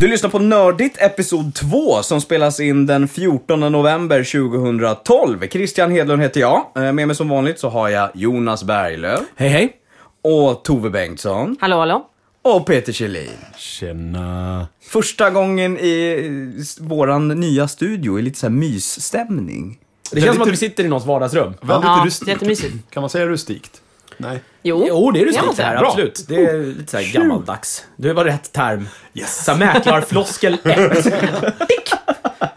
Du lyssnar på Nördigt Episod 2 som spelas in den 14 november 2012. Christian Hedlund heter jag. Eh, Med mig som vanligt så har jag Jonas Berglöf Hej hej. och Tove Bengtsson Hallå, hallå. och Peter Kjellin. Tjena. Första gången i våran nya studio i lite så här mysstämning. Det känns som att vi sitter i någons vardagsrum. Väldigt Ja, rustikt. jättemysigt. Kan man säga rustikt? Nej. Jo, Jo, det är här, säga. Bra. absolut. Det är lite såhär gammaldags. Det var rätt term. Yes. Så mäklarfloskel 1.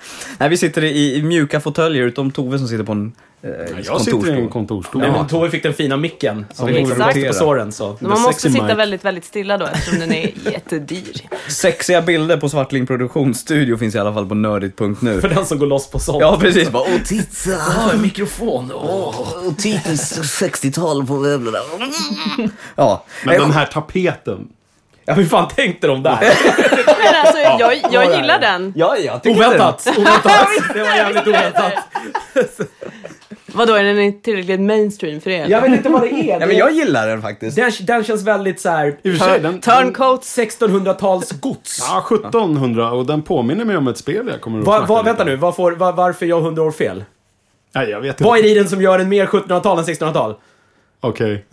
Nej, vi sitter i, i mjuka fåtöljer utom Tove som sitter på en eh, Jag sitter i en kontorsstol. Nej, men Tove fick den fina micken. Som Ja, vi exakt. på såren så. Man måste sitta mic. väldigt, väldigt stilla då eftersom den är jättedyr. Sexiga bilder på Svartling Produktionsstudio finns i alla fall på nördigt.nu. För den som går loss på sånt. Ja, precis. Bara, Åh, titta! Ja, en mikrofon. Åh. Och titelns 60-tal på möblerna. Ja. Men den här tapeten. Ja, hur fan tänkte de där? Men alltså, jag, jag Ja, gillar den. Ja, jag tycker Oväntat! Oväntat! Det var jävligt oväntat. Vadå, är den inte tillräckligt mainstream för er? Jag vet inte vad det är. Ja, men jag gillar den faktiskt. den, den känns väldigt så här den, Turncoat. 1600-tals gods. Ja, 1700 och den påminner mig om ett spel jag kommer att Va, va, vänta nu, vad får, va, varför är jag 100 år fel? Nej, jag vet inte. Vad är det i den som gör den mer 1700-tal än 1600-tal? Okej.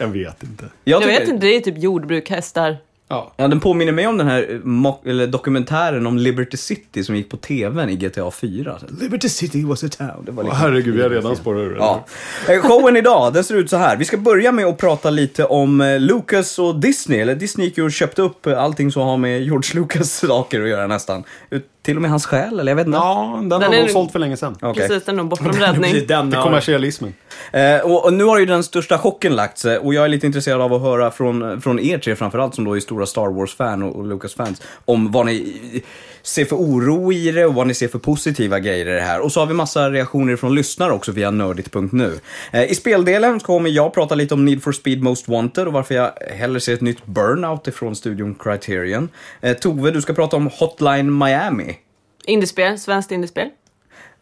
Jag vet inte. Jag tycker- vet inte, det är typ jordbruk, hästar. Ja. Ja, den påminner mig om den här eh, eller dokumentären om Liberty City som gick på tvn i GTA 4. Liberty City was a town. Det var Åh, herregud, vi har redan spårat ur. Ja. Eh, Showen idag, den ser ut så här. Vi ska börja med att prata lite om eh, Lucas och Disney. Eller Disney gick ju och köpte upp eh, allting som har med George Lucas saker att göra nästan. Till och med hans själ, eller jag vet inte. Ja, den, har Den de är- sålt för länge sedan. Okej. Precis, den är bortom räddning. Den Det har- kommersialismen. Eh, och, och nu har ju den största chocken lagt sig och jag är lite intresserad av att höra från, från er tre framförallt som då är stora Star Wars-fan och, och Lucas-fans om vad ni ser för oro i det och vad ni ser för positiva grejer i det här. Och så har vi massa reaktioner från lyssnare också via nördigt.nu. Eh, I speldelen kommer jag prata lite om Need for Speed Most Wanted och varför jag hellre ser ett nytt Burnout ifrån studion Criterion. Eh, Tove, du ska prata om Hotline Miami. Indiespel, svenskt indiespel.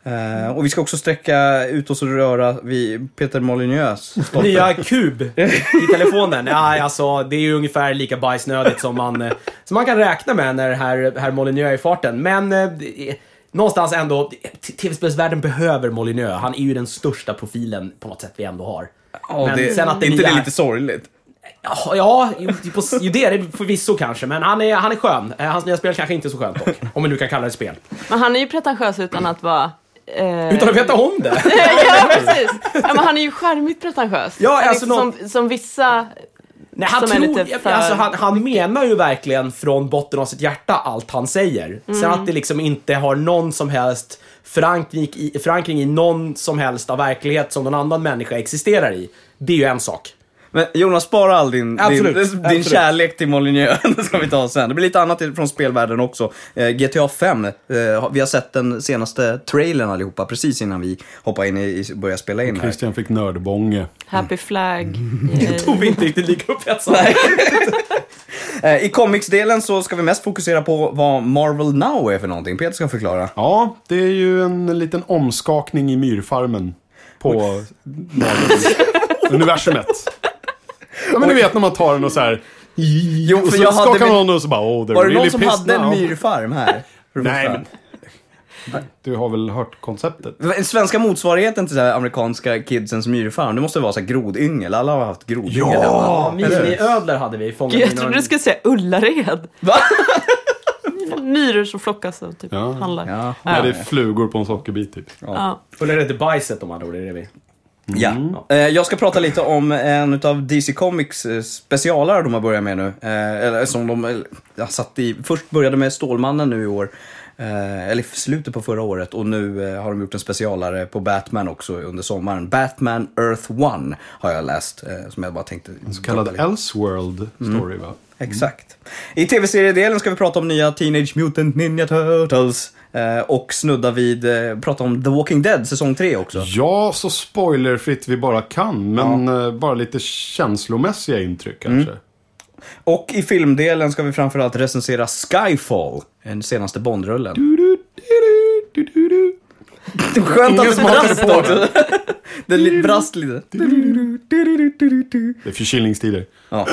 Eh, och vi ska också sträcka ut oss och röra vid Peter Molyneux stolpe. Nya kub i telefonen. Ja, alltså, det är ju ungefär lika bajsnödigt som man, eh, som man kan räkna med när herr, herr Molyneux är i farten. Men eh, är- någonstans ändå, tv-spelsvärlden behöver Molyneux. Han är ju den största profilen på något sätt vi ändå har. Ja, Men det, sen att det inte det nya- lite sorgligt? Ja, på- ju det är det förvisso kanske, men han är, han är skön. Eh, Hans nya spel kanske inte är så skönt dock. Om man nu kan kalla det spel. Men han är ju pretentiös utan att vara... Eh... Utan att veta om det. ja, precis. Ja, men han är ju charmigt pretentiös. Ja, alltså liksom någon- som, som vissa... Nej, han, tror, lite för alltså, han, han menar ju verkligen från botten av sitt hjärta allt han säger. Sen Mm. att det liksom inte har någon som helst förankring i, förankring i någon som helst av verklighet som någon annan människa existerar i. Det är ju en sak. Men Jonas, spara all din, Absolut, din, din absolut. kärlek till Molyneux. det ska vi ta sen. Det blir lite annat från spelvärlden också. Eh, GTA 5, eh, vi har sett den senaste trailern allihopa precis innan vi hoppar in i, i börjar spela in här. Christian fick nördbånge. Happy flag. Tog vi inte riktigt lika upphetsade. Nej. Eh, I comicsdelen så ska vi mest fokusera på vad Marvel Now är för någonting. Peter ska förklara. Ja, det är ju en liten omskakning i myrfarmen på Marvels universumet. Ja, men ni vet när man tar den och så här... Jo, och för så jag hade skakar väl- man och så bara oh, they're Var det really någon som hade en now. myrfarm här? Nej, men... Du har väl hört konceptet? Den svenska motsvarigheten till så här amerikanska kidsens myrfarm, det måste vara så här grodyngel. Alla har haft grodyngel. Ja, miniödlor hade vi fångat Gud, jag trodde du skulle säga Ullared. Va? Myror som flockas och typ Ja. handlar. Ja. Nej, det är flugor på en sockerbit typ. Ja. Ullared är bajset om andra ord, det är det vi. Ja. Eh, jag ska prata lite om en av DC Comics eh, specialare de har börjat med nu. Eh, eller som de eh, satt i, först började med Stålmannen nu i år. Eh, eller i slutet på förra året och nu har de gjort en specialare på Batman också under sommaren. Batman Earth One har jag läst. Som jag bara tänkte... Så kallad Elseworld story va? Exakt. I tv-seriedelen ska vi prata om nya Teenage Mutant Ninja Turtles. Eh, och snudda vid, eh, prata om The Walking Dead säsong 3 också. Ja, så spoilerfritt vi bara kan. Men eh, bara lite känslomässiga intryck kanske. Och i filmdelen ska vi framförallt recensera Skyfall, den senaste Bondrullen. Du, du, du, du, du, du. Skönt att det brast också. Det brast lite. Det är förkylningstider. Ja.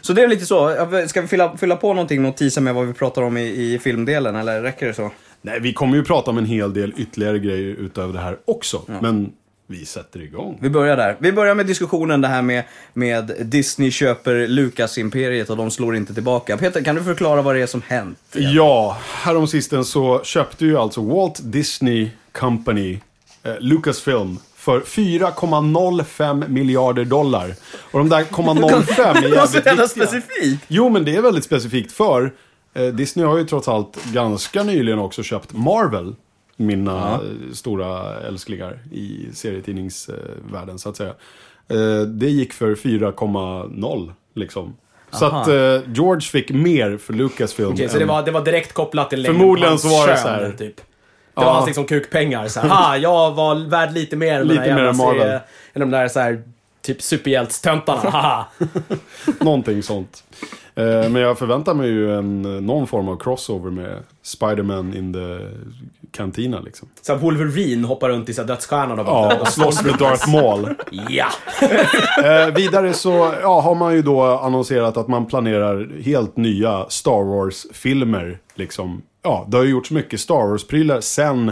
Så det är lite så. Ska vi fylla, fylla på någonting och tisa med vad vi pratar om i, i filmdelen, eller räcker det så? Nej, vi kommer ju prata om en hel del ytterligare grejer utöver det här också. Men vi sätter igång. Vi börjar där. Vi börjar med diskussionen det här med, med Disney köper Lucas-imperiet och de slår inte tillbaka. Peter, kan du förklara vad det är som hänt? Ja, häromsistens så köpte ju alltså Walt Disney Company eh, Lucasfilm för 4,05 miljarder dollar. Och de där 0,05 är jävligt viktiga. specifikt. Jo, men det är väldigt specifikt för Disney har ju trots allt ganska nyligen också köpt Marvel. Mina eh, stora älsklingar i serietidningsvärlden, så att säga. Eh, det gick för 4,0 liksom. Så Aha. att eh, George fick mer för Lucasfilm. Okej, så än- det var, det var direkt kopplat till längden Förmodligen så var det så här. Typ. Det Ja. var hans liksom kukpengar. Så här, ha, jag var värd lite mer än Lite de där mer Marvel. serie- än de där så här, typ superhjältstöntarna. Någonting sånt. Eh, men jag förväntar mig ju en, någon form av crossover med Spider-Man in the Cantina liksom. Så Wolverine hoppar runt i dödsstjärnan och Ja, och slåss med Darth Maul. Ja! Eh, vidare så ja, har man ju då annonserat att man planerar helt nya Star Wars-filmer. Liksom. Ja, det har ju gjorts mycket Star Wars-prylar sen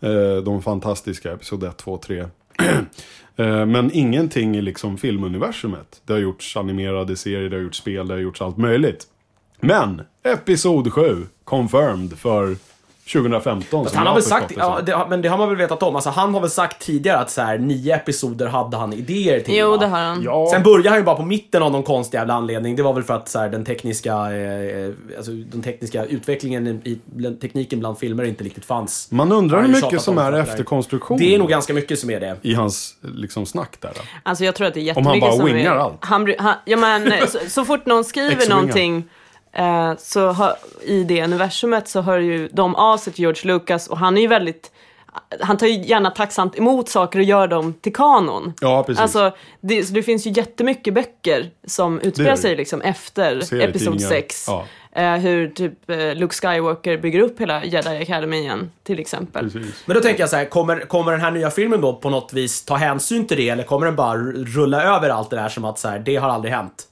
eh, de fantastiska Episod 1, 2, 3. Eh, men ingenting i liksom filmuniversumet. Det har gjorts animerade serier, det har gjorts spel, det har gjorts allt möjligt. Men Episod 7, confirmed för 2015. Fast som han har väl sagt, det som. ja, det, men det har man väl vetat om. Alltså, han har väl sagt tidigare att så här, nio episoder hade han idéer till. Jo, va? det har han. Ja, Sen började han ju bara på mitten av någon konstig jävla anledning. Det var väl för att så här, den tekniska eh, alltså, den tekniska utvecklingen i tekniken bland filmer inte riktigt fanns. man undrar hur mycket som om är efterkonstruktion. Det är nog ganska mycket som är det. i hans liksom, snack där. Då. Alltså jag tror att det är Om han jättemycket bara som wingar är, allt. Han, han, ja, men, så, så fort någon skriver någonting eh, så har, i det universumet så hör ju de av sig till George Lucas och han är ju väldigt han tar ju gärna tacksamt emot saker och gör dem till kanon. Ja, precis. Alltså, det, så det finns ju jättemycket böcker som utspelar sig liksom efter. Episod 6. Ja. Eh, hur typ eh, Luke Skywalker bygger upp hela Jedi Academy igen, till exempel. Precis. Men då tänker jag så här, kommer, kommer den här nya filmen då på något vis ta hänsyn till det? Eller kommer den bara rulla över allt det där som att så här, det har aldrig hänt?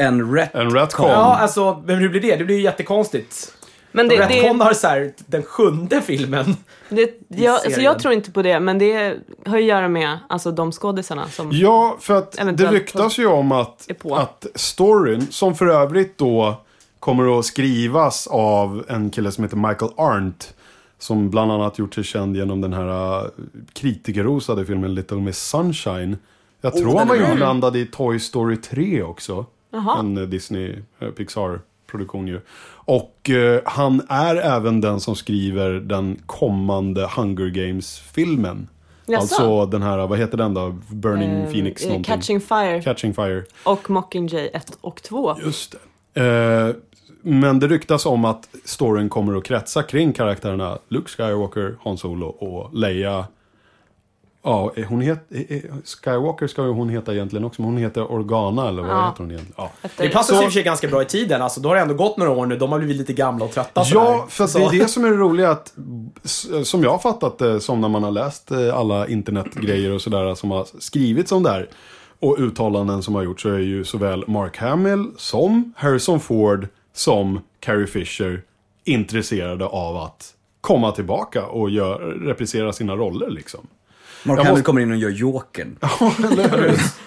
En ret... En retcon. Ja, alltså, men hur blir det? Det blir ju jättekonstigt. Men det, det, Retconnar så här, den sjunde filmen. det, jag, alltså jag tror inte på det, men det har ju att göra med alltså, de skådisarna som... Ja, för att det ryktas ju om att, att storyn, som för övrigt då kommer att skrivas av en kille som heter Michael Arndt. Som bland annat gjort sig känd genom den här uh, kritikerrosade filmen Little Miss Sunshine. Jag tror den han var inblandad i Toy Story 3 också. Jaha. En eh, Disney eh, Pixar-produktion ju. Och eh, han är även den som skriver den kommande Hunger Games-filmen. Jaså? Alltså den här, vad heter den då? Burning Eh, Phoenix eh, någonting. Catching Fire Catching Fire. och Mockingjay 1 och 2. Just det. Eh, men det ryktas om att storyn kommer att kretsa kring karaktärerna Luke Skywalker, Han Solo och Leia. Ja, eh, hon het, eh, eh, Skywalker ska ju hon heta egentligen också, men hon heter Organa eller vad Ja. heter hon egentligen? Ja. Det passar Så- sig i och för sig ganska bra i tiden. Alltså, då har det ändå gått några år nu. De har blivit lite gamla och trötta. Ja, sådär. för att det är det som är det roliga att, som jag har fattat det, som när man har läst alla internetgrejer och sådär som har skrivits om det här. Och uttalanden som har gjorts så är ju såväl Mark Hamill som Harrison Ford som Carrie Fisher intresserade av att komma tillbaka och gör, reprisera sina roller liksom. Mark Hamill måste- kommer in och gör Jokern.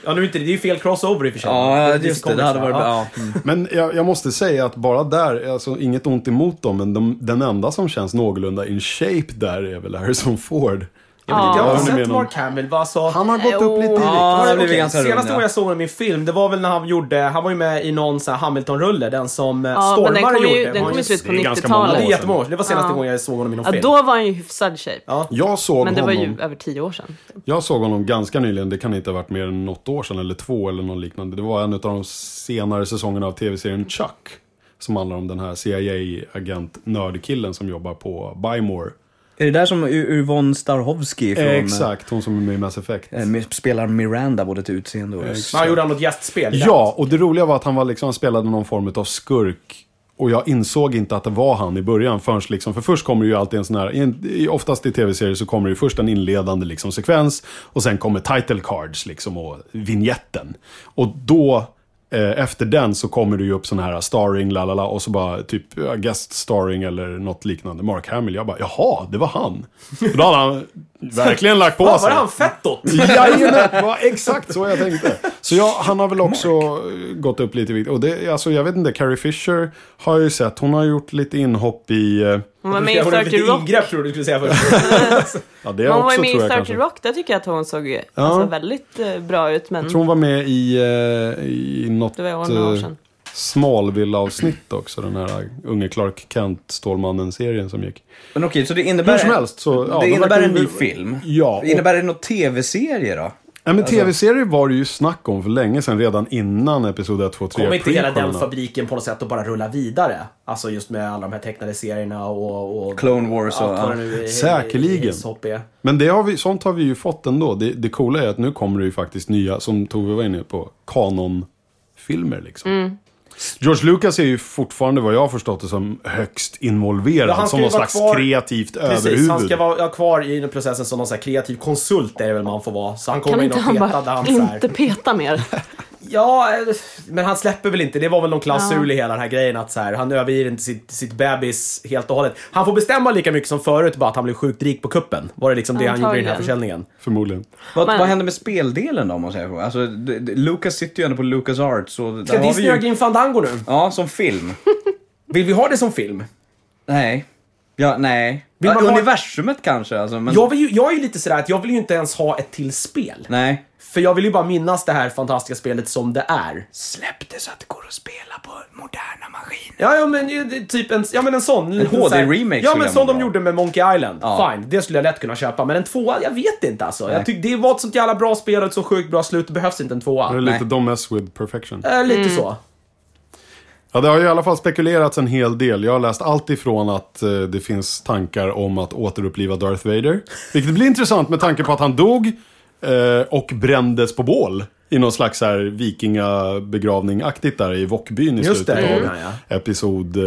Ja, nu är inte det, det är ju fel crossover i och för sig. Ja, är just det. Det hade va? varit Ja. Ja. Men jag, jag måste säga att bara där, alltså inget ont emot dem, men de, den enda som känns någorlunda in shape där är väl Harrison Ford. Jag, vet inte, jag har Ja, inte sett menar- Mark Hamill. Vad så... Han har gått upp lite i vikt. Ja, det rund, Senaste ja. gången jag såg honom i film, det var väl när han gjorde, han var ju med i någon här Hamilton-rulle, den som ja, Ja, den Stormare kom ju, gjorde. den kom ju slut på det är ganska många Ja, det är 90-talet. jättemånga år. Det var senaste Ja. gången jag såg honom i någon Ja, film. då var han ju i hyfsad shape. Ja. Jag såg Men det var honom ju över tio år sedan. Jag såg honom ganska nyligen, det kan inte ha varit mer än något år sedan eller två eller något liknande. Det var en av de senare säsongerna av tv-serien Chuck. Som handlar om den här CIA-agent nördkillen som jobbar på Bymore. Är det där som Yvonne Starhovski från... Exakt, hon som är med i Mass Effect. eh, spelar Miranda både till utseende och röst. Han gjorde han något gästspel? Ja, och det roliga var att han var liksom, han spelade någon form av skurk. och jag insåg inte att det var han i början förrän liksom, för först kommer det ju alltid en sån här, i en- i- oftast i tv-serier så kommer det ju först en inledande liksom sekvens och sen kommer title cards liksom och vignetten. Och då, eh, efter den så kommer det ju upp sån här starring, lalala, och så bara typ guest starring eller något liknande. Mark Hamill, jag bara, jaha, det var han. Och då hade han verkligen lagt på Fan, var sig. det han fettot? Jajamän, det var exakt så jag tänkte. Så ja, han har väl också eh, gått upp lite i vikt. Och det, alltså jag vet inte, Carrie Fisher har jag ju sett, hon har gjort lite inhopp i... eh, Hon var med i Jag gjorde 30 lite Rock. ingrepp tror du skulle säga först. Ja, det hon var med i tror jag 30 kanske. Rock, där tycker jag att hon såg alltså, väldigt eh, bra ut. Men Jag tror hon var med i, eh, i något eh, sedan. Smallville-avsnitt också. Den här unge Clark Kent, Stålmannen-serien som gick. Men okej, så det innebär... Hur som helst så... Ja, det de innebär en ny film? Ja. och- Innebär det någon tv-serie då? Ja, men tv-serier var det ju snack om för länge sedan, redan innan Episod 1, 2, 3. Kommer inte hela den fabriken på något sätt att bara rulla vidare? Alltså just med alla de här tecknade serierna och... och Clone Wars och- allt vad ja. det nu är- Säkerligen. Men det har vi, sånt har vi ju fått ändå. Det, det coola är att nu kommer det ju faktiskt nya, som Tove var inne på, kanonfilmer liksom. Mm. George Lucas är ju fortfarande, vad jag har förstått det som, högst involverad. Ja, som någon slags kvar- kreativt Precis, överhuvud. han ska vara kvar i den processen som någon så kreativ konsult är det väl man får vara. Så han kommer Kan in inte och peta där bara han här. inte peta mer? Ja, men han släpper väl inte. Det var väl någon klausul i hela den här grejen att så här, han överger inte sitt, sitt bebis helt och hållet. Han får bestämma lika mycket som förut, bara att han blev sjukt rik på kuppen. Var det liksom det han gjorde i den här försäljningen? Förmodligen. Vad, Men- vad händer med speldelen då, måste jag fråga? Alltså, d- d- Lucas sitter ju ändå på Lucas Arts och där Ska har Disney vi göra ju... Grim Fandango nu? Ja, som film. Vill vi ha det som film? Nej. Ja, nej. Vill Ja, man ha- Universumet kanske, alltså, men... Jag, vill ju, jag är ju lite sådär att jag vill ju inte ens ha ett till spel. Nej. För jag vill ju bara minnas det här fantastiska spelet som det är. Släpp det så att det går att spela på moderna maskiner. Ja, ja men ju, det- typ en, ja, men en sån. En HD-remake Ja, men som de gjorde med Monkey Island. Ja. Fine, det skulle jag lätt kunna köpa. Men en tvåa, jag vet inte alltså. Nej. Jag tycker det var ett sånt jävla bra spel och ett så sjukt bra slut. Det behövs inte en Det är tvåa. lite don't mess with perfection. Äh, lite så. Ja, det har ju i alla fall spekulerats en hel del. Jag har läst allt ifrån att eh, det finns tankar om att återuppliva Darth Vader. Vilket blir intressant med tanke på att han dog eh, Eh, och brändes på bål. I någon slags så här vikingabegravning-aktigt där i Wokbyn i Just slutet det, av ja, ja. Episod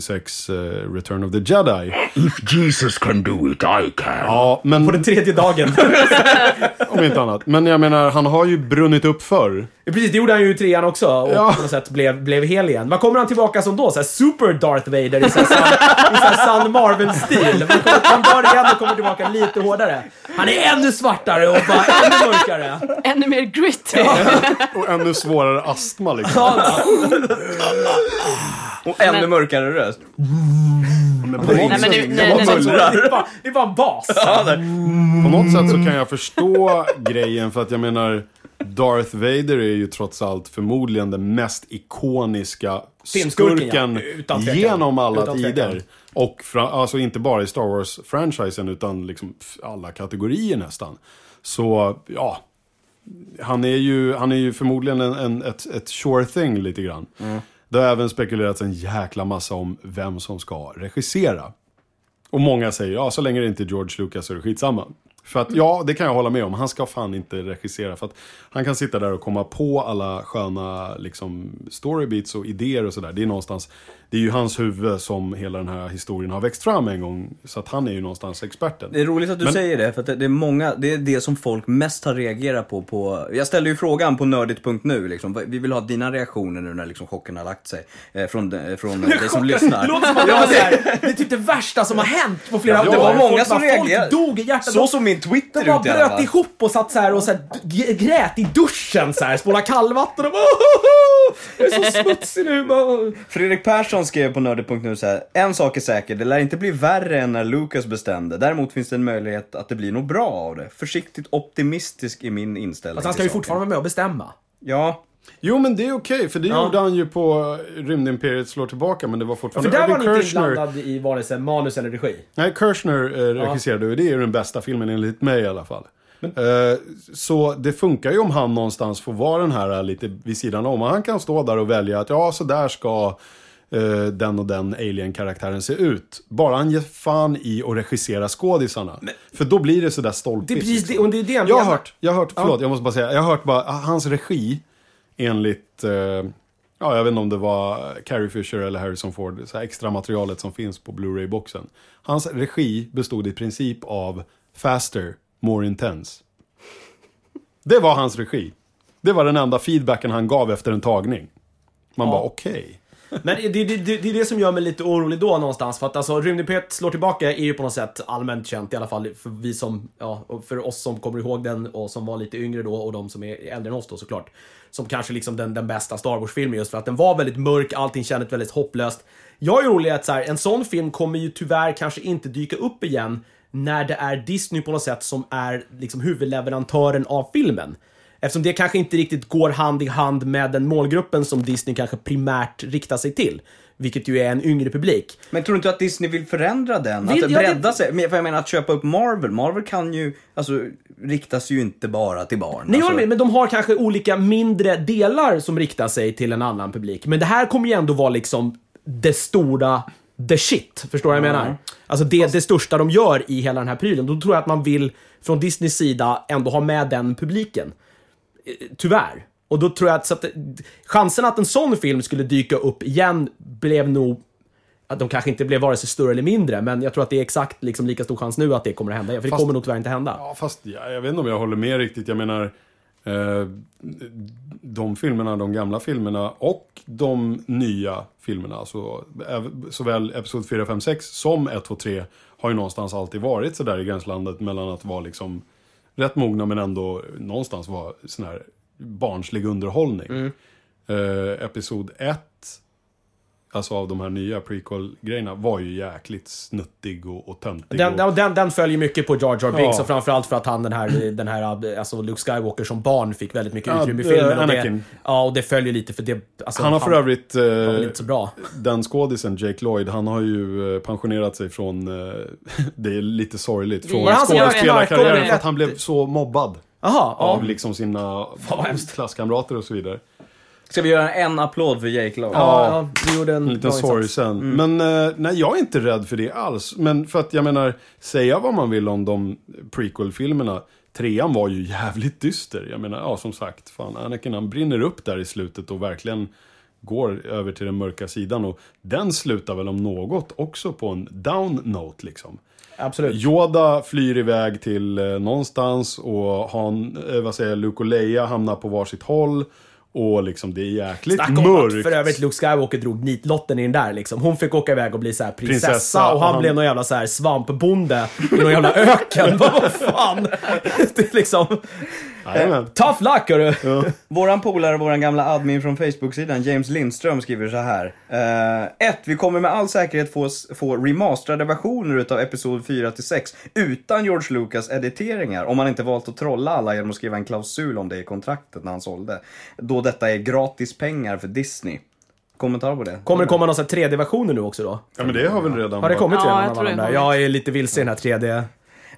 6, Return of the Jedi. If Jesus can do it, I can. Ja, men På den tredje dagen. om inte annat. Men jag menar, han har ju brunnit upp förr. Precis, det gjorde han ju i trean också. Och Ja. på något sätt blev, blev hel igen. Vad kommer han tillbaka som då? Så här Super Darth Vader i så här sann, Marvel-stil. Han dör igen och kommer tillbaka lite hårdare. Han är ännu svartare och bara ännu mörkare. Ännu mer gritty. Och ännu svårare astma liksom. Och ännu mörkare röst. Men på, Nej, något men sätt, nu- nej, nej, det, nej. är bara, det är bara en bas. på något sätt så kan jag förstå grejen för att jag menar Darth Vader är ju trots allt förmodligen den mest ikoniska Filmskurken, skurken ja. Utan tvekan. genom alla Utan tvekan. tider. Och fra, alltså inte bara i Star Wars-franchisen utan liksom f- alla kategorier nästan. Så ja, han är ju, han är ju förmodligen en, en, ett, ett sure thing lite grann. Det har även spekulerats en jäkla massa om vem som ska regissera. Och många säger, ja så länge det inte är George Lucas så är det skitsamma. För att, ja, det kan jag hålla med om. Han ska fan inte regissera. För att han kan sitta där och komma på alla sköna liksom, storybeats och idéer och sådär. Det är någonstans, det är ju hans huvud som hela den här historien har växt fram en gång. Så att han är ju någonstans experten. Det är roligt att du Men- säger det, för att det, det är många, det är det som folk mest har reagerat på, på Jag ställde ju frågan på nördigt.nu liksom, vi vill ha dina reaktioner nu när liksom chocken har lagt sig. Eh, från de- från dig som Det lyssnar. låter som att det, var så här, det är typ det värsta som har hänt på flera Ja, år. det var många folk, som bara, reagerade. Folk dog i hjärtat. Så De- som min Twitter De bara ut i alla bröt ihop och satt så här och så här, grät i duschen så här, spola kallvatten och bara "Åh, Jag är så smutsig nu. bara." Fredrik Persson skrev på nördigt.nu så här. En sak är säker, det lär inte bli värre än när Lucas bestämde. Däremot finns det en möjlighet att det blir något bra av det. Försiktigt optimistisk i min inställning Fast han ska ju saken. fortfarande vara med och bestämma. Ja, Jo men det är okej, för det Ja. gjorde han ju på Rymdimperiet slår tillbaka. Men det var För fortfarande där var han inte inblandad i vare sig manus eller regi. Nej, Kirchner eh, regisserade och det är ju den bästa filmen enligt mig i alla fall. Eh, så det funkar ju om han någonstans får vara den här lite vid sidan om. Han kan stå där och välja att ja, så där ska eh, den och den alien-karaktären se ut. Bara han ger fan i att regissera skådisarna. För då blir det sådär Det är stolpigt. precis det, liksom. och det är det Jag har menar. hört, jag har hört, förlåt jag måste bara säga, jag har hört bara ah, hans regi enligt, eh, ja, jag vet inte om det var Carrie Fisher eller Harrison Ford, så extra materialet som finns på Blu-ray-boxen. Hans regi bestod i princip av Faster, More Intense. Det var hans regi. Det var den enda feedbacken han gav efter en tagning. Man bara okej. Men det, det, det, det är det som gör mig lite orolig då någonstans. För att alltså, Rymdimperiet slår tillbaka är ju på något sätt allmänt känt, i alla fall för vi som, ja, för oss som kommer ihåg den och som var lite yngre då och de som är äldre än oss då såklart. Som kanske liksom den, den bästa Star Wars-filmen just för att den var väldigt mörk, allting kändes väldigt hopplöst. Jag är orolig att så här, en sån film kommer ju tyvärr kanske inte dyka upp igen när det är Disney på något sätt som är liksom huvudleverantören av filmen. Eftersom det kanske inte riktigt går hand i hand med den målgruppen som Disney kanske primärt riktar sig till. Vilket ju är en yngre publik. Men tror du inte att Disney vill förändra den? Vill- att bredda sig? Men för jag menar att köpa upp Marvel. Marvel kan ju, alltså, riktas ju inte bara till barn. Nej, alltså, men de har kanske olika mindre delar som riktar sig till en annan publik. Men det här kommer ju ändå vara liksom det stora, the shit. Förstår du vad jag menar? Alltså det, det största de gör i hela den här prylen. Då tror jag att man vill från Disneys sida ändå ha med den publiken. Eh, Tyvärr. Och då tror jag att, så att det- chansen att en sån film skulle dyka upp igen blev nog att de kanske inte blev vare sig större eller mindre, men jag tror att det är exakt liksom lika stor chans nu att det kommer att hända. För det Fast- kommer nog tyvärr inte hända. Ja, fast jag, jag vet inte om jag håller med riktigt. Jag menar, eh, de filmerna, de gamla filmerna och de nya filmerna, alltså, äv- såväl Episod 4, 5, 6 som 1, 2, 3 har ju någonstans alltid varit sådär i gränslandet mellan att vara liksom rätt mogna men ändå någonstans vara sån här barnslig underhållning. Eh, episod 1, alltså av de här nya prequel-grejerna, var ju jäkligt snuttig och, och töntig. Den, och, den, den, följer mycket på Jar Jar Binks Ja. och framförallt för att han den här, den här alltså Luke Skywalker som barn fick väldigt mycket Ja, utrymme i eh, filmen. Och det, Anakin. ja, och det följer lite för det... Alltså, han har för övrigt, var väl eh, inte så bra. den skådisen Jake Lloyd, han har ju eh, pensionerat sig från, eh, det är lite sorgligt, från Var det han skådespelarkarriären för att han blev så mobbad Jaha, ja. av liksom sina klasskamrater och så vidare. Ska vi göra en applåd för Jake Lloyd? Ja, ja, du gjorde en En liten bra sorg insats. sen. Men eh, nej, jag är inte rädd för det alls. Men för att jag menar, säga vad man vill om de prequel-filmerna. Trean var ju jävligt dyster. Jag menar, ja som sagt, fan Anakin han brinner upp där i slutet och verkligen går över till den mörka sidan. Och den slutar väl om något också på en down note liksom. Absolut. Yoda flyr iväg till eh, någonstans och han, eh, vad säger Luke och Leia hamnar på varsitt håll. Och liksom det är jäkligt Snacka om mörkt. att för övrigt Luke Skywalker drog nitlotten i den där liksom. Hon fick åka iväg och bli så här prinsessa, Prinsessa, och han, och han- blev någon jävla så här svampbonde i någon jävla öken. Vad fan? Det är liksom... Jajamän. Tough luck hörru! Våran polare, våran gamla admin från Facebook-sidan, James Lindström, skriver så här. 1. vi kommer med all säkerhet få, få remasterade versioner utav Episod 4-6 utan George Lucas editeringar, om han inte valt att trolla alla genom att skriva en klausul om det i kontraktet när han sålde. Då detta är gratis pengar för Disney. Kommentar på det? Kommer det komma någon här 3D-versioner nu också då? Ja men det har väl redan Har det kommit Ja, redan? jag av tror det de? Jag är lite vilse i den här 3D.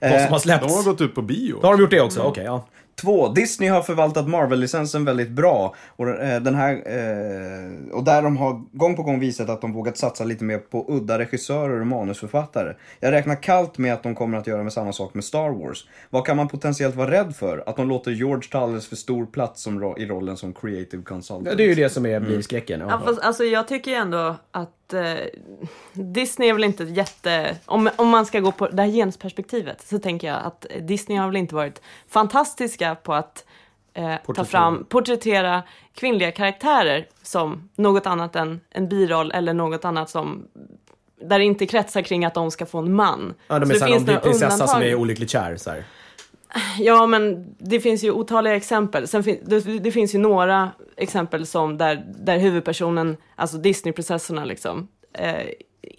Vad som har De släppts. har gått ut på bio. Då har de gjort det också? Okej, ja. Två, Disney har förvaltat Marvel-licensen väldigt bra. Och, eh, den här, eh, och där de har gång på gång visat att de vågat satsa lite mer på udda regissörer och manusförfattare. Jag räknar kallt med att de kommer att göra med samma sak med Star Wars. Vad kan man potentiellt vara rädd för? Att de låter George ta alldeles för stor plats som ro- i rollen som creative consultant? Det är ju det som är, blir skräcken. Ja, Ja. fast, alltså, jag tycker ju ändå att eh, Disney är väl inte jätte... Om, om man ska gå på det här genusperspektivet så tänker jag att Disney har väl inte varit fantastiska på att eh, ta fram, porträttera kvinnliga karaktärer som något annat än en biroll eller något annat som där det inte kretsar kring att de ska få en man. Ja, de Så är det såhär, de blir några prinsessa som undantag. är olyckligt kär. Så här. Ja, men det finns ju otaliga exempel. Sen fin- det, det finns ju några exempel som där, där huvudpersonen, alltså Disneyprinsessorna liksom, eh,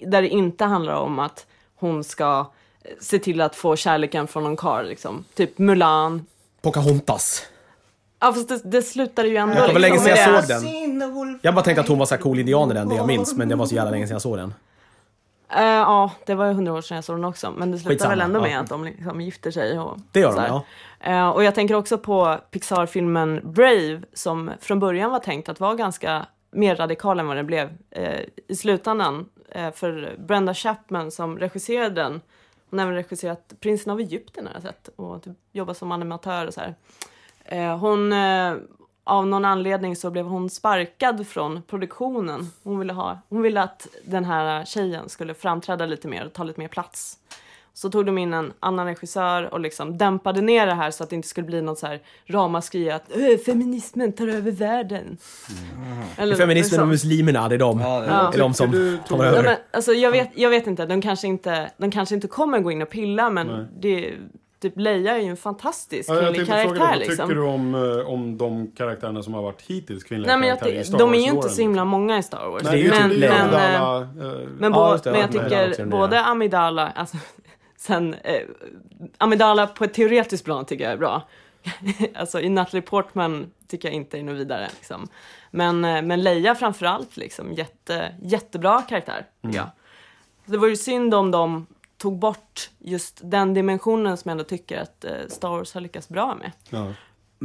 där det inte handlar om att hon ska eh, se till att få kärleken från någon karl liksom. Typ Mulan. Pocahontas. Ja, fast det, det slutade ju ändå Det var länge sedan jag såg den. Jag bara tänkte att hon var så cool indian i den, det jag minns. Men det var så jävla länge sedan jag såg den. Eh, ja, det var ju hundra år sedan jag såg den också. Men det slutar Skitsamma, väl ändå med ja. att de liksom gifter sig. Och Det gör de, ja. Eh, och jag tänker också på Pixar-filmen Brave som från början var tänkt att vara ganska mer radikal än vad den blev eh, i slutändan. För Brenda Chapman som regisserade den, hon har även regisserat Prinsen av Egypten har jag sett och typ jobbat som animatör och så här. Hon, av någon anledning så blev hon sparkad från produktionen. Hon ville, ha, hon ville att den här tjejen skulle framträda lite mer och ta lite mer plats. Så tog de in en annan regissör och liksom dämpade ner det här så att det inte skulle bli något så här ramaskri att "Ö, feminismen tar över världen. Eller Feminismen och liksom. muslimerna, det är de, Ja, det är de som du, tar över. Ja, men, alltså, jag, vet, jag vet inte, de kanske inte, de kanske inte kommer gå in och pilla men det, typ Leia är ju en fantastisk Ja, kvinnlig tänkte fråga dig, karaktär vad liksom. tycker du om, eh, om de karaktärerna som har varit hittills kvinnliga Nej, men jag, karaktärer i Star de är ju inte så himla liksom? många i Star Wars. Nej, men, typ men, eh, Amidala, men, Ja, det, jag tycker både. Amidala, alltså, sen, eh, Amidala på ett teoretiskt plan tycker jag är bra. alltså i Natalie Portman tycker jag inte är något vidare. Liksom. Men, eh, men Leia framförallt, liksom, jätte, jättebra karaktär tycker jag. Det var ju synd om de tog bort just den dimensionen som jag ändå tycker att eh, Star Wars har lyckats bra med. Ja.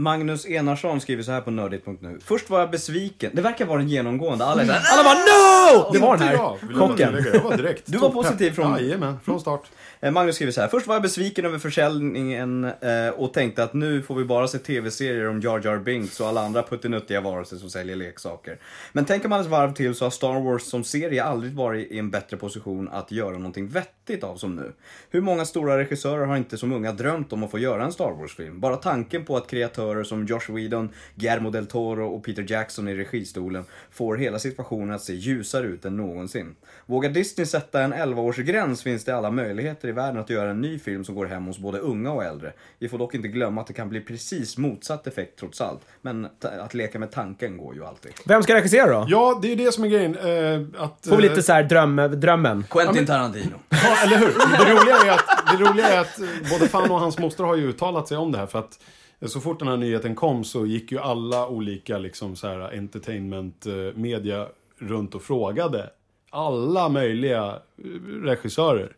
Magnus Enarsson skriver så här på nördigt.nu. Först var jag besviken. Det verkar vara en genomgående. Alla är så här, Alla bara NO! Det var den här vill jag var direkt Du var positiv från- Jajamän, från start. Eh, Magnus skriver så här. Först var jag besviken över försäljningen eh, och tänkte att nu får vi bara se tv-serier om Jar Jar Binks och alla andra puttinuttiga varelser som säljer leksaker. Men tänker man ett varv till så har Star Wars som serie aldrig varit i en bättre position att göra någonting vettigt av som nu. Hur många stora regissörer har inte som unga drömt om att få göra en Star Wars-film? Bara tanken på att kreatörer som Josh Whedon, Guillermo del Toro och Peter Jackson i registolen får hela situationen att se ljusare ut än någonsin. Vågar Disney sätta en 11-årsgräns finns det alla möjligheter i världen att göra en ny film som går hem hos både unga och äldre. Vi får dock inte glömma att det kan bli precis motsatt effekt trots allt. Men att leka med tanken går ju alltid. Vem ska regissera då? Ja, det är det som är grejen. Eh, att, Får vi eh, lite så här dröm, drömmen. Quentin Tarantino. Ja, eller hur? Det roliga är att, det roliga är att eh, både Fan och hans moster har ju uttalat sig om det här. För att eh, så fort den här nyheten kom så gick ju alla olika liksom så här entertainment eh, media runt och frågade alla möjliga eh, regissörer.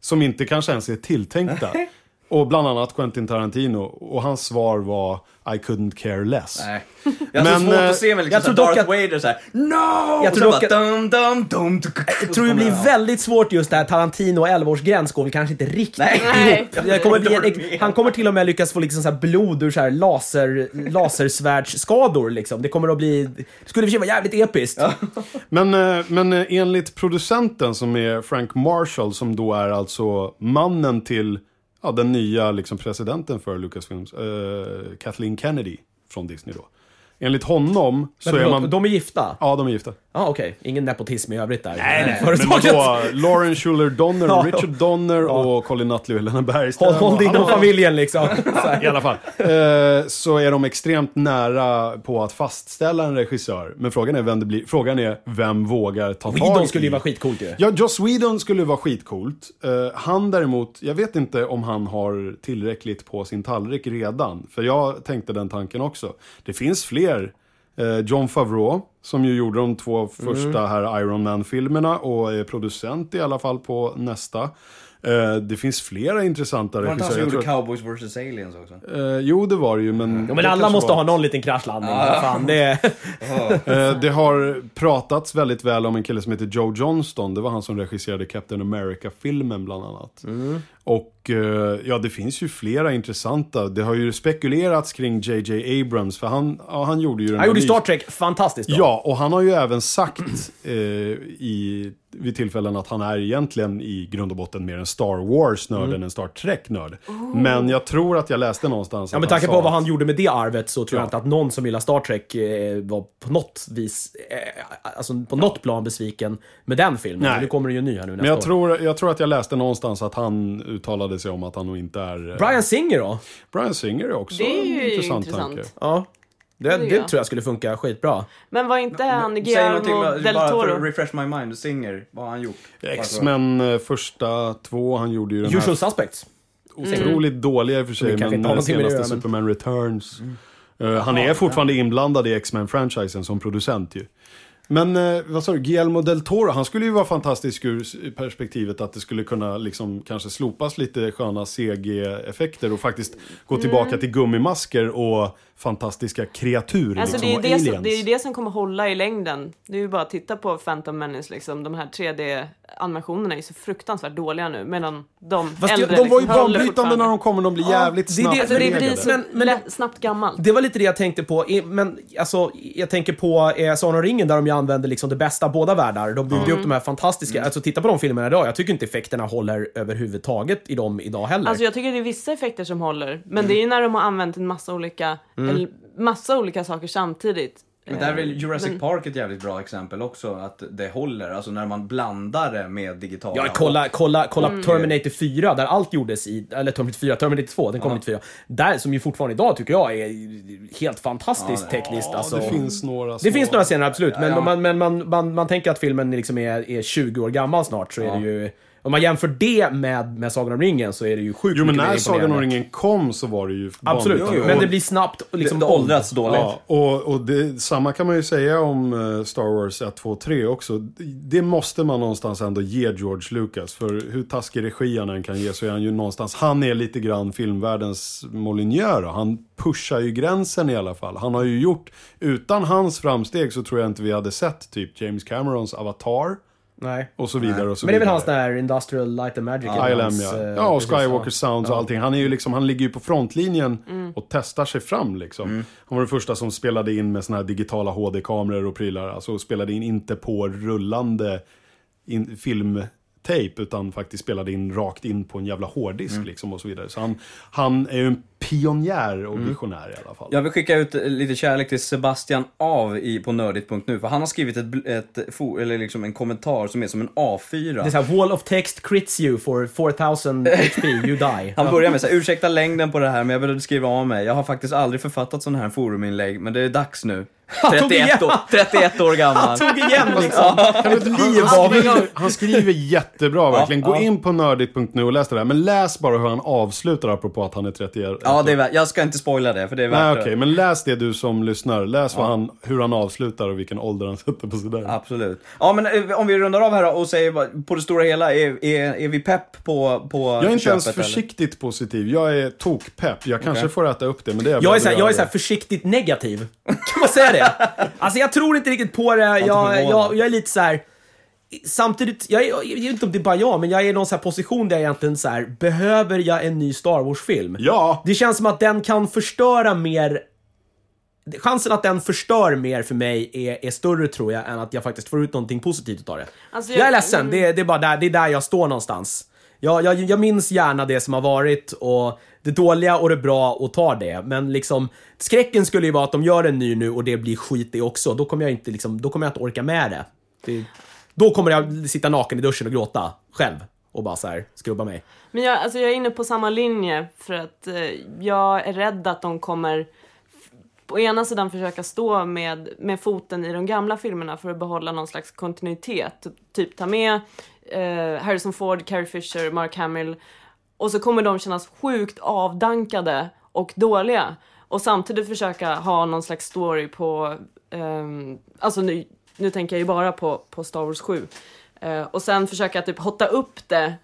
Som inte kanske ens är tilltänkta. Och bland annat Quentin Tarantino. Och hans svar var I couldn't care less. Nej. Jag har så Men, svårt eh, att se mig liksom jag tror Darth att- Vader såhär No! Jag tror dock bara, dum, dum, dum, Jag tror det blir väldigt svårt just det här Tarantino och 11-årsgräns går väl kanske inte riktigt Nej. Nej. Det kommer bli han kommer till och med lyckas få liksom så här blod ur så här laser, lasersvärdsskador liksom. Det kommer att bli... Det skulle i och för sig vara jävligt episkt. Men, eh, men eh, enligt producenten som är Frank Marshall, som då är alltså mannen till ja, den nya liksom, presidenten för Lucasfilms, eh, Kathleen Kennedy från Disney då. Enligt honom så Men är man... De är gifta? Ja, de är gifta. Ja, okej. Ingen nepotism i övrigt där. Nej, nej. Men Företaget. vadå? Lauren Schuler Donner, Ja. Richard Donner och Colin Nutley och Helena Bergström. Håll, dig inom familjen liksom. I alla fall. Eh, så är de extremt nära på att fastställa en regissör. Men frågan är vem det blir. Frågan är vem vågar ta tag Whedon skulle i- ju vara skitcoolt ju. Ja, Joss Whedon skulle vara skitcoolt. Eh, han däremot, jag vet inte om han har tillräckligt på sin tallrik redan. För jag tänkte den tanken också. Det finns fler. Eh, John Favreau, som ju gjorde de två första här Iron Man-filmerna och är producent i alla fall på nästa. Eh, det finns flera intressanta Var det inte han som regissörer. gjorde Cowboys vs Aliens också? Eh, jo, det var det ju, men... Ja, det men alla måste var- ha någon liten kraschlandning. Vad Fan, det. Eh, det har pratats väldigt väl om en kille som heter Joe Johnston. Det var han som regisserade Captain America-filmen bland annat. Och eh, ja, det finns ju flera intressanta. Det har ju spekulerats kring JJ Abrams, för han, ja, han gjorde ju den Han gjorde Star Trek fantastiskt bra. Ja, och han har ju även sagt eh, i, vid tillfällen att han är egentligen i grund och botten mer en Star Wars-nörd än en Star Trek-nörd. Men jag tror att jag läste någonstans Ja, med tanke på vad han gjorde med det arvet så tror jag Ja. inte att någon som gillar Star Trek eh, var på något vis, eh, alltså på något plan besviken med den filmen. Nej. Men nu kommer det ju en ny här nu nästa Men jag år. tror, jag tror att jag läste någonstans att han uttalade sig om att han nog inte är... eh, Brian Singer då? Brian Singer är också Det är ju en intressant, intressant. tanke. Ja. Det, Det det, tror jag skulle funka skitbra. Men var inte han Säg någonting, Guillermo bara del för att Toro? refresh my mind. Singer, vad har han gjort? X-Men eh, första två, han gjorde ju den Usual här Suspects. otroligt dåliga i och för Det sig, men det senaste men- Superman Returns. Eh, han är fortfarande inblandad i X-Men-franchisen som producent ju. Men eh, vad sa du, Guillermo del Toro, han skulle ju vara fantastisk ur perspektivet att det skulle kunna liksom kanske slopas lite sköna CG-effekter och faktiskt gå tillbaka till gummimasker och fantastiska kreatur. Alltså det, är liksom, ju och det, som, det är det som kommer hålla i längden. Det är ju bara att titta på Phantom Menace liksom. De här 3D-animationerna är så fruktansvärt dåliga nu. Medan de Fast äldre De var ju liksom banbrytande när de kommer, de blir jävligt det är det- snabbt Så det blir så Men- men- lätt, snabbt gammalt. Det var lite det jag tänkte på. Men alltså, jag tänker på eh, Sagan om ringen där de ju använder liksom det bästa av båda världar. De byggde upp de här fantastiska, alltså titta på de filmerna idag. Jag tycker inte effekterna håller överhuvudtaget i dem idag heller. Alltså jag tycker det är vissa effekter som håller. Men det är ju när de har använt en massa olika, eller massa olika saker samtidigt. Men där är väl Eh, Jurassic men- Park ett jävligt bra exempel också, att det håller. Alltså när man blandar det med digitala. Ja, kolla, kolla, kolla Mm. Terminator 4, där allt gjordes i, eller Terminator 4, Terminator 2, den kom Ja. 94. Där, som ju fortfarande idag tycker jag är helt fantastiskt Ja, det- tekniskt. Ja, alltså. det finns några Det små- finns några scener, absolut. Men Ja, man, men man, man, man tänker att filmen liksom är, är 20 år gammal snart, så är det ju... Om man jämför det med, med Sagan om ringen så är det ju sjukt Jo men när Sagan om ringen kom så var det ju Absolut, banbrytande. men det blir snabbt liksom det åldrats dåligt. Ja, och, och det, samma kan man ju säga om eh, Star Wars 1, 2, 3 också. Det måste man någonstans ändå ge George Lucas. För hur taskig regi han än kan ge så är han ju någonstans, han är lite grann filmvärldens då. Han pushar ju gränsen i alla fall. Han har ju gjort, utan hans framsteg så tror jag inte vi hade sett typ James Camerons Avatar. Nej. Och så vidare och så Men det är väl vidare. hans där Industrial Light and Magic? eller ILM hans, ja. eh, Ja, och precis, Skywalker ja. Sounds och allting. Han, är ju liksom, han ligger ju på frontlinjen och testar sig fram liksom. Han var den första som spelade in med såna här digitala HD-kameror och prylar. Alltså spelade in inte på rullande in, filmtape utan faktiskt spelade in rakt in på en jävla hårddisk liksom och så vidare. Så han, han är ju en pionjär och visionär i alla fall. Jag vill skicka ut lite kärlek till Sebastian Av i, på nördigt.nu, för han har skrivit ett, ett, fo- eller liksom en kommentar som är som en A4. Det är såhär, wall of text crits you for 4000 HP, you die. Han börjar med så här, ursäkta längden på det här men jag behövde skriva av mig. Jag har faktiskt aldrig författat sån här foruminlägg, men det är dags nu. Tog 31 igen. år, 31 år gammal. Tog igen liksom. Han, han, skriver, han skriver jättebra verkligen. Gå in på nördigt.nu och läs det där. Men läs bara hur han avslutar apropå att han är 31. Ja, det är, värt- jag ska inte spoila det, för det är värt Nej okej, men läs det du som lyssnar. Läs vad han, hur han avslutar och vilken ålder han sätter på sådär. Absolut. Ja, men eh, om vi rundar av här och säger på det stora hela, är, är, är vi pepp på, på Jag är inte ens köpet, eller? försiktigt positiv. Jag är tokpepp. Jag kanske får äta upp det, men det är Jag är, såhär, att jag är såhär försiktigt negativ. Kan man säga det? Alltså jag tror inte riktigt på det. Jag, jag, jag är lite så här. Samtidigt, jag, är, jag vet inte om det är bara jag, men jag är i någon så här position där jag egentligen så här, behöver jag en ny Star Wars-film? Ja! Det känns som att den kan förstöra mer Chansen att den förstör mer för mig är, är större tror jag än att jag faktiskt får ut någonting positivt av det. Alltså, jag, jag- är ledsen, det, är- det är bara där, det är där jag står någonstans. Jag, jag, jag minns gärna det som har varit och det dåliga och det bra och tar det. Men liksom, skräcken skulle ju vara att de gör en ny nu och det blir skit det också. Då kommer jag inte, liksom, då kommer jag inte orka med det. det. Då kommer jag sitta naken i duschen och gråta själv och bara så här skrubba mig. Men jag, alltså jag är inne på samma linje för att eh, jag är rädd att de kommer å ena sidan försöka stå med, med foten i de gamla filmerna för att behålla någon slags kontinuitet. Typ ta med eh, Harrison Ford, Carrie Fisher, Mark Hamill och så kommer de kännas sjukt avdankade och dåliga. Och samtidigt försöka ha någon slags story på, Um, alltså nu, nu tänker jag ju bara på, på Star Wars 7. Uh, eh, och sen försöka typ hotta upp det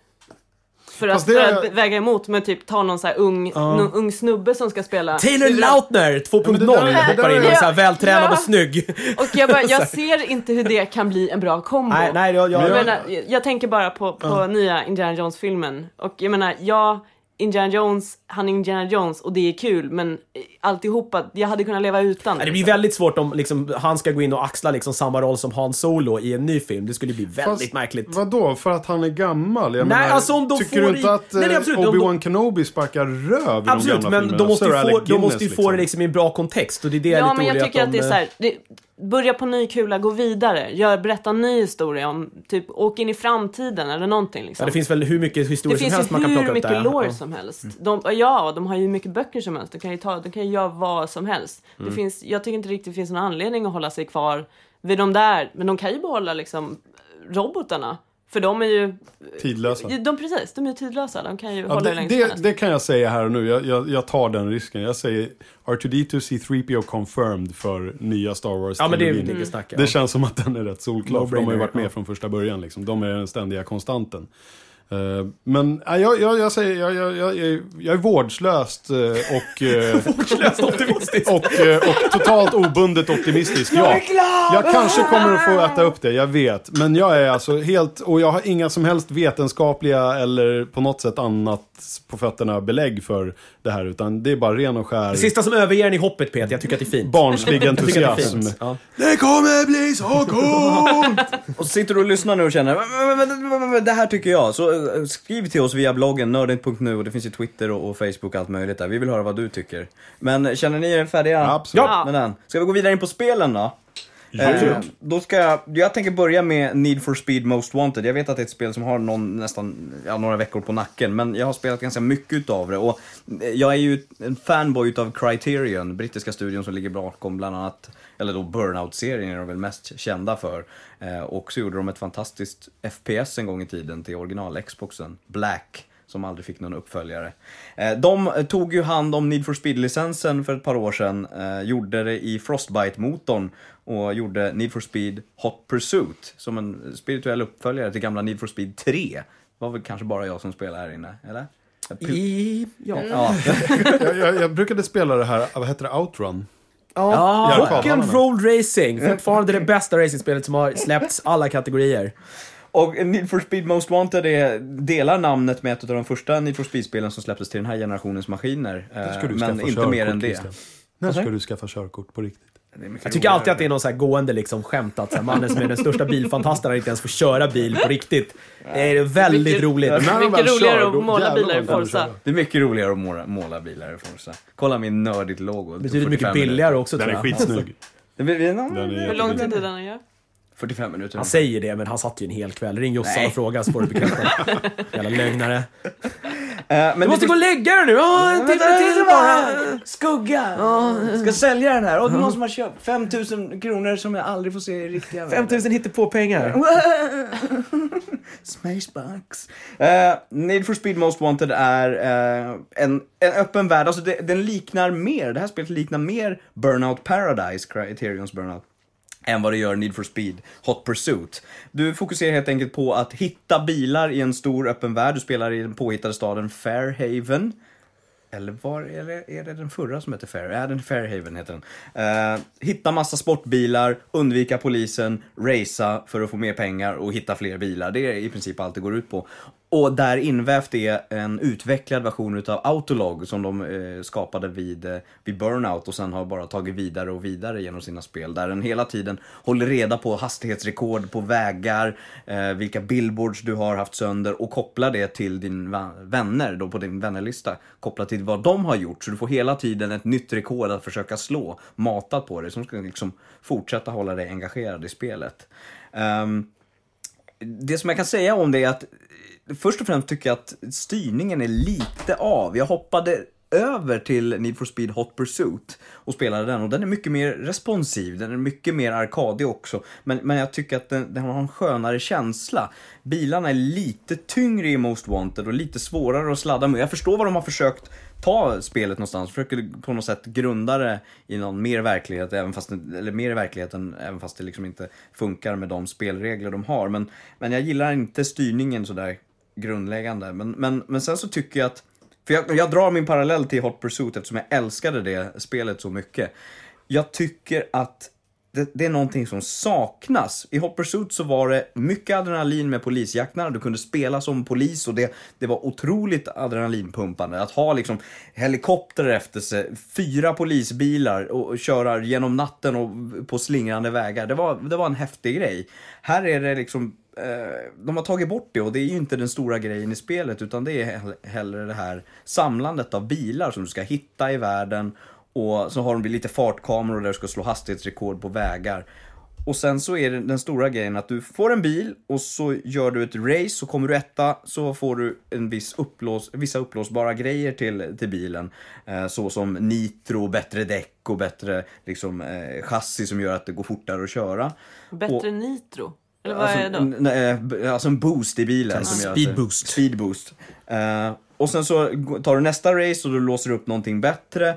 för att, det för är- att väga emot med typ ta någon så här ung, någon ung snubbe som ska spela Taylor Lautner 2.0 men det där- det hoppar in och är- så här vältränad Ja. och snygg. Och jag, bara, jag ser inte hur det kan bli en bra kombo. Nej, nej, jag, jag, jag, jag- menar, jag, jag tänker bara på, på nya Indiana Jones-filmen. Och jag menar, ja, Indiana Jones, han är Indiana Jones och det är kul, men eh, alltihopa, jag hade kunnat leva utan. Nej, det blir liksom. väldigt svårt om liksom, han ska gå in och axla liksom, samma roll som Han Solo i en ny film. Det skulle bli väldigt Fast märkligt. Vadå? För att han är gammal? Jag Nej, menar, alltså om de tycker får du inte i- att Nej, nej, eh, absolut, om de- Obi-Wan Kenobi sparkar röv i de Absolut, gamla men filmerna? de måste, ju Sir få, Alec de måste ju Guinness, få det liksom. liksom i en bra kontext och det är det jag är Ja, lite men jag tycker att, de, det är så här, det, börja på ny kula, gå vidare, gör, berätta en ny historia om, typ, åk in i framtiden eller någonting liksom. Ja, det finns väl hur mycket Det historia som finns helst ju man kan plocka hur upp mycket där. lore Ja. som helst. De, ja, de har ju hur mycket böcker som helst. De kan ju, ta, de kan ju göra vad som helst. Mm. Det finns, jag tycker inte riktigt det finns någon anledning att hålla sig kvar vid de där. Men de kan ju behålla liksom robotarna. För de är ju... Tidlösa. De, precis, de är ju tidlösa. De kan ju Ja, hålla det, det, det kan jag säga här och nu. Jag, jag, jag tar den risken. Jag säger R2D2 C3PO confirmed för nya Star Wars Ja, men det inget snack. Det känns som att den är rätt solklar. För de har ju varit med ja. från första början. Liksom. De är den ständiga konstanten. Eh, men ja, jag, jag, jag säger, jag, jag, jag, är- jag är vårdslöst eh, och, eh, Vårdslöst optimistisk. och, och totalt obundet optimistisk. Ja, jag kanske kommer att få äta upp det, jag vet. Men jag är alltså helt, och jag har inga som helst vetenskapliga eller på något sätt annat på fötterna belägg för det här. Utan det är bara ren och skär Det sista som överger en i hoppet, Peter. Jag tycker att det är fint. barnslig Jag det är entusiasm. fint. Ja. Det kommer bli så coolt! Och så sitter du och lyssnar nu och känner "Men, men, men, men, men, det här tycker jag. Så skriv till oss via bloggen nördigt.nu och det finns ju Twitter och, och Facebook och allt möjligt där. Vi vill höra vad du tycker. Men känner ni er färdiga Absolut. Ja. med den? Ska vi gå vidare in på spelen då? Eh, då ska jag, jag tänker börja med Need for Speed Most Wanted. Jag vet att det är ett spel som har någon, nästan ja, några veckor på nacken, men jag har spelat ganska mycket utav det. Och eh, jag är ju en fanboy utav Criterion, brittiska studion som ligger bakom bland annat, eller då Burnout-serien är de väl mest kända för. Eh, och så gjorde de ett fantastiskt FPS en gång i tiden till original-Xboxen, Black som aldrig fick någon uppföljare. Eh, De tog ju hand om Need for Speed-licensen för ett par år sedan, eh, gjorde det i Frostbite-motorn och gjorde Need for Speed Hot Pursuit som en spirituell uppföljare till gamla Need for Speed 3. Det var väl kanske bara jag som spelade här inne, eller? I... Ja. Ja, jag, jag, jag brukade spela det här, vad heter det, Outrun? Ja, Ja, Rock and kablarna. Roll Racing. Fortfarande det bästa racingspelet som har släppts alla kategorier. och Need for Speed Most Wanted är, delar namnet med ett av de första Need for Speed-spelen som släpptes till den här generationens maskiner. Eh, Där ska du Men inte mer än det. När ska du skaffa körkort på riktigt? Det är Jag tycker alltid att det är någon så här gående liksom skämt att så här, mannen som är den största bilfantasten inte ens får köra bil på riktigt. Det är väldigt Mycket- roligt. När de Mycket roligare att måla bilar i Forza. Det är mycket roligare att måla, måla bilar i Forza. Kolla min nördigt logo. Det Betydligt 45 mycket minuter. billigare också Den tror är jag. skitsnygg. Det Den är Hur lång tid är den att göra? 45 minuter. Han säger det, men han satt ju en hel kväll. Ring Jossan och fråga så får du bekräfta. Jävla lögnare. Eh, men Du måste gå och lägga dig nu! Ja, en timme till bara! Skugga! Ska sälja den här. Och någon som har köpt 5000 kronor som jag aldrig får se i riktiga världen. 5000 hittepå-pengar. Smashbox. Uh, Need for Speed Most Wanted är eh, en, en öppen värld. Alltså det, den liknar mer, det här spelet liknar mer Burnout Paradise, Criterions Burnout än vad det gör Need for Speed Hot Pursuit. Du fokuserar helt enkelt på att hitta bilar i en stor öppen värld. Du spelar i den påhittade staden Fairhaven. Eller var eller är det den förra som heter Fair? Ja, den Fairhaven heter den. Uh, hitta massa sportbilar, undvika polisen, racea för att få mer pengar och hitta fler bilar. Det är i princip allt det går ut på. Och där invävt är en utvecklad version utav Autolog som de eh, skapade vid, eh, vid Burnout och sen har bara tagit vidare och vidare genom sina spel. Där den hela tiden håller reda på hastighetsrekord på vägar, eh, vilka billboards du har haft sönder och kopplar det till din vänner då på din vännerlista. Kopplat till vad de har gjort så du får hela tiden ett nytt rekord att försöka slå matat på dig som ska liksom fortsätta hålla dig engagerad i spelet. Um, det som jag kan säga om det är att först och främst tycker jag att styrningen är lite av. Jag hoppade över till Need for Speed Hot Pursuit och spelade den och den är mycket mer responsiv, den är mycket mer arkadig också. Men, men jag tycker att den, den har en skönare känsla. Bilarna är lite tyngre i Most Wanted och lite svårare att sladda med. Jag förstår vad de har försökt ta spelet någonstans, försöker på något sätt grunda det i någon mer verklighet, även fast, eller mer i verkligheten, även fast det liksom inte funkar med de spelregler de har. Men, men jag gillar inte styrningen sådär grundläggande. Men, men, men sen så tycker jag att, för jag, jag drar min parallell till Hot Pursuit eftersom jag älskade det spelet så mycket. Jag tycker att det, det är någonting som saknas. I Hot Pursuit så var det mycket adrenalin med polisjakterna. Du kunde spela som polis och det, det var otroligt adrenalinpumpande. Att ha liksom helikopter efter sig, fyra polisbilar och, och köra genom natten och på slingrande vägar. Det var, det var en häftig grej. Här är det liksom de har tagit bort det och det är ju inte den stora grejen i spelet utan det är hell- hellre det här samlandet av bilar som du ska hitta i världen och så har de lite fartkameror där du ska slå hastighetsrekord på vägar. Och sen så är den stora grejen att du får en bil och så gör du ett race så kommer du etta så får du en viss upplås, vissa upplåsbara grejer till, till bilen. Eh, så som nitro, bättre däck och bättre liksom, eh, chassi som gör att det går fortare att köra. Bättre Och- nitro. Eller vad alltså, är det då? nej, alltså en boost i bilen. som att speed boost. Speed boost. Eh, och sen så tar du nästa race och du låser upp någonting bättre.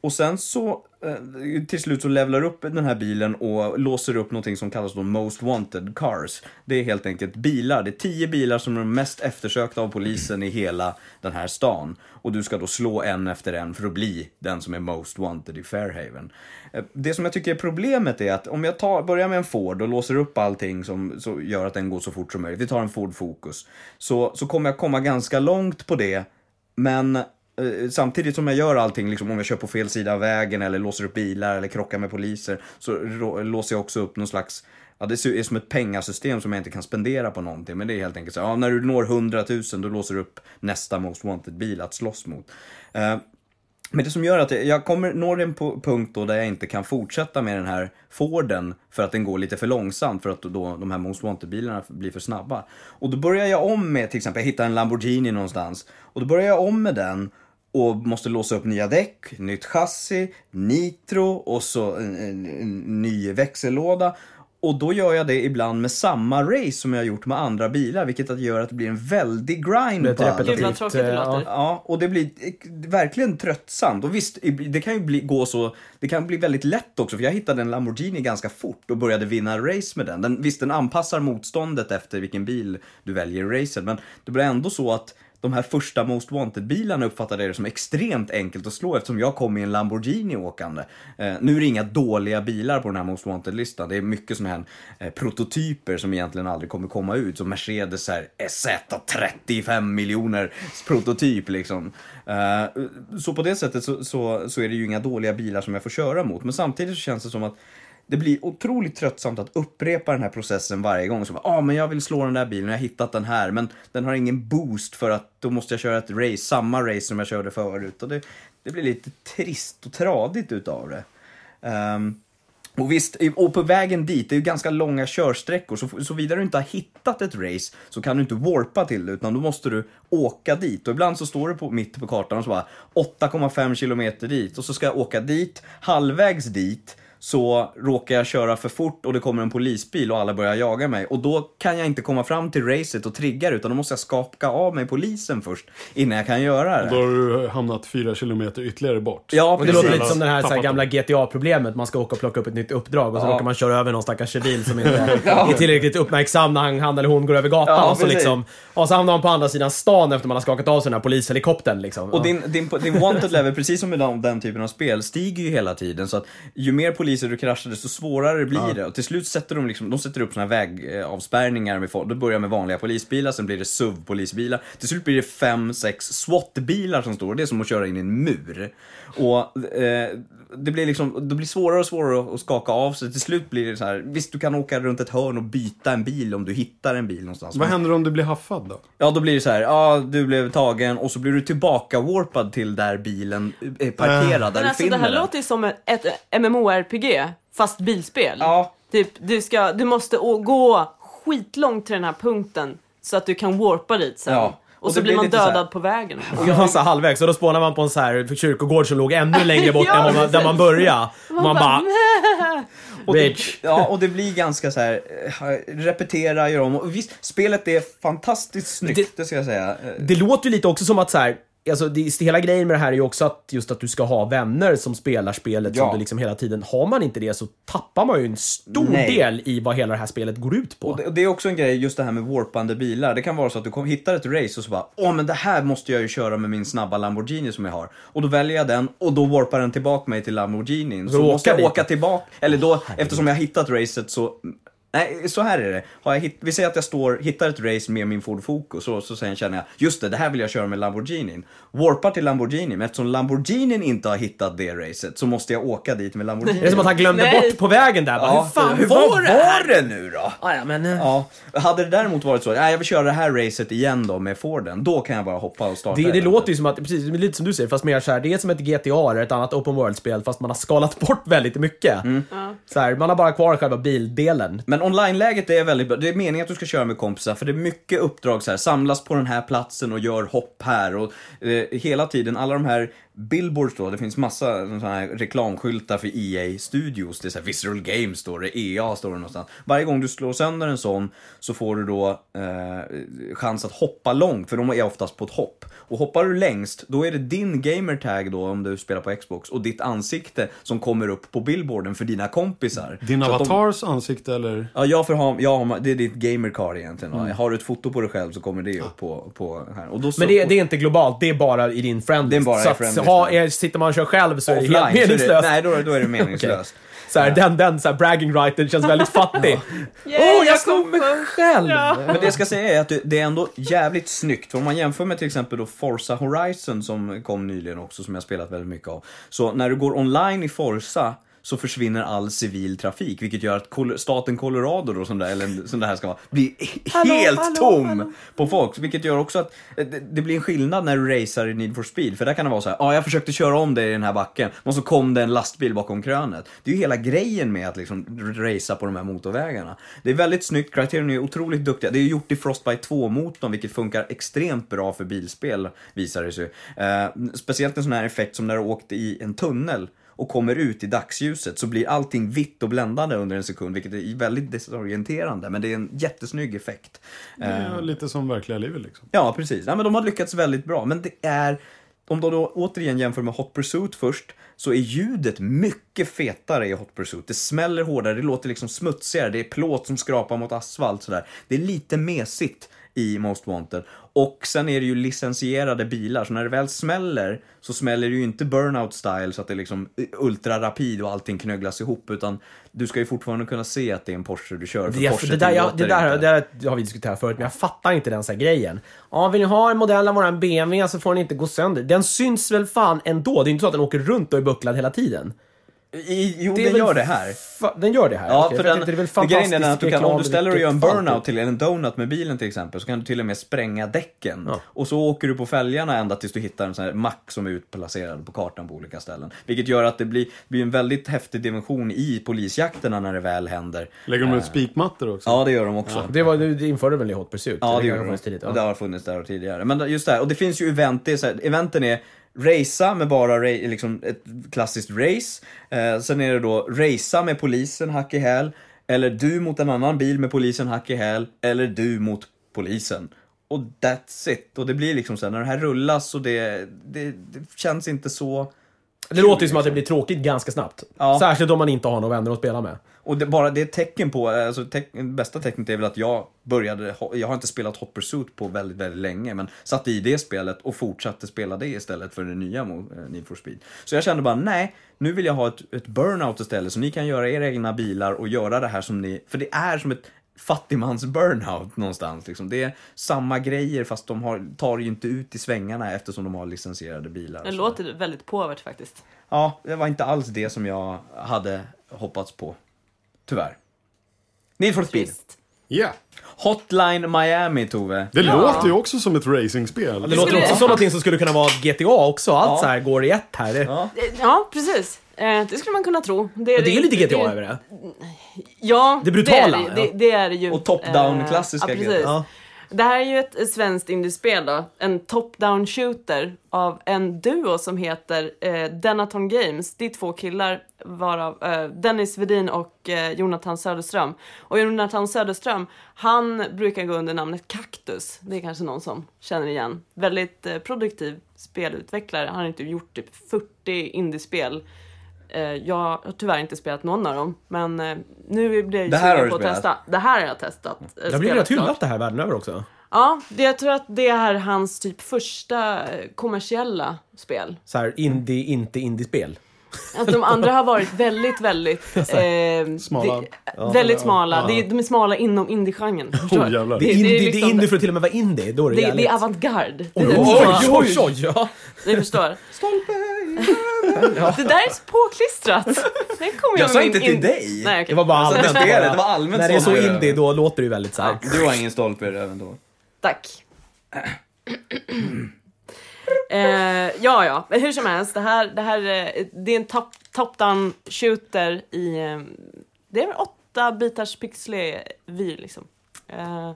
Och sen så eh, till slut så levlar du upp den här bilen och låser upp någonting som kallas då Most Wanted Cars. Det är helt enkelt bilar. Det är tio bilar som är de mest eftersökta av polisen i hela den här stan. Och du ska då slå en efter en för att bli den som är Most Wanted i Fairhaven. Eh, det som jag tycker är problemet är att om jag tar, börjar med en Ford och låser upp allting som så gör att den går så fort som möjligt. Vi tar en Ford Focus. Så, så kommer jag komma ganska långt på det. Men Eh, samtidigt som jag gör allting, liksom om jag kör på fel sida av vägen eller låser upp bilar eller krockar med poliser, så låser jag också upp någon slags Ja, det är som ett pengasystem som jag inte kan spendera på någonting. Men det är helt enkelt så, ja, när du når 100 000 då låser du upp nästa Most Wanted-bil att slåss mot. Eh, men det som gör att jag- jag kommer, når en punkt då där jag inte kan fortsätta med den här Forden för att den går lite för långsamt för att då de här Most Wanted-bilarna blir för snabba. Och då börjar jag om med, till exempel, jag hittar en Lamborghini någonstans och då börjar jag om med den och måste låsa upp nya däck, nytt chassi, nitro och så en, en, en ny växellåda. Och då gör jag det ibland med samma race som jag har gjort med andra bilar, vilket att gör att det blir en väldig grind Det på allt. Gud vad repetitivt... tråkigt det eh, låter. Ja, och det blir eh, verkligen tröttsamt. Och visst, det kan ju bli, gå så, det kan bli väldigt lätt också, för jag hittade en Lamborghini ganska fort och började vinna race med den. den visst, den anpassar motståndet efter vilken bil du väljer i racet, men det blir ändå så att de här första Most Wanted-bilarna uppfattade jag det som extremt enkelt att slå eftersom jag kom i en Lamborghini åkande. Eh, nu är det inga dåliga bilar på den här Most Wanted-listan. Det är mycket sådana här eh, prototyper som egentligen aldrig kommer komma ut. Som Mercedes här SZ35 miljoner prototyp liksom. Eh, så på det sättet så, så, så är det ju inga dåliga bilar som jag får köra mot. Men samtidigt så känns det som att det blir otroligt tröttsamt att upprepa den här processen varje gång. Ja, ah, men jag vill slå den där bilen, jag har hittat den här, men den har ingen boost för att då måste jag köra ett race, samma race som jag körde förut. Och det, det blir lite trist och tradigt utav det. Um, och visst, och på vägen dit, det är ju ganska långa körsträckor, så såvida du inte har hittat ett race så kan du inte warpa till det, utan då måste du åka dit. Och ibland så står det på, mitt på kartan och så bara 8,5 kilometer dit, och så ska jag åka dit, halvvägs dit, så råkar jag köra för fort och det kommer en polisbil och alla börjar jaga mig. Och då kan jag inte komma fram till racet och trigga utan då måste jag skaka av mig polisen först innan jag kan göra det. Då har du hamnat fyra kilometer ytterligare bort. Ja, Och det precis. låter lite som det här, så här gamla GTA-problemet. Man ska åka och plocka upp ett nytt uppdrag och så Ja. råkar man köra över någon stackars civil som inte är tillräckligt uppmärksam när han, han eller hon går över gatan. Ja, och, så precis. liksom, och så hamnar man på andra sidan stan efter man har skakat av sig den här polishelikoptern. Liksom. Och din, din, din wanted level, precis som med den, den typen av spel, stiger ju hela tiden. Så att ju mer poliser du kraschar, desto svårare blir det. Och till slut sätter de, liksom, de sätter upp såna här vägavspärrningar. Med, folk. det börjar med vanliga polisbilar, sen blir det SUV-polisbilar. Till slut blir det fem, sex SWAT-bilar som står. Det är som att köra in i en mur. Och eh, det blir liksom, det blir svårare och svårare att skaka av sig. Till slut blir det så här, visst du kan åka runt ett hörn och byta en bil om du hittar en bil någonstans. Vad händer om du blir haffad då? Ja, då blir det så här, ja, du blev tagen och så blir du tillbaka warpad till där bilen är parkerad, där Men du alltså det finner här den. låter ju som ett, ett MMORPG, fast bilspel. Ja. Typ, du, ska, du måste gå skitlångt till den här punkten så att du kan warpa dit sen. Ja. Och, Och så det blir man så här- dödad på vägen. Och jag var så halvvägs och då spånar man på en så här kyrkogård som låg ännu längre bort Ja, än man, där man började. Man, man bara... Och det, Bitch. ja, och det blir ganska så här, eh, repetera, göra om. Och visst, spelet är fantastiskt snyggt, det, Det- ska jag säga. Det låter ju lite också som att så här, alltså det, hela grejen med det här är ju också att just att du ska ha vänner som spelar spelet Ja. som du liksom hela tiden. Har man inte det så tappar man ju en stor Nej. del i vad hela det här spelet går ut på. Och det, och det är också en grej, just det här med warpande bilar. Det kan vara så att du kom, hittar ett race och så bara, åh men det här måste jag ju köra med min snabba Lamborghini som jag har. Och då väljer jag den och då warpar den tillbaka mig till Lamborghinin. Så, Så åka måste jag dit. åka tillbaka, eller då, eftersom jag har hittat racet så Nej, så här är det. Har jag hitt, vi säger att jag står, hittar ett race med min Ford Focus och så sen känner jag, just det, det här vill jag köra med Lamborghinin. Warpar till Lamborghini, men eftersom Lamborghinin inte har hittat det racet så måste jag åka dit med Lamborghini. Det är som att han glömde Nej. bort på vägen där. Bara, hur fan hur var det här? var det nu då? Ah, ja, men, eh, Ja, hade det däremot varit så, nej jag vill köra det här racet igen då med Forden, då kan jag bara hoppa och starta. Det, det låter ju som att, precis det lite som du säger, fast mer så här, det är som ett GTA eller ett annat open world-spel fast man har skalat bort väldigt mycket. Mm. Så här, man har bara kvar själva bildelen. Men online-läget är väldigt bra. Det är meningen att du ska köra med kompisar för det är mycket uppdrag så här. Samlas på den här platsen och gör hopp här och eh, hela tiden alla de här billboards då. Det finns massa såna här reklamskyltar för EA Studios. Det är så här Visceral Games står det, EA står det någonstans. Varje gång du slår sönder en sån så får du då eh, chans att hoppa långt för de är oftast på ett hopp. Och hoppar du längst då är det din gamertag då om du spelar på Xbox och ditt ansikte som kommer upp på billboarden för dina kompisar. Din att de- avatars ansikte eller? Ja, jag får ha, jag har, det är ditt gamercard egentligen. Mm. Har du ett foto på dig själv så kommer det upp på, på här. Och då så, Men det, det är inte globalt, det är bara i din friendlist. Det är bara i så att, friendlist, ha, ja. är, sitter man och kör själv så är det offline, helt är det, meningslöst. nej, då, då är det meningslöst. Så här, Den, den så här, bragging righten känns väldigt fattig. Åh, Yay, jag slog mig själv! Ja. Men det jag ska säga är att det, det är ändå jävligt snyggt. För om man jämför med till exempel då Forza Horizon som kom nyligen också, som jag spelat väldigt mycket av. Så när du går online i Forza så försvinner all civil trafik, vilket gör att staten Colorado då, som det, eller som det här ska vara, blir Hallå, helt hallå, tom hallå. på folk. Vilket gör också att eh, det, blir en skillnad när du racear i Need for Speed. För där kan det vara så här, ja ah, jag försökte köra om dig i den här backen, och så kom det en lastbil bakom krönet. Det är ju hela grejen med att liksom racea på de här motorvägarna. Det är väldigt snyggt, Criterion är otroligt duktiga. Det är gjort i Frostbite 2-motorn, vilket funkar extremt bra för bilspel, visar det sig. Eh, speciellt en sån här effekt som när du åkte i en tunnel och kommer ut i dagsljuset så blir allting vitt och bländande under en sekund, vilket är väldigt desorienterande, men det är en jättesnygg effekt. Eh, Ja, lite som verkliga livet liksom. Ja, precis. Ja, men de har lyckats väldigt bra. Men det är, om du då återigen jämför med Hot Pursuit först, så är ljudet mycket fetare i Hot Pursuit. Det smäller hårdare, det låter liksom smutsigare, det är plåt som skrapar mot asfalt sådär. Det är lite mesigt i Most Wanted. Och sen är det ju licensierade bilar, så när det väl smäller så smäller det ju inte burnout style så att det är liksom ultra rapid och allting knögglas ihop, utan du ska ju fortfarande kunna se att det är en Porsche du kör. För Det, Porsche det, där, jag, det, där, det där har vi diskuterat förut, men jag fattar inte den här grejen. Ja, vill ni ha en modell av våran BMW så får den inte gå sönder. Den syns väl fan ändå? Det är inte så att den åker runt och är bucklad hela tiden. I, jo, Det den gör det här. Den gör det här? Ja, Okej, för den, det är väl för grejen är att fantastisk du kan, om du ställer och gör en burnout till, eller en donut med bilen till exempel, så kan du till och med spränga däcken. Ja. Och så åker du på fälgarna ända tills du hittar en sån här mack som är utplacerad på kartan på olika ställen. Vilket gör att det blir, blir en väldigt häftig dimension i polisjakterna när det väl händer. Lägger de ut spikmattor också? Ja, det gör de också. Det, var, det införde väl i Hot Pursuit? Ja, det gör ha de. tidigt. Och det Ja. har funnits där och tidigare. Men just det här, och det finns ju event, det är så här, eventen är racea med bara ra- liksom ett klassiskt race. Eh, sen är det då racea med polisen hack i häl. Eller du mot en annan bil med polisen hack i häl. Eller du mot polisen. Och that's it. Och det blir liksom så här, när det här rullas och det, det, det känns inte så... Det låter ju som att det blir tråkigt ganska snabbt. Ja. Särskilt om man inte har några vänner att spela med. Och det, bara det är ett tecken på, alltså teck, bästa tecknet är väl att jag började, jag har inte spelat Hot Pursuit på väldigt, väldigt länge, men satte i det spelet och fortsatte spela det istället för det nya eh, Need for Speed. Så jag kände bara, nej, nu vill jag ha ett, ett burnout istället, så ni kan göra era egna bilar och göra det här som ni, för det är som ett fattigmans burnout någonstans. Liksom. Det är samma grejer fast de har, tar ju inte ut i svängarna eftersom de har licensierade bilar. Det låter väldigt påvert faktiskt. Ja, det var inte alls det som jag hade hoppats på. Tyvärr. Need for speed. Ja. Hotline Miami, Tove. Det låter ju också som ett racingspel. Det låter skulle- också som någonting som skulle kunna vara GTA också. Allt Ja. så här går i ett här. Det, Ja. Ja, precis. Eh, Det skulle man kunna tro. det är lite GTA över det. Ja, Det brutala, Det är det, ja. det, det är det ju. Och top-down Eh, klassiska ja, grejer. Det här är ju ett, ett svenskt indiespel då. En top-down shooter av en duo som heter eh, Denaton Games. Det är två killar varav eh, Dennis Vedin och eh, Jonathan Söderström. Och Jonathan Söderström, han brukar gå under namnet Cactus. Det är kanske någon som känner igen. Väldigt eh, produktiv spelutvecklare. Han har inte gjort typ 40 indiespel. Eh, jag har tyvärr inte spelat någon av dem, men eh, nu blir jag Det här har sugen du på att spelat? testa. Det här har jag testat. eh, Det har blivit rätt hyllat det här världen över också. Ja, det, jag tror att det är hans typ första eh, kommersiella spel. Så här indie, inte indie-spel. Alltså de andra har varit väldigt, väldigt... Eh, Smala. Det, väldigt smala. Det är, de är smala inom indie-genren. Oh. Det är, Det- det är indie, det är liksom- indie för att till och med vara indie. Då är det, det, det är avantgarde. Oj, Det är oj, så- oj, oj, ja. Ni förstår. Det där är så påklistrat. Den kommer Jag sa med inte till dig. Nej, okej. Det var bara det allmänt. det var allmänt När det är så indie, då låter det ju väldigt så här. Du har ingen stolpe även då. Tack. eh, ja, ja, men hur som helst, det här, det här eh, det är en top- top-down shooter i, eh, det är åtta bitars pixlig vy liksom. Eh,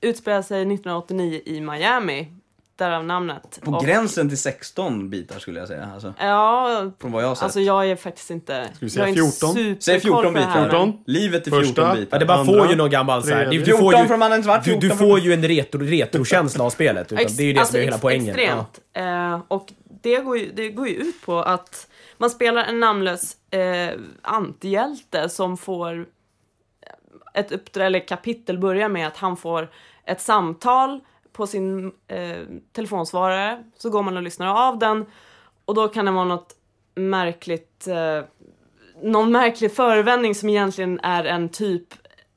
utspelar sig 1989 i Miami, därav namnet. På Och- gränsen till 16 bitar skulle jag säga. Alltså, Ja, från vad jag har sett. alltså jag är faktiskt inte... vi säga jag är inte 14? superkoll Säg 14 på det här, bitar. men- 14. Livet är 14 Första. bitar. Ja, det bara Andra, får ju någon gammal så här, du, du, 14 får ju, från Mannen Svart, du, 14 du får ju en retro, retrokänsla av spelet. Utan det är ju det som alltså är hela ex- poängen. Ja. Extremt. Eh, och det går, ju, det går ju ut på att man spelar en namnlös eh, antihjälte som får ett uppdrag, eller kapitel börjar med att han får ett samtal på sin eh, telefonsvarare. Så går man och lyssnar av den och då kan det vara något märkligt, eh, någon märklig förevändning som egentligen är en typ,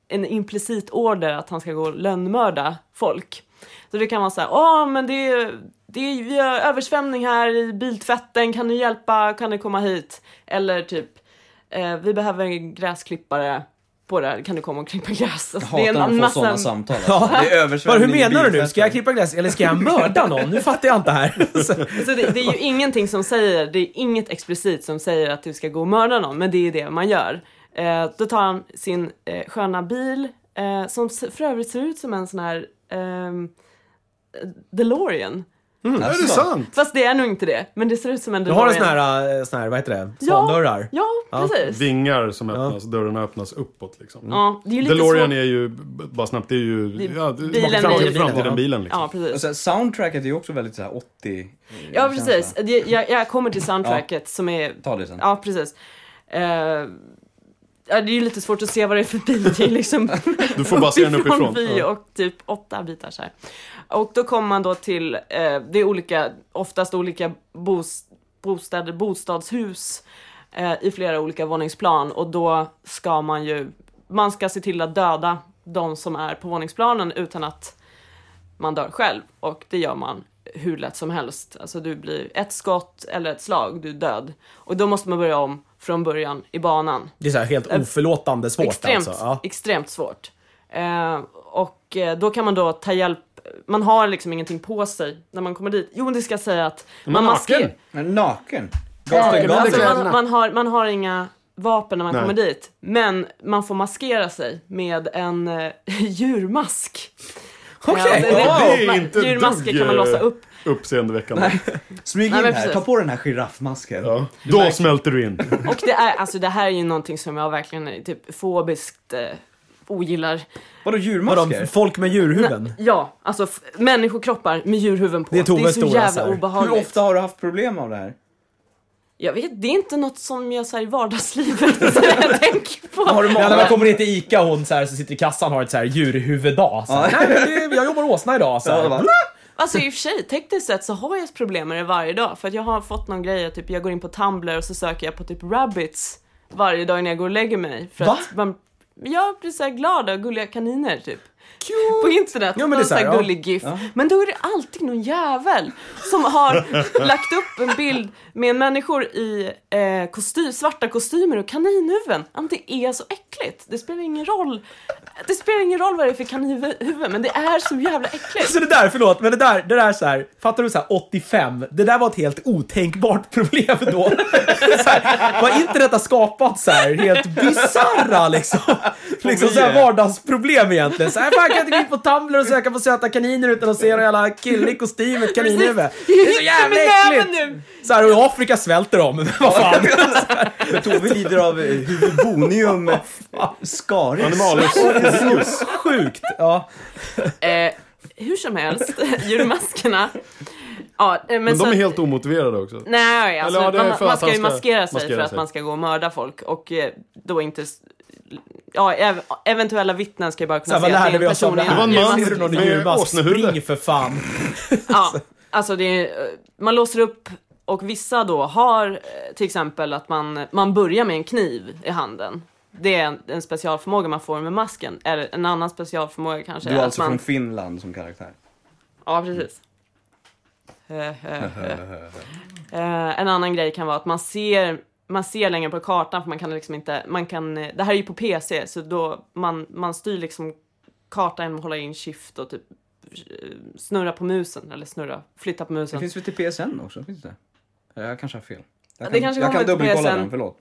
en implicit order att han ska gå och lönnmörda folk. Så det kan vara så här, åh men det är, det är, vi har översvämning här i biltvätten, kan ni hjälpa, kan ni komma hit? Eller typ, eh, vi behöver en gräsklippare på det här, kan du komma och klippa gräs? Alltså, Jag hatar att få sådana samtal. Alltså. Det är Bara, hur menar du nu? Ska jag klippa gräs eller ska jag mörda någon? Nu fattar jag inte här. Så- Så det, det är ju ingenting som säger, det är inget explicit som säger att du ska gå och mörda någon, men det är ju det man gör. Eh, då tar han sin eh, sköna bil, eh, som för övrigt ser ut som en sån här ehm, DeLorean. Är det Alltså. sant? Fast det är nog inte det, men det ser ut som en Du har en sån här, eh, sån här vad heter det? Ja. Svandörrar? Ja, Ja, precis. Vingar som öppnas, dörrarna öppnas uppåt liksom. Ja, det är ju lite DeLorean svårt. är ju, bara snabbt, det är ju... Det är ja, det- bilen framtiden, i- framtiden bilen liksom. Ja, Och precis. sen, soundtracket är ju också väldigt så här 80 Ja, precis. Jag, jag, jag kommer till soundtracket som är... Ta det sen. Ja, precis. Eh, ja, det är ju lite svårt att se vad det är för bil. Det är liksom Du får bara se den uppifrån. Ja. och typ åtta bitar så här. Och då kommer man då till, eh, det är olika, oftast olika bos, bostäder, bostadshus eh, i flera olika våningsplan och då ska man ju, man ska se till att döda de som är på våningsplanen utan att man dör själv och det gör man hur lätt som helst. Alltså du blir ett skott eller ett slag, du är död. Och då måste man börja om från början i banan. Det är så här helt oförlåtande svårt extremt, alltså. Ja. extremt svårt. Eh, och eh, då kan man då ta hjälp, man har liksom ingenting på sig när man kommer dit. Jo, det ska jag säga att man man naken? maskerar. Men naken? Eh, alltså, man, man, har, man har inga vapen när man Nej. kommer dit, men man får maskera sig med en eh, djurmask. Okej. Ja, det- Ja, det är inte Djurmasker dugg, kan man eh, låsa upp. Uppseendeväckande. Smyg Nej, in men här, ta på den här giraffmasken. Ja. Då smälter du in. Och det, är, alltså, det här är ju någonting som jag verkligen är typ fobiskt eh, ogillar. Vadå Vadå, djurmasker? folk med djurhuvuden? Ja, alltså människokroppar med djurhuvuden på. Det är Toves så stora, jävla så här. Hur obehagligt. ofta har du haft problem av det här? Jag vet, det är inte något som jag så här, i vardagslivet jag tänker på. Har du Ja, när man kommer in till Ica och hon så här, som sitter i kassan har ett så här djurhuvuddag. Så här, Nej, men det- jag jobbar åsna idag. Så här. Alltså i och för sig, tekniskt sett så har jag problem med det varje dag. För att jag har fått någon grej, typ jag går in på Tumblr och så söker jag på typ rabbits varje dag när jag går och lägger mig. För Va? att man, jag blir så här glad av gulliga kaniner typ. På internet, Ja, men någon det är så här, ja. gullig GIF. Men då är det alltid någon jävel som har lagt upp en bild med människor i eh, kostym, svarta kostymer och kaninhuvuden. Ja, Det är så äckligt. Det spelar ingen roll. Det spelar ingen roll vad det är för kaninhuvud, men det är så jävla äckligt. Så det där, förlåt, men det där, det där så här, fattar du så här 85, det där var ett helt otänkbart problem då. så här, vad internet har skapat så här, helt bisarra liksom, liksom så här vardagsproblem egentligen. Så här, kan inte gå in på Tumblr och söka på söta kaniner utan att se någon jävla kille i kostym med ett kaninhuvud. Det är så jävla äckligt! Så här, och i Afrika svälter de, men vad fan. Men Tove lider av eh, huvudbonium skaris. Animalus. Sjukt! Ja. Eh, hur som helst, djurmaskerna. Ja, eh, men, Men så, de är helt omotiverade också. Nej, alltså, Eller ja, man, man ska ju maskera sig maskera för att sig. man ska gå och mörda folk och eh, då inte... Ja, ev eventuella vittnen ska ju bara Så kunna vad se att det är en person det var en man. Ser du någon med djurmask? Spring för fan. Ja, alltså det är, man låser upp och vissa då har eh, till exempel att man, man börjar med en kniv i handen. Det är en, en specialförmåga man får med masken. Eller en annan specialförmåga kanske Du är är att alltså man... från Finland som karaktär. Ja, precis. Eh, en annan grej kan vara att man ser, man ser längre på kartan för man kan liksom inte, man kan, det här är ju på PC så då man, man styr liksom kartan genom att hålla in shift och typ eh, snurra på musen eller snurra, flytta på Det musen. finns väl till PSN också? Finns det? Jag kanske har fel. Jag det kanske jag kan dubbelkolla den, förlåt.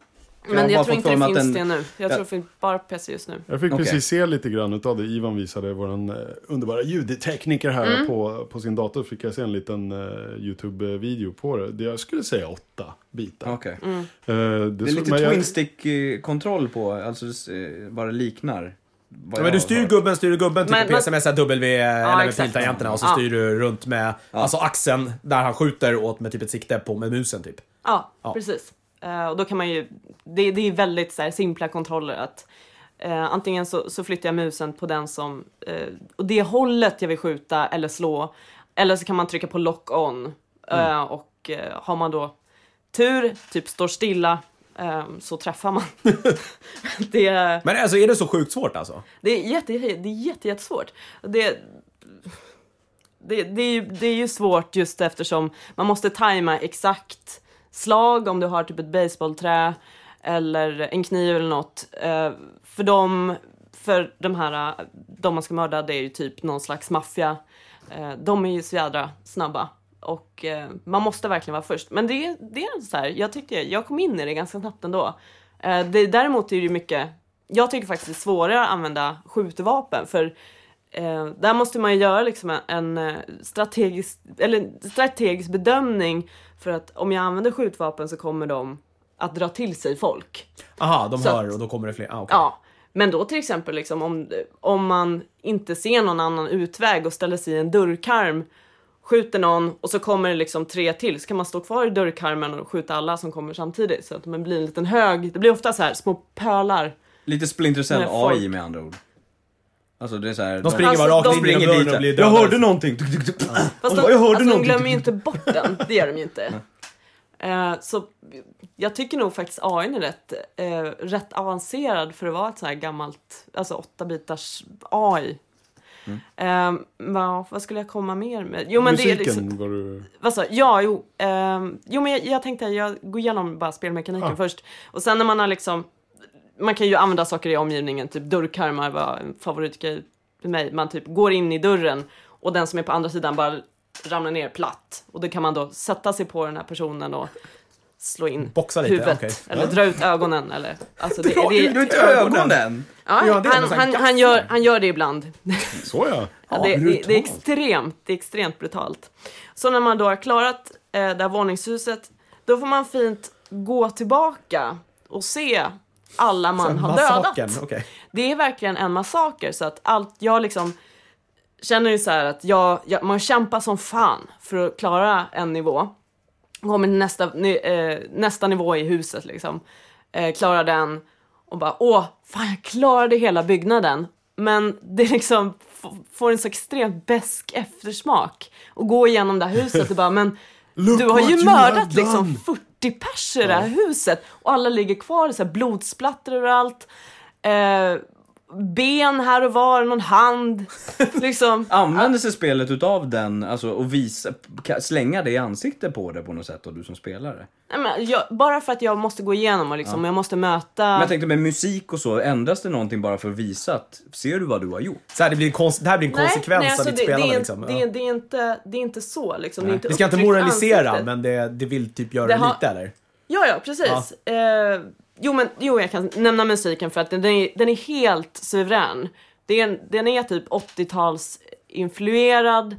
Men jag, tror inte det finns den- det nu. Jag Ja. tror det finns bara PC just nu. Jag fick Okej. precis se lite grann utav det Ivan visade, vår eh, underbara ljudtekniker här Mm. på, på sin dator. Fick jag se en liten eh, YouTube-video på det. det. Jag skulle säga åtta bitar. Okej. Mm. Eh, Det är så- lite jag- twin stick-kontroll på, alltså vad det liknar. Ja, men du styr hört. gubben, styr gubben typ Men- på PC med så W eller med piltangenterna och så Ja. styr du runt med alltså axeln där han skjuter åt med typ ett sikte på med musen typ. Ja, Ja. precis. Eh, och då kan man ju, det, det är väldigt så här, simpla kontroller. att eh, Antingen så, så flyttar jag musen på den som, eh, och det hållet jag vill skjuta eller slå. Eller så kan man trycka på lock on. Eh, och har man då tur, typ står stilla, så träffar man. det, Men alltså är det så sjukt svårt alltså? det är, jätte, det är jätte, jättesvårt. Det, det, det, är ju, det är ju svårt just eftersom man måste tajma exakt slag om du har typ ett baseballträ eller en kniv eller något. Eh, för de, för de här, eh, de man ska mörda, det är ju typ någon slags maffia. Eh, de är ju så jädra snabba. Och eh, man måste verkligen vara först. Men det, det är så här, jag tyckte, jag kom in i det ganska snabbt ändå. Det, däremot är det ju mycket, jag tycker faktiskt det är svårare att använda skjutvapen för eh, där måste man ju göra liksom en, en strategisk, eller strategisk bedömning för att om jag använder skjutvapen så kommer de att dra till sig folk. Aha, de Så hör att- och då kommer det fler. Ah, okej. Ja, men då till exempel liksom om, om man inte ser någon annan utväg och ställer sig i en dörrkarm, skjuter någon och så kommer det liksom tre till, så kan man stå kvar i dörrkarmen och skjuta alla som kommer samtidigt så att det blir en liten hög, det blir ofta så här små pölar. Lite Splinter Cell Med folk. AI med andra ord. Alltså det är så här, De springer Alltså, bara rakt de in genom dörren och blir Jag dödade. hörde någonting. Fast de, jag hörde alltså, de någonting. glömmer ju inte bort den, det gör de ju inte. Eh, så jag tycker nog faktiskt AI är rätt, eh, rätt avancerad för att vara ett så här gammalt, alltså åtta bitars AI. Eh, vad, vad skulle jag komma mer med? Jo men Musiken det är liksom, var du... vad sa Ja, jo. ehm, jo men jag, jag tänkte jag går igenom bara spelmekaniken Ja. först. Och sen när man har liksom, man kan ju använda saker i omgivningen, typ dörrkarmar var en favoritgrej för mig. Man typ går in i dörren och den som är på andra sidan bara ramlar ner platt. Och då kan man då sätta sig på den här personen och slå in Boxa lite, huvudet. okej. Eller dra ut ögonen. Eller, alltså det, Dra det, ut ögonen! ja, Ja, det han, han, han, gör, han gör det ibland. Så ja. Ja, det, det, det är extremt, det är extremt brutalt. Så när man då har klarat eh, det här våningshuset, då får man fint gå tillbaka och se alla man har dödat. okej. Det är verkligen en massaker, så att allt, jag liksom känner ju så här att jag, jag, man kämpar som fan för att klara en nivå. Kommer till nästa, eh, nästa nivå i huset liksom. Eh, klarar den och bara åh, fan jag klarade hela byggnaden. Men det liksom får en så extremt besk eftersmak. Och gå igenom det här huset och bara men du har ju mördat liksom done. 40 pers i det här huset och alla ligger kvar, så här blodsplatter överallt. Eh, ben här och var, någon hand. liksom. Använder sig spelet utav den, alltså och visa, slänga det i ansiktet på det på något sätt då, du som spelare? Nej, men jag, bara för att jag måste gå igenom och liksom, jag måste möta... Men jag tänkte med musik och så, ändras det någonting bara för att visa att, ser du vad du har gjort? Så här, det, blir en konst, det här blir en konsekvens nej, av alltså ditt det, spelande det, är, liksom. det, Ja. är, det, är inte, det är inte så liksom. Det är inte Vi ska inte moralisera, ansikte. men det, det vill typ göra Det det har- lite eller? Ja, ja, precis. Eh, jo, men jo, jag kan nämna musiken för att den är, den är helt suverän. Det är, en- den är typ 80-tals influerad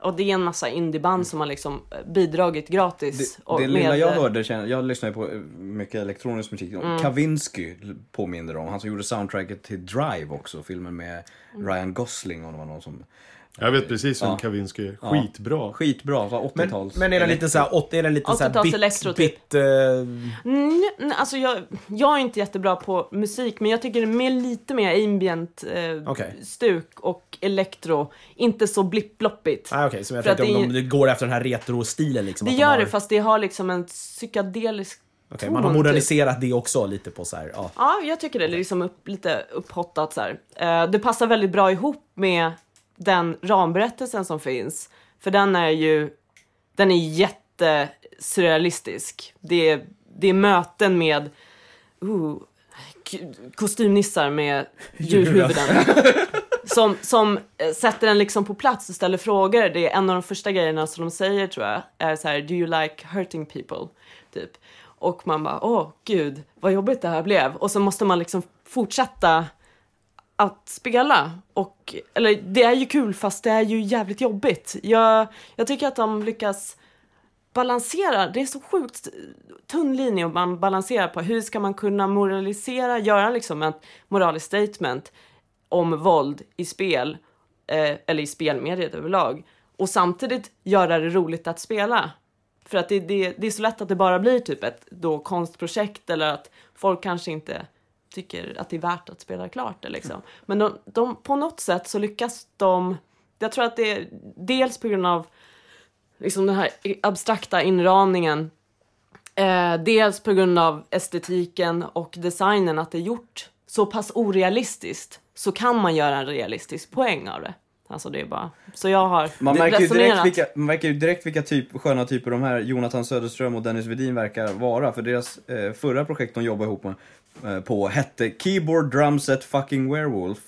och det är en massa indieband som har liksom eh, bidragit gratis. Det, och det lilla jag hörde, jag lyssnar ju på eh, mycket elektronisk musik. Mm. Kavinsky påminner om, han som gjorde soundtracket till Drive också, filmen med Mm. Ryan Gosling och det var någon som... Jag vet precis som Ja. Kavinsky. Skitbra. Skitbra, så Men, 80-tals. men är den lite såhär, åt- är den lite såhär 80-tals bit, elektro, typ. bit, eh, Mm, nej, alltså jag, jag är inte jättebra på musik, men jag tycker det är mer, lite mer ambient eh, Okej. stuk och elektro. Inte så blipp-bloppigt. ah, okej, som jag För att tänkte om det de går efter den här retro-stilen liksom. det de gör har, det, fast det har liksom en psykedelisk okej, man har ton, moderniserat det också lite på så här, ja. Ja, jag tycker det är liksom upp, lite upphottat så här. Eh, det passar väldigt bra ihop med den ramberättelsen som finns. För den är ju, den är jättesurrealistisk. Det är, det är möten med uh, kostymnissar med djurhuvuden. som, som eh, sätter den liksom på plats och ställer frågor. Det är en av de första grejerna som de säger tror jag, är så här, do you like hurting people? Typ. och man bara åh gud vad jobbigt det här blev och så måste man liksom fortsätta att spela. Och, eller det är ju kul fast det är ju jävligt jobbigt. Jag, jag tycker att de lyckas balansera, det är så sjukt tunn linje och man balanserar på hur ska man kunna moralisera, göra liksom ett moraliskt statement om våld i spel, eh, eller i spelmediet överlag, och samtidigt göra det roligt att spela. För att det, det, det är så lätt att det bara blir typ ett då konstprojekt eller att folk kanske inte tycker att det är värt att spela klart det liksom. Men de, de, på något sätt så lyckas de, jag tror att det är dels på grund av liksom den här abstrakta inramningen, eh, dels på grund av estetiken och designen, att det är gjort så pass orealistiskt så kan man göra en realistisk poäng av det. Alltså det är bara, så jag har Man märker, ju direkt vilka, man märker ju direkt vilka typ, sköna typer de här Jonathan Söderström och Dennis Vedin verkar vara. För deras eh, förra projekt de jobbade ihop med, eh, på hette Keyboard Drumset Fucking Werewolf.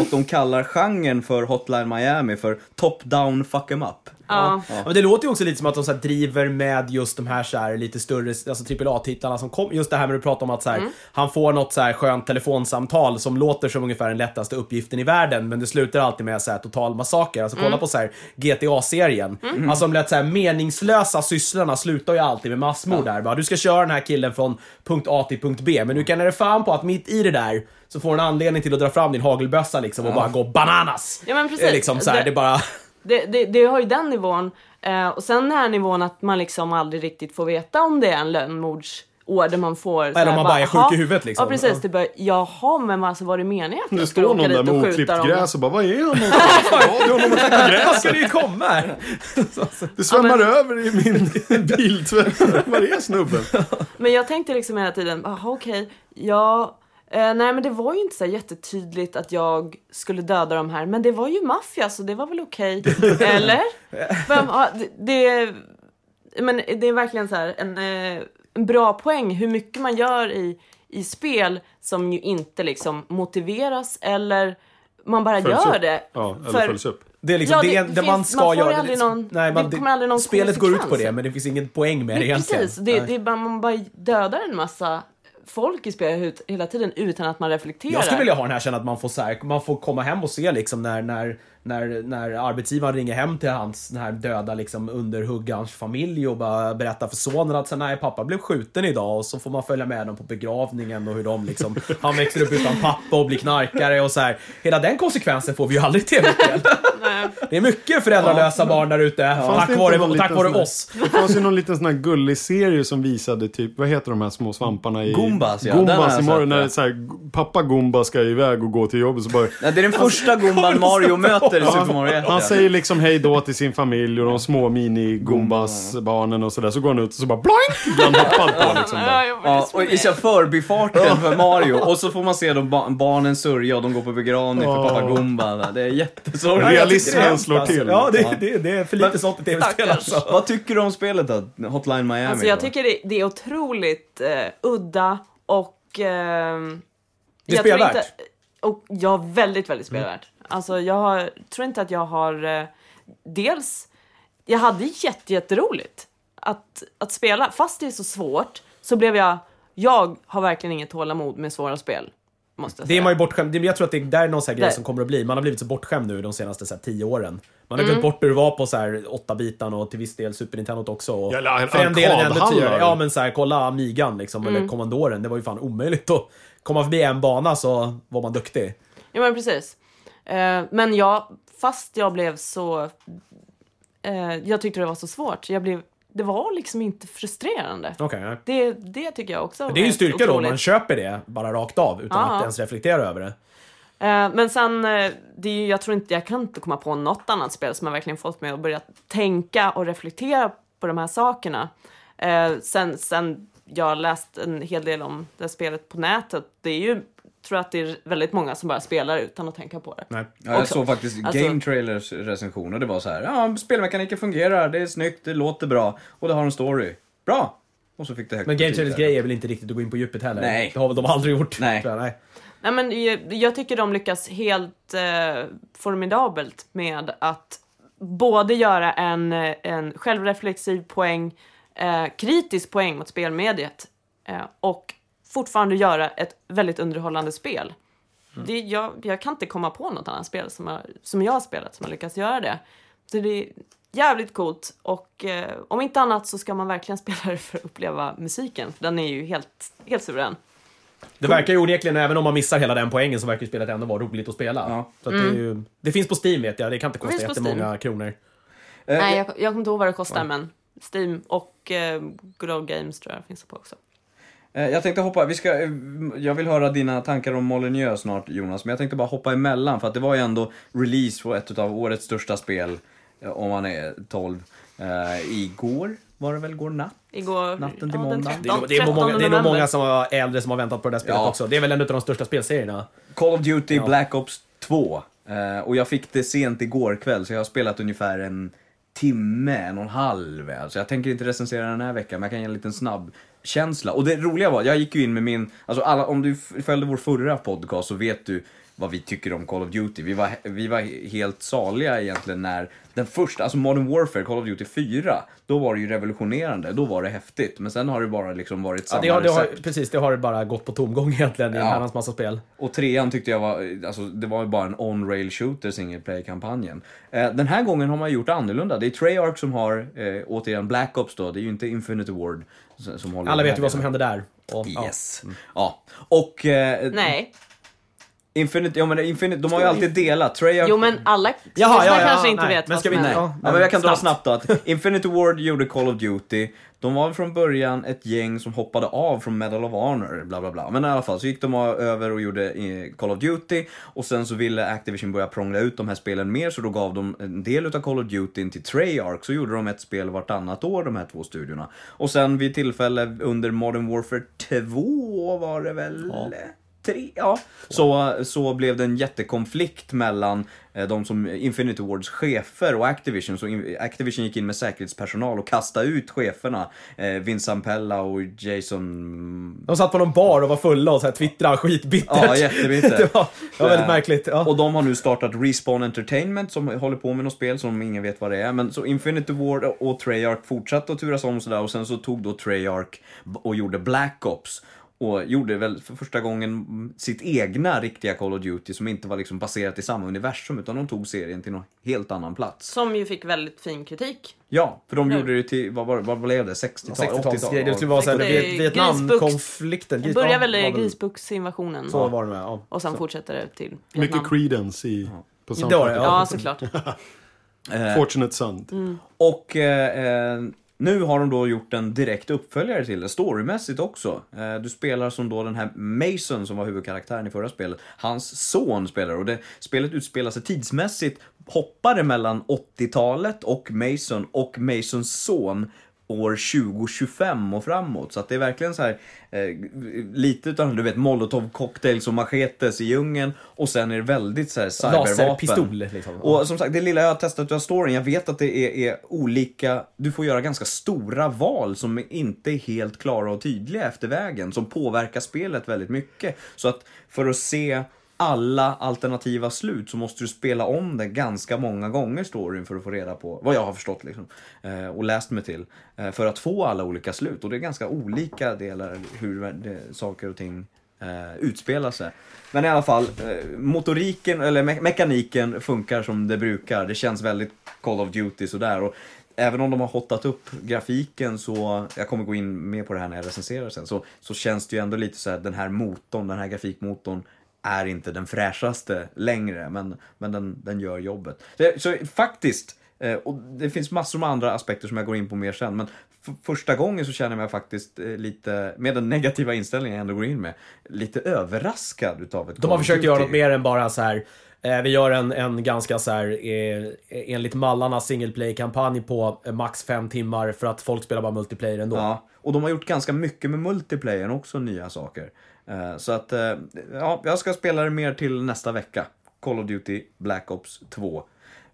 och de kallar genren för Hotline Miami för Top Down Fuck 'em Up. Ja. Ja, men det låter ju också lite som att de så här driver med just de här, så här lite större alltså AAA-titlarna som kom. Just det här med att du pratar om att så här, Mm. han får något så här skönt telefonsamtal som låter som ungefär den lättaste uppgiften i världen, men det slutar alltid med så här total massaker. Alltså Mm. kolla på så här GTA-serien. Alltså de lätt så här meningslösa sysslorna slutar ju alltid med massmord där. Bara, du ska köra den här killen från punkt A till punkt B, men du kan det fan på att mitt i det där så får du en anledning till att dra fram din hagelbössa liksom och bara gå bananas. Ja, men precis. Liksom så här, Det- det är bara... Det, det, det har ju den nivån. Eh, och sen den här nivån att man liksom aldrig riktigt får veta om det är en lönnmordsorder man får. Eller om man bara är sjuk i huvudet, liksom. Ja precis, det bara, jaha men alltså var det meningen att skulle står någon där med oklippt gräs och bara, vad är han någonstans? Ja, honom att klippa Vad gräset. ska det ju komma här? Det svämmar Ja, men- över i min biltvätt. Var är snubben? Men jag tänkte liksom hela tiden, jaha okej, ja, eh, nej men det var ju inte så jättetydligt att jag skulle döda de här, men det var ju maffia så det var väl okej, eller? Men, ja, det, det, men det är verkligen så här en, eh, en bra poäng hur mycket man gör i, i spel som ju inte liksom motiveras eller man bara Följs gör upp. det. Ja, eller För- följs upp. Det är liksom Ja, det, det det, finns- man ska man får göra. aldrig någon- nej, man, det kommer aldrig någon spelet går ut på det, men det finns ingen poäng med det Nej, egentligen. Precis, det, Nej. det är bara, man bara dödar en massa folk i spel hela tiden utan att man reflekterar. Jag skulle vilja ha den här känslan att man får, så här, man får komma hem och se liksom när, när, när, när arbetsgivaren ringer hem till hans den här döda liksom, underhuggarens familj och bara berättar för sonen att så, nej, pappa blev skjuten idag och så får man följa med dem på begravningen och hur de liksom, han växer upp utan pappa och blir knarkare och så här. Hela den konsekvensen får vi ju aldrig i tv-spel. Det är mycket föräldralösa barn där ute, det tack vare, tack vare oss. Det fanns ju någon liten sån här gullig serie som visade typ, vad heter de här små svamparna i... Goombas, ja. Jag i sett, när ja. så här, pappa Goomba ska iväg och gå till jobbet så bara... Nej, det är den första Gumban Mario möter i Super Mario 1. Han säger liksom hej då till sin familj och de små mini-Goombas-barnen och sådär. Så går han ut och så bara bloink! Blir han hoppad på liksom. Ja, Där. Ja, och i förbifarten för Mario. Och så får man se de ba barnen sörja och de går på begravning för pappa Gumba. Det är jättesorgligt. Realismen slår till. Ja, det, det, det är för lite sånt i tv-spel alltså. Vad tycker du om spelet då? Hotline Miami? Alltså jag då? tycker det, det är otroligt eh, udda och... ehm, Det är spelvärt. Och ja, väldigt, väldigt spelvärt. Alltså jag har, tror inte att jag har... Eh, dels, jag hade jätte, jätteroligt att, att spela. Fast det är så svårt så blev jag... Jag har verkligen inget tålamod med svåra spel. Måste jag Det säga. är man ju bortskämd. Det- Jag tror att det där är någon sån här grej Det- som kommer att bli. Man har blivit så bortskämd nu de senaste så här, tio åren. Man har Mm. glömt bort hur det var på så här åtta bitan och till viss del Super Nintendo också. Och Ja, för en del ännu tydligare. Ja men så här, kolla Amigan liksom, Mm. eller Commandoren. Det var ju fan omöjligt att komma förbi en bana så var man duktig. Ja men precis. Eh, men jag, fast jag blev så... Eh, jag tyckte det var så svårt. Jag blev, det var liksom inte frustrerande. Ja. Det, det tycker jag också Det är ju styrka då, otroligt. man köper det bara rakt av utan Ja. att ens reflektera över det. Eh, men sen, eh, det är ju, jag tror inte, jag kan inte komma på något annat spel som har verkligen fått mig att börja tänka och reflektera på de här sakerna. Eh, sen, sen jag har läst en hel del om det här spelet på nätet, det är ju, tror att det är väldigt många som bara spelar utan att tänka på det. Nej. Ja, jag också. såg faktiskt Alltså- Game Trailers recension och det var så här. Ja, spelmekaniken fungerar, det är snyggt, det låter bra och det har en story. Bra! Och så fick det högt Men Game Trailers grej är väl inte riktigt att gå in på djupet heller? Nej. Det har väl de aldrig gjort? Nej. jag. Nej. Nej, men jag, jag tycker de lyckas helt eh, formidabelt med att både göra en, en självreflexiv poäng, eh, kritisk poäng mot spelmediet eh, och fortfarande göra ett väldigt underhållande spel. Mm. Det, jag, jag kan inte komma på något annat spel som, har, som jag har spelat som har lyckats göra det. Så det är jävligt coolt och eh, om inte annat så ska man verkligen spela det för att uppleva musiken. Den är ju helt, helt suverän. Det verkar ju onekligen, även om man missar hela den poängen, så verkar ju spelet ändå vara roligt att spela. Ja. Så att det, är ju, det finns på Steam vet jag, det kan inte kosta jättemånga kronor. Eh, Nej, jag, jag kommer inte ihåg vad det kostar men Steam och eh, Good Old Games tror jag finns det på också. Eh, Jag tänkte hoppa, vi ska, eh, jag vill höra dina tankar om Molyneux snart Jonas, men jag tänkte bara hoppa emellan för att det var ju ändå release på ett av årets största spel, eh, om man är 12, eh, igår var det väl, igår natt? Igår, Natten till ja, måndag. Det är, 13, nog- det, är nog många, det är nog 13 många som var äldre som har väntat på det där spelet Ja. också. Det är väl en av de största spelserierna. Call of Duty Ja. Black Ops 2. Eh, och jag fick det sent igår kväll, så jag har spelat ungefär en timme, en och en halv. Alltså jag tänker inte recensera den här veckan, men jag kan ge en liten snabb känsla. Och det roliga var, jag gick ju in med min, alltså alla, om du följde vår förra podcast så vet du vad vi tycker om Call of Duty. Vi var, vi var helt saliga egentligen när den första, alltså Modern Warfare, Call of Duty 4, då var det ju revolutionerande, då var det häftigt. Men sen har det bara liksom varit Ja, samma det har, det har, recept. precis, det har bara gått på tomgång egentligen i en Ja. herrans massa spel. Och trean tyckte jag var, alltså det var ju bara en on-rail shooter single play-kampanjen. Eh, den här gången har man gjort annorlunda. Det är Treyarch som har, eh, återigen Black Ops då, det är ju inte Infinity Ward som, som håller Alla vet ju vad som hände där. Och, ja. Yes. Ja. Och eh, Nej. Infinity, ja men Infinity, de har ju alltid delat. Treyarch... Jo men alla Jaha, ja, ja, kanske inte nej, vet men ska vi- är. ja. Ja, men jag kan dra Snabbt. då. Att Infinity Ward gjorde Call of Duty. De var från början ett gäng som hoppade av från Medal of Honor, bla bla bla. Men i alla fall så gick de över och gjorde eh, Call of Duty. Och sen så ville Activision börja prångla ut de här spelen mer, så då gav de en del utav Call of Duty till Treyarch. Så gjorde de ett spel vartannat år, de här två studiorna. Och sen vid tillfälle under Modern Warfare 2 var det väl? Tre, ja. Så, så blev det en jättekonflikt mellan eh, de som Infinity Wards chefer och Activision. Så Activision gick in med säkerhetspersonal och kastade ut cheferna. Eh, Vince Zampella och Jason... De satt på någon bar och var fulla och så här twittrade skitbittert. Ja, jättebittert. det var, det var väldigt Eh, märkligt. Ja. Och de har nu startat Respawn Entertainment som håller på med något spel som ingen vet vad det är. Men så Infinity Ward och Treyarch fortsatte att turas om sådär och sen så tog då Treyarch och gjorde Black Ops. Och gjorde väl för första gången sitt egna riktiga Call of Duty som inte var liksom baserat i samma universum utan de tog serien till någon helt annan plats. Som ju fick väldigt fin kritik. Ja, för de Ja. gjorde det till, vad, vad blev det? 60-tal? 60-talsgrej. Det skulle vara såhär, Det är Vietnamkonflikten. Det börjar väl Ja, i Grisbuksinvasionen. Så var det med, ja. Och sen fortsätter det till Mycket Vietnam. credence i, på Det var det, soundtracket. Ja, såklart. Fortunate Son. Och eh, eh, nu har de då gjort en direkt uppföljare till det, storymässigt också. Eh, du spelar som då den här Mason som var huvudkaraktären i förra spelet. Hans son spelar och det, spelet utspelar sig tidsmässigt, hoppade mellan 80-talet och Mason och Masons son år 2025 och framåt. Så att det är verkligen så här eh, lite utan du vet molotov cocktails och machetes i djungeln och sen är det väldigt så här cybervapen. Laserpistol, liksom. Och som sagt, det lilla jag har testat av storyn, jag vet att det är, är olika, du får göra ganska stora val som inte är helt klara och tydliga efter vägen, som påverkar spelet väldigt mycket. Så att för att se alla alternativa slut så måste du spela om det ganska många gånger storyn för att få reda på, vad jag har förstått liksom, eh, och läst mig till, eh, för att få alla olika slut. Och det är ganska olika delar hur det, saker och ting eh, utspelar sig. Men i alla fall, eh, motoriken, eller me- mekaniken funkar som det brukar. Det känns väldigt Call of Duty sådär. Och även om de har hottat upp grafiken så, jag kommer gå in mer på det här när jag recenserar sen, så, så känns det ju ändå lite så här, den här motorn, den här grafikmotorn är inte den fräschaste längre, men, men den, den gör jobbet. Så, så faktiskt, eh, och det finns massor med andra aspekter som jag går in på mer sen, men första gången så känner jag mig faktiskt eh, lite, med den negativa inställningen jag ändå går in med, lite överraskad utav ett De har försökt göra något mer än bara så här. Eh, vi gör en, en ganska så här, eh, enligt mallarna single play-kampanj på max fem timmar för att folk spelar bara multiplayer ändå. Ja, och de har gjort ganska mycket med multiplayern också, nya saker. Eh, Så att, eh, ja, jag ska spela det mer till nästa vecka. Call of Duty Black Ops 2.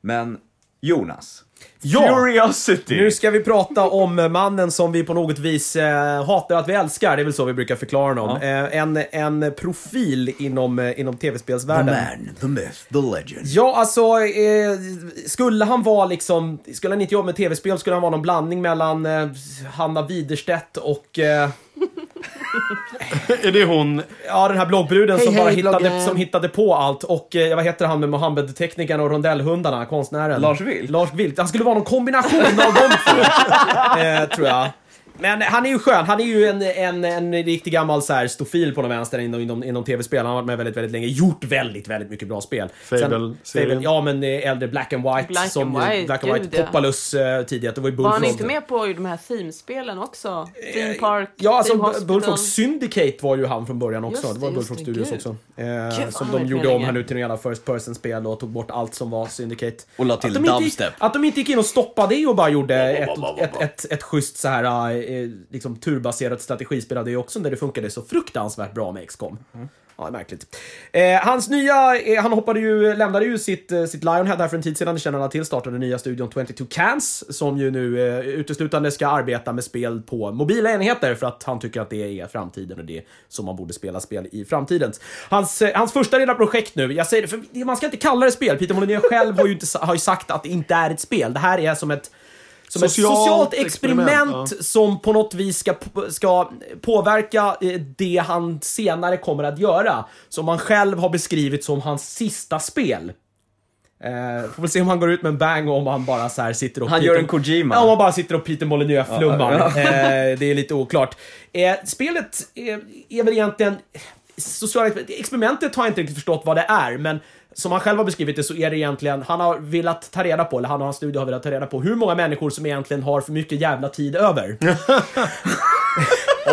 Men Jonas. Ja! Curiosity! Nu ska vi prata om mannen som vi på något vis eh, hatar att vi älskar. Det är väl så vi brukar förklara honom. Ja. Eh, en, en profil inom, eh, inom The tv-spelsvärlden. man, the myth, the legend. Ja, alltså, eh, skulle han vara liksom, skulle han inte jobba med tv-spel skulle han vara någon blandning mellan Hanna Widerstedt och... Är det hon? Ja, den här bloggbruden Hej, som bara hej, hittade, bloggen. som hittade på allt. Och eh, vad heter han med Mohammed-teknikern och rondellhundarna, konstnären? Lars Vilks? Lars Vilks. Han skulle vara någon kombination av de två. eh, tror jag. Men han är ju skön. Han är ju en, en, en riktig gammal så här, stofil på den vänster inom, inom, inom tv-spel. Han har varit med väldigt, väldigt länge. Gjort väldigt, väldigt mycket bra spel. Fable-serien. Fable, ja, men eh, äldre Black and White. Black som, and White, Black and White. gud, ja. Populous eh, tidigare. Det var ju Var han Bullfrog. inte med på de här themespelen också? Theme Park, Ja, alltså. Bullfrog Syndicate var ju han från början också. Just det var Bullfrog Studios gud. också. Eh, Gud, som de gjorde om här nu till några jävla First Person-spel och tog bort allt som var Syndicate. Och la Att till inte gick- dubstep. Att de inte gick in och stoppade det och bara gjorde ett, ett, ett, ett schysst så här, eh, liksom turbaserat strategispel hade ju också där det funkade så fruktansvärt bra med XCOM. Ja, det är märkligt. Eh, hans nya, eh, han hoppade ju, lämnade ju sitt, eh, sitt Lionhead här för en tid sedan, det känner alla till, startade den nya studion 22 Cans, som ju nu eh, uteslutande ska arbeta med spel på mobila enheter för att han tycker att det är framtiden och det är så man borde spela spel i framtiden. Hans, eh, hans första lilla projekt nu, jag säger det, för man ska inte kalla det spel, Peter Molyneux själv har ju, inte, har ju sagt att det inte är ett spel, det här är som ett som ett Socialt socialt experiment, experiment, som på något vis ska, ska påverka eh, det han senare kommer att göra. Som han själv har beskrivit som hans sista spel. Eh, får väl se om han går ut med en bang och om han bara så här sitter och... Han gör en Kojima. Ja, om han bara sitter och Peter Molyneux-flummar. Eh, det är lite oklart. Eh, spelet är, är väl egentligen... Sociala, experimentet har jag inte riktigt förstått vad det är, men som han själv har beskrivit det så är det egentligen, han har velat ta reda på, eller han och hans studio har velat ta reda på hur många människor som egentligen har för mycket jävla tid över.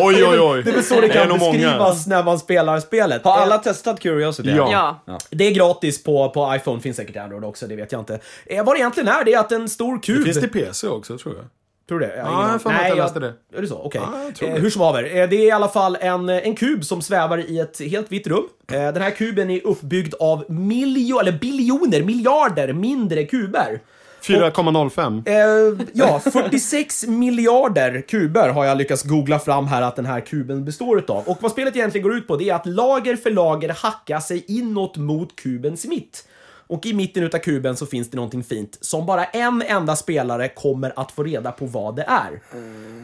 Oj, oj, oj. Det är väl så det kan nog många. beskrivas när man spelar spelet. Har alla testat Curiosity? Ja. Ja. Det är gratis på, på iPhone, finns säkert Android också, det vet jag inte. Eh, vad det egentligen är, det är att en stor kub... Finns det PC också, tror jag? Tror du det? Jag Ja, jag för att jag läste det. Är det så? Okej. Ja, jag tror eh, det. hur som haver. Eh, det är i alla fall en, en kub som svävar i ett helt vitt rum. Eh, den här kuben är uppbyggd av miljo, eller biljoner, miljarder mindre kuber. 4,05. Eh, ja, 46 miljarder kuber har jag lyckats googla fram här att den här kuben består utav. Och vad spelet egentligen går ut på det är att lager för lager hackar sig inåt mot kubens mitt. Och i mitten utav kuben så finns det någonting fint som bara en enda spelare kommer att få reda på vad det är.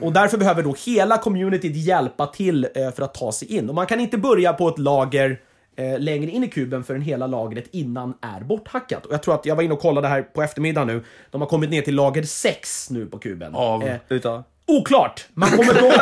Och därför behöver då hela communityt hjälpa till eh, för att ta sig in. Och man kan inte börja på ett lager eh, längre in i kuben förrän hela lagret innan är borthackat. Och jag tror att jag var inne och kollade här på eftermiddagen nu. De har kommit ner till lager 6 nu på kuben. Av? Eh, Utav? Oklart! Man kommer dock...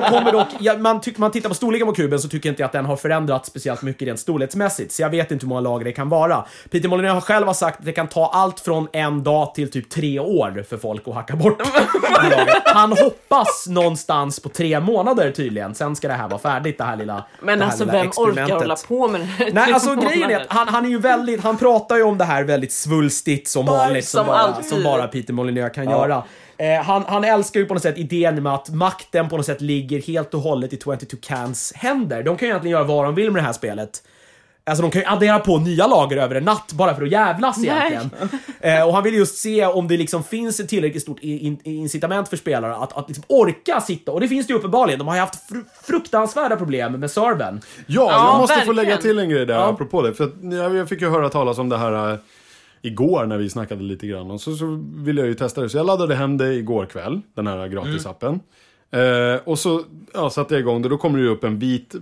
man, kommer dock ja, man, tyck, man tittar på storleken på kuben så tycker jag inte att den har förändrats speciellt mycket rent storleksmässigt. Så jag vet inte hur många lager det kan vara. Peter Molyneux har själv sagt att det kan ta allt från en dag till typ tre år för folk att hacka bort. Han hoppas någonstans på tre månader tydligen. Sen ska det här vara färdigt, det här lilla Men det här alltså lilla vem orkar hålla på med det här Nej, alltså grejen är månader? att han, han är ju väldigt, han pratar ju om det här väldigt svulstigt som vanligt, som, som bara, alltid. som bara Peter Molyneux kan göra. Eh, han, han älskar ju på något sätt idén med att makten på något sätt ligger helt och hållet i 22 Cans händer. De kan ju egentligen göra vad de vill med det här spelet. Alltså de kan ju addera på nya lager över en natt bara för att jävlas Nej. egentligen. Eh, och han vill just se om det liksom finns ett tillräckligt stort in, in, incitament för spelare att, att liksom orka sitta. Och det finns det ju uppenbarligen. De har ju haft fru, fruktansvärda problem med servern. Ja, Ja, jag måste få verkligen. lägga till en grej där Ja. apropå det. För jag, jag fick ju höra talas om det här äh, igår när vi snackade lite grann. Och så, så ville jag ju testa det. Så jag laddade hem det igår kväll, den här gratisappen. Eh, och så ja, satte jag igång det. Då kommer det upp en vit,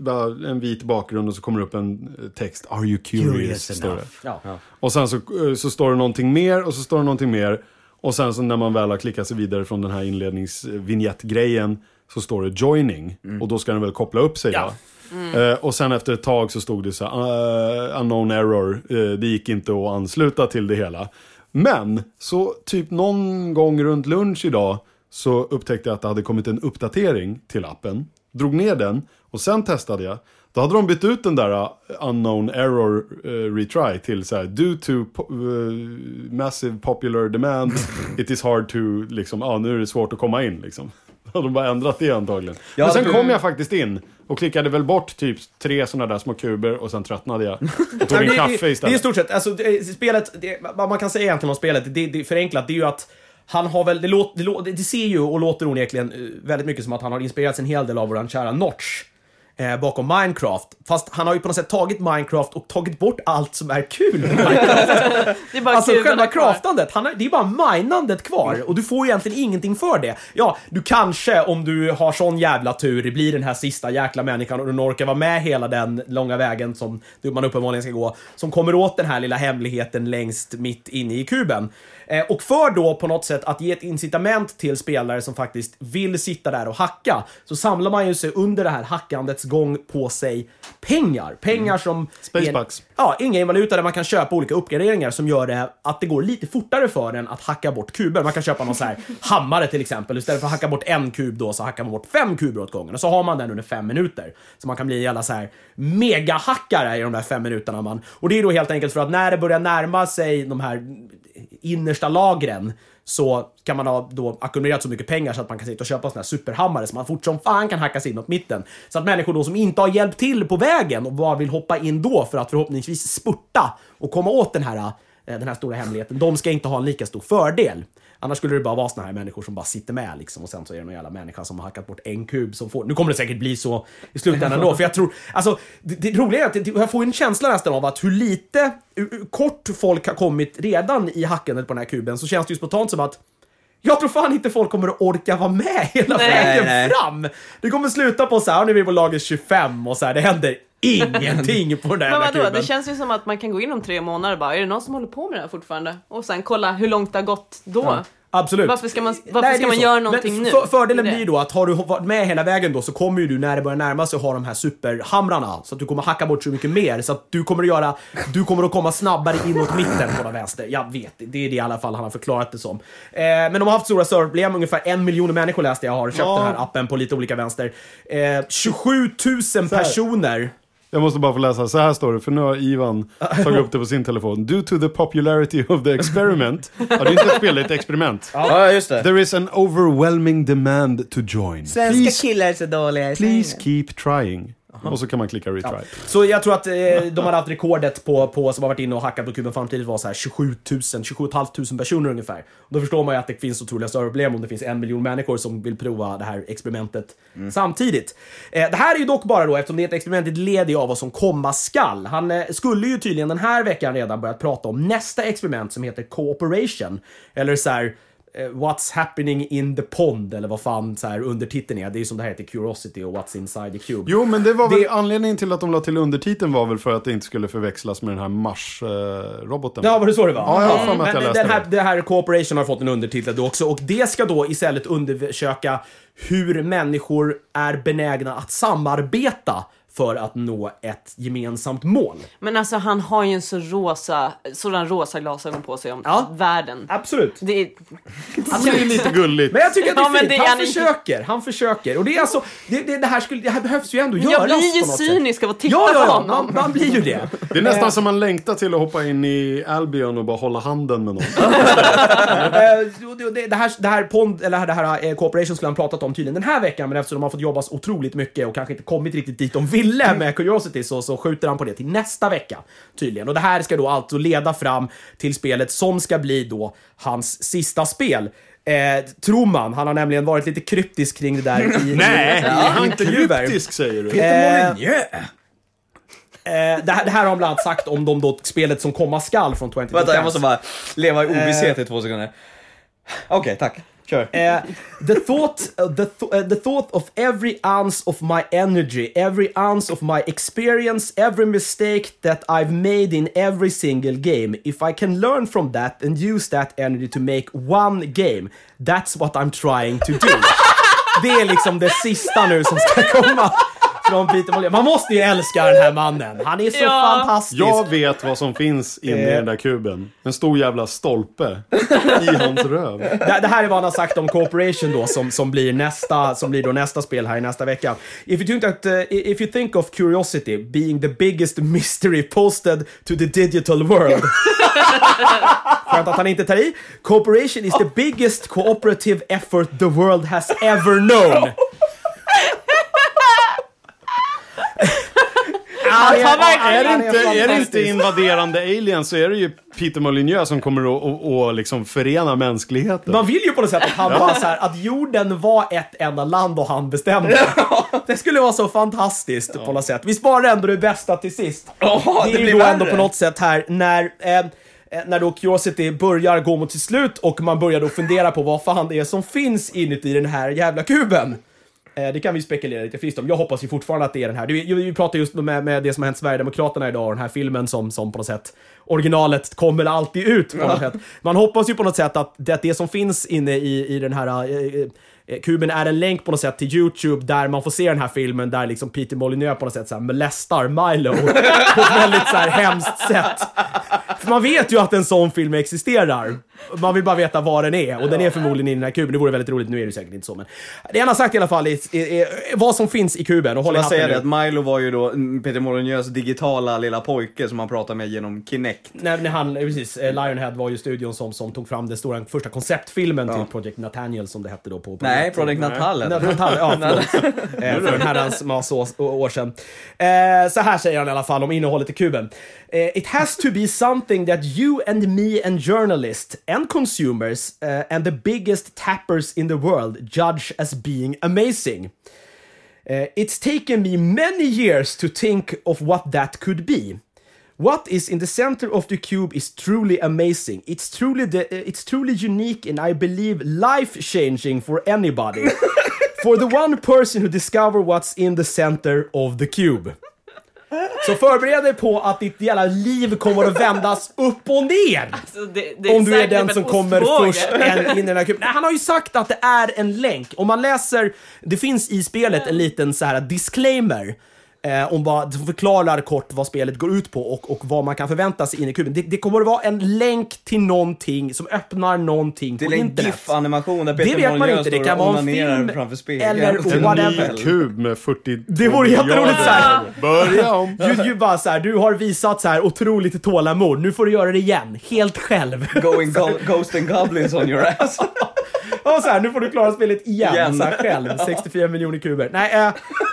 en vit bakgrund och så kommer det upp en eh, text. Are you curious? står det. Ja. Och sen så, eh, så står det någonting mer och så står det någonting mer. Och sen så när man väl har klickat sig vidare från den här inledningsvinjettgrejen så står det joining. Och då ska den väl koppla upp sig Ja. Då. Eh, och sen efter ett tag så stod det så här, uh, unknown error, Eh, det gick inte att ansluta till det hela. Men, så typ någon gång runt lunch idag så upptäckte jag att det hade kommit en uppdatering till appen. Drog ner den och sen testade jag. Då hade de bytt ut den där uh, unknown error uh, retry till så här, due to po- uh, massive popular demand, it is hard to, liksom, ja nu är det svårt att komma in liksom. Har de bara ändrat det antagligen. Ja, Men sen det- kom jag faktiskt in och klickade väl bort typ tre sådana där små kuber och sen tröttnade jag. Och tog en det, kaffe det, det är i istället. stort sett, alltså det, spelet, det, vad man kan säga egentligen om spelet, det, det är förenklat, det är ju att han har väl, det, låt, det, det ser ju och låter onekligen eh, väldigt mycket som att han har inspirerats en hel del av våran kära Notch. Eh, bakom Minecraft. Fast han har ju på något sätt tagit Minecraft och tagit bort allt som är kul med Minecraft. Det är bara Alltså själva craftandet, han har, det är bara minandet kvar och du får egentligen ingenting för det. Ja, du kanske om du har sån jävla tur blir den här sista jäkla människan och du orkar vara med hela den långa vägen som man uppenbarligen ska gå, som kommer åt den här lilla hemligheten längst mitt inne i kuben. Eh, och för då på något sätt att ge ett incitament till spelare som faktiskt vill sitta där och hacka, så samlar man ju sig under det här hackandets gång på sig pengar. Pengar som... Spacebucks. Ja, in-game-valuta där man kan köpa olika uppgraderingar som gör det att det går lite fortare för en att hacka bort kuber. Man kan köpa någon så här hammare till exempel. Istället för att hacka bort en kub då så hackar man bort fem kuber åt gången. Och så har man den under fem minuter. Så man kan bli alla så här megahackare i de där fem minuterna. Man. Och det är då helt enkelt för att när det börjar närma sig de här innersta lagren så kan man ha då ackumulerat så mycket pengar så att man kan sitta och köpa såna här superhammare så man fort som fan kan hacka sig in mot mitten. Så att människor då som inte har hjälpt till på vägen och bara vill hoppa in då för att förhoppningsvis spurta och komma åt den här, eh, den här stora hemligheten, de ska inte ha en lika stor fördel. Annars skulle det bara vara såna här människor som bara sitter med liksom och sen så är det någon jävla människa som har hackat bort en kub som får... Nu kommer det säkert bli så i slutändan ändå, för jag tror... Alltså, det, det roliga är att det- jag får en känsla nästan av att hur lite, hur kort folk har kommit redan i hackandet på den här kuben så känns det ju spontant som att jag tror fan inte folk kommer att orka vara med hela Nej. vägen Nej. fram. Det kommer sluta på så här, nu är vi på lager 25 och så här, det händer ingenting på den där Men vadå, kuben. det känns ju som att man kan gå in om tre månader och bara, är det någon som håller på med det här fortfarande? Och sen kolla hur långt det har gått då. Absolut. Varför ska man, varför Nej, ska man så. göra Men någonting nu? För, fördelen blir då att har du varit med hela vägen då så kommer ju du när det börjar närma sig ha de här superhamrarna. Så att du kommer hacka bort så mycket mer. Så att du kommer att göra, du kommer att komma snabbare inåt mitten på den vänster. Jag vet, det är det i alla fall han har förklarat det som. Eh, men de har haft stora serverproblem. Ungefär en miljon människor läste jag har köpt Ja. den här appen på lite olika vänster. Eh, 27 000 personer Jag måste bara få läsa, så här står det, för nu har Ivan tagit upp det på sin telefon. Due to the popularity of the experiment. Ja, det är inte ett spel, det är ett experiment. Ja, just det. There is an overwhelming demand to join. Please, killar är så dåliga please keep trying. Och så kan man klicka retry. Så jag tror att eh, de hade haft rekordet på, på som har varit inne och hackat på kuben samtidigt var så här 27 000, 27 500 personer ungefär. Och då förstår man ju att det finns otroliga större problem om det finns en miljon människor som vill prova det här experimentet samtidigt. Eh, det här är ju dock bara då, eftersom det är ett experiment, ett led av vad som komma skall. Han eh, skulle ju tydligen den här veckan redan börjat prata om nästa experiment som heter Cooperation. Eller så här What's happening in the pond, eller vad fan så här undertiteln är. Det är ju som det här heter Curiosity och What's inside the cube. Jo, men det var väl Det- anledningen till att de la till undertiteln var väl för att det inte skulle förväxlas med den här Mars-roboten. Ja, var det så det var? Ja, jag har mig att jag läste den här, det. här Cooperation har fått en undertitel då också och det ska då istället undersöka hur människor är benägna att samarbeta för att nå ett gemensamt mål. Men alltså han har ju en så rosa, sådan rosa glasögon på sig om Ja. världen. Absolut. Det är, Alltså, det är lite gulligt. Men jag tycker att det är Ja, men fint. det är han försöker. Han försöker. Och det är alltså, det, det, det, här, skulle, det här behövs ju ändå göras jag blir ju cynisk av att titta Ja, ja, på honom. Man, man blir ju det. Det är nästan som man längtar till att hoppa in i Albion och bara hålla handen med någon. Eh, det- här, det här Pond, eller det här eh, Corporation skulle han pratat om tydligen den här veckan, men eftersom de har fått jobba så otroligt mycket och kanske inte kommit riktigt dit de ville med Curiosity så, så skjuter han på det till nästa vecka tydligen. Och det här ska då alltså leda fram till spelet som ska bli då hans sista spel. Eh, tror man. Han har nämligen varit lite kryptisk kring det där i, Nej, han är kryptisk säger du. Eh, Eh, det, här, det här har han bland annat sagt om de då spelet som komma skall från 20 Vänta, jag måste bara leva i ovisshet i två sekunder. Okej, tack. Kör. Uh, the thought, uh, the, th- uh, the thought of every ounce of my energy, every ounce of my experience, every mistake that I've made in every single game. If I can learn from that and use that energy to make one game, that's what I'm trying to do. Det är liksom det sista nu som ska komma från Peter Molyneux. Man måste ju älska den här mannen. Han är så Ja. fantastisk. Jag vet vad som finns inne i Eh. den där kuben. En stor jävla stolpe i hans röv. Det, det här är vad han har sagt om Corporation då, som, som, blir nästa, som blir då nästa spel här i nästa vecka. If you, think that, uh, if you think of Curiosity being the biggest mystery posted to the digital world. Skönt att han inte tar i. Corporation is the biggest cooperative effort the world has ever known. Han är- han verkligen- Är det, han är inte, är det inte invaderande aliens så är det ju Peter Molyneux som kommer att och, och liksom förena mänskligheten. Man vill ju på något sätt att han bara så här, att jorden var ett enda land och han bestämde. Det skulle vara så fantastiskt på något sätt. Vi sparar ändå det bästa till sist. Ja, det det blir då värre. ändå på något sätt här när eh, eh, när då Curiosity börjar gå mot sitt slut och man börjar då fundera på vad fan det är som finns inuti den här jävla kuben. Eh, Det kan vi spekulera lite friskt om. Jag hoppas ju fortfarande att det är den här. Vi, vi pratar just med, med det som har hänt Sverigedemokraterna idag och den här filmen som, som på något sätt originalet kommer alltid ut på något sätt. Man hoppas ju på något sätt att det, det som finns inne i, i den här eh, eh, kuben är en länk på något sätt till YouTube där man får se den här filmen där liksom Peter Molyneux på något sätt så här molestar Milo på ett väldigt så här hemskt sätt. För man vet ju att en sån film existerar. Man vill bara veta vad den är och den är förmodligen i den här kuben. Det vore väldigt roligt, nu är det säkert inte så men. Det han har sagt i alla fall är, är, är vad som finns i kuben och håll i Jag hatten säger nu. det att Milo var ju då Peter Molyneux digitala lilla pojke som han pratar med genom Kinect. Nej, när han, eh, precis, eh, Lionhead var ju studion som, som tog fram den stora första konceptfilmen till Project Nathaniel som det hette då på... på Nej, Project Nathalen. Nathal, ja förlåt. eh, för en herrans massa år, sedan. Eh, så här säger han i alla fall om innehållet i kuben. Eh, It has to be something that you and me and journalists and consumers eh, and the biggest tappers in the world judge as being amazing. Uh, it's taken me many years to think of what that could be. What is in the center of the cube is truly amazing. It's truly the, uh, it's truly unique and I believe life changing for anybody. for the one person who discover what's in the center of the cube. Så förbered dig på att ditt jävla liv kommer att vändas upp och ner. Så det, det Om du är den som kommer ostbåge. först en, in i den här kuben. Nej, han har ju sagt att det är en länk. Om man läser, det finns i spelet en liten så här disclaimer. Eh, om vad, som förklarar kort vad spelet går ut på och, och vad man kan förvänta sig in i kuben. Det, det kommer att vara en länk till någonting som öppnar någonting Till på en internet. GIF-animation där Det Peter vet man inte, det kan vara en film eller En whatever. En kub med 40 Det vore jätteroligt så här. Börja om. Ju, ju bara så här, du har visat så här otroligt tålamod, nu får du göra det igen, helt själv. Going go Ghost and Goblins on your ass. Ja, så här, nu får du klara spelet igen, Igen. Så här, själv. 64 miljoner kuber. Nej, eh,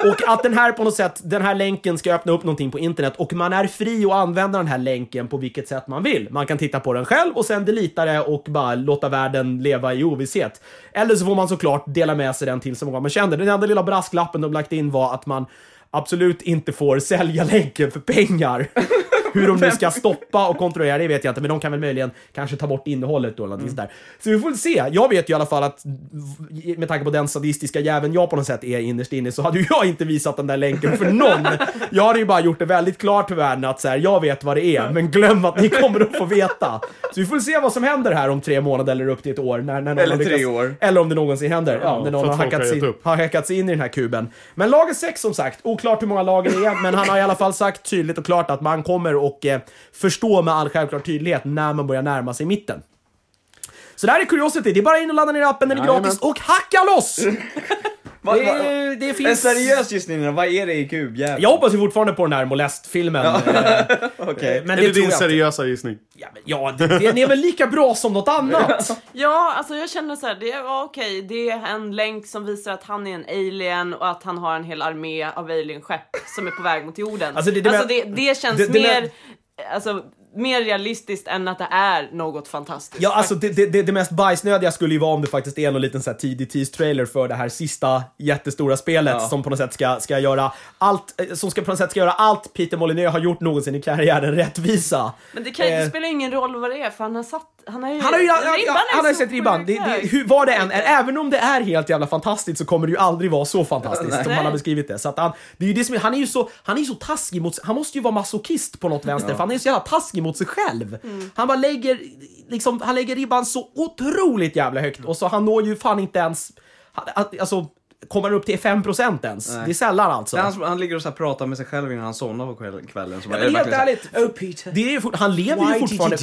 och att den här på något sätt, den här länken ska öppna upp någonting på internet och man är fri att använda den här länken på vilket sätt man vill. Man kan titta på den själv och sen delita det och bara låta världen leva i ovisshet. Eller så får man såklart dela med sig den till så många man känner. Den enda lilla brasklappen de lagt in var att man absolut inte får sälja länken för pengar. Hur de nu ska stoppa och kontrollera det vet jag inte, men de kan väl möjligen kanske ta bort innehållet då eller någonting sådär. Så vi får väl se. Jag vet ju i alla fall att med tanke på den sadistiska jäveln jag på något sätt är innerst inne så hade ju jag inte visat den där länken för någon. Jag hade ju bara gjort det väldigt klart för världen att så här, jag vet vad det är, men glöm att ni kommer att få veta. Så vi får se vad som händer här om tre månader eller upp till ett år. När, när någon Eller har tre år. Eller om det någonsin händer. Ja, när någon har hackat, sig, har hackat sig in i den här kuben. Men lager 6 som sagt, oklart hur många lager det är, men han har i alla fall sagt tydligt och klart att man kommer och eh, förstå med all självklar tydlighet när man börjar närma sig mitten. Så där är Curiosity, det är bara in och ladda ner appen, den är Jajamän. gratis och hacka loss! Va, Det, va, det en finns... seriös gissning då, vad är det i kubjäveln? Jag hoppas ju fortfarande på den här molestfilmen. eh, Okej. Men Är det det din seriösa gissning? Ja, men, ja det, den är väl lika bra som något annat? Ja, alltså jag känner så här, det okej, det är en länk som visar att han är en alien och att han har en hel armé av alienskepp som är på väg mot jorden. Alltså, Alltså det- det, det det, känns det- det mer, alltså, mer realistiskt än att det är något fantastiskt. Ja, alltså det, det, det, det mest bajsnödiga skulle ju vara om det faktiskt är någon liten så här tidig tease-trailer för det här sista jättestora spelet Ja. som på något sätt ska, ska göra allt, eh, som ska på något sätt ska göra allt Peter Molyneux har gjort någonsin i karriären rättvisa. Men det, kan, det Eh, spelar ingen roll vad det är för han har satt, han har ju, Han har ju ja, ja, ribban ja, han har ju sett ribban. Det, det, hur, vad det än är, även om det är helt jävla fantastiskt så kommer det ju aldrig vara så fantastiskt som Nej. han har beskrivit det. Så att han, det är ju det som han är ju så, han är ju så taskig mot, han måste ju vara masochist på något vänster för han är så jävla taskig mot sig själv. Han bara lägger, liksom, han lägger ribban så otroligt jävla högt och så han når ju fan inte ens, alltså kommer han upp till 5% ens? Det är sällan alltså. Han, han ligger och så här pratar med sig själv innan han somnar på kväll- kvällen. Så Ja, bara- är helt ärligt, Oh Peter. det är ju fort, han lever Why ju fortfarande...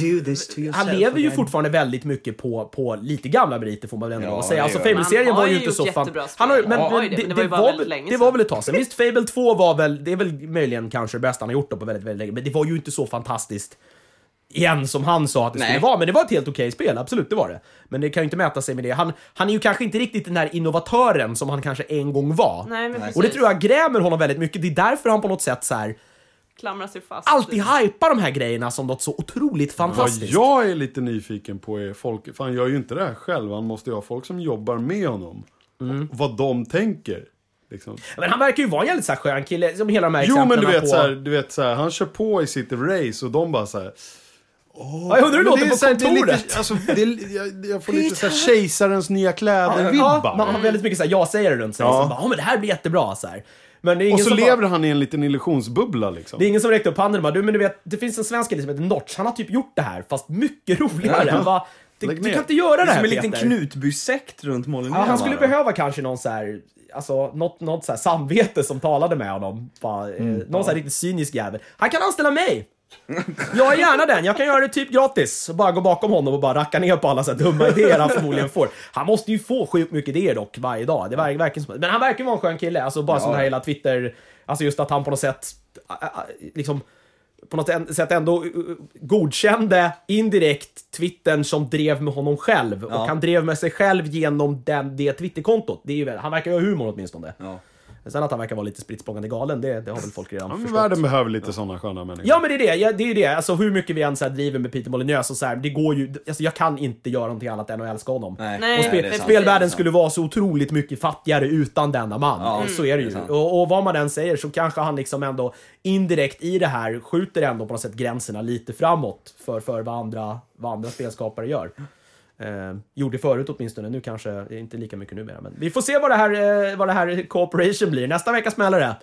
Han lever ju fortfarande väldigt mycket på, på lite gamla meriter får man väl ändå Ja, säga. Alltså. Fable-serien var ju inte så fan... Han har, ju- men, Ja, det- det, men det, det var var, väl- det var väl ett tag sedan. Visst, Fable 2 var väl, det är väl möjligen kanske det bästa han har gjort då på väldigt, väldigt länge, men det var ju inte så fantastiskt igen som han sa att det Nej. skulle vara. Men det var ett helt okej spel, absolut det var det. Men det kan ju inte mäta sig med det. Han, han är ju kanske inte riktigt den där innovatören som han kanske en gång var. Nej, men. Och det tror jag grämer honom väldigt mycket. Det är därför han på något sätt så här klamrar sig fast. alltid hypar de här grejerna som något så otroligt Vad fantastiskt. jag är lite nyfiken på är folk, för han gör ju inte det här själv, han måste ju ha folk som jobbar med honom. Mm. Vad de tänker. Liksom. Men han verkar ju vara en jävligt så här skön kille, som hela de här Jo men du vet, på... så här, du vet så här, han kör på i sitt race och de bara så här. Ja, jag undrar hur det låter på så här, det är kontoret. lite, alltså, det är, jag, jag får lite så här kejsarens nya Ja, kläder-vibbar. man har väldigt mycket så här, jag-sägare runt sig. Ja. Som bara, ja men det här blir jättebra. Så här. Men det är ingen och så som lever bara, han i en liten illusionsbubbla liksom. Det är ingen som räckte upp handen och bara, du men du vet, det finns en svensk som heter Notch, han har typ gjort det här, fast mycket roligare. Han bara, du, kan inte göra det, Det är här som en liten Peter. Knutby-sekt runt Molyneux. Ja, han skulle bara. behöva kanske någon så här, alltså något, något så här samvete som talade med honom. Bara, eh, Mm. någon så här riktigt cynisk jävel. Han kan anställa mig! Jag är gärna den, jag kan göra det typ gratis. Bara gå bakom honom och bara racka ner på alla så dumma idéer han förmodligen får. Han måste ju få sjukt mycket idéer dock varje dag. Det verkar, verkar som, men han verkar vara en skön kille. Alltså bara sån här hela Twitter, alltså just att han på något sätt, liksom på något sätt ändå uh, godkände indirekt Twittern som drev med honom själv. Och han drev med sig själv genom den, det Twitterkontot. Det är ju, han verkar ju ha humor åtminstone. Ja. Sen att han verkar vara lite spritt galen, det, det har väl folk redan Ja, men förstått. världen behöver lite sådana sköna människor. Ja men det är det, ja, det är ju det. Alltså hur mycket vi än så här driver med Peter Molyneux och så här, det går ju, alltså jag kan inte göra någonting annat än att älska honom. Nej. Nej, Och spe, sant. spelvärlden skulle vara så otroligt mycket fattigare utan denna man. Ja, så är det ju. det är och, och vad man än säger så kanske han liksom ändå indirekt i det här skjuter ändå på något sätt gränserna lite framåt för, för vad, andra, vad andra spelskapare gör. Eh, gjorde förut åtminstone, nu kanske inte lika mycket numera. Men vi får se vad det här, eh, vad det här cooperation blir. Nästa vecka smäller det.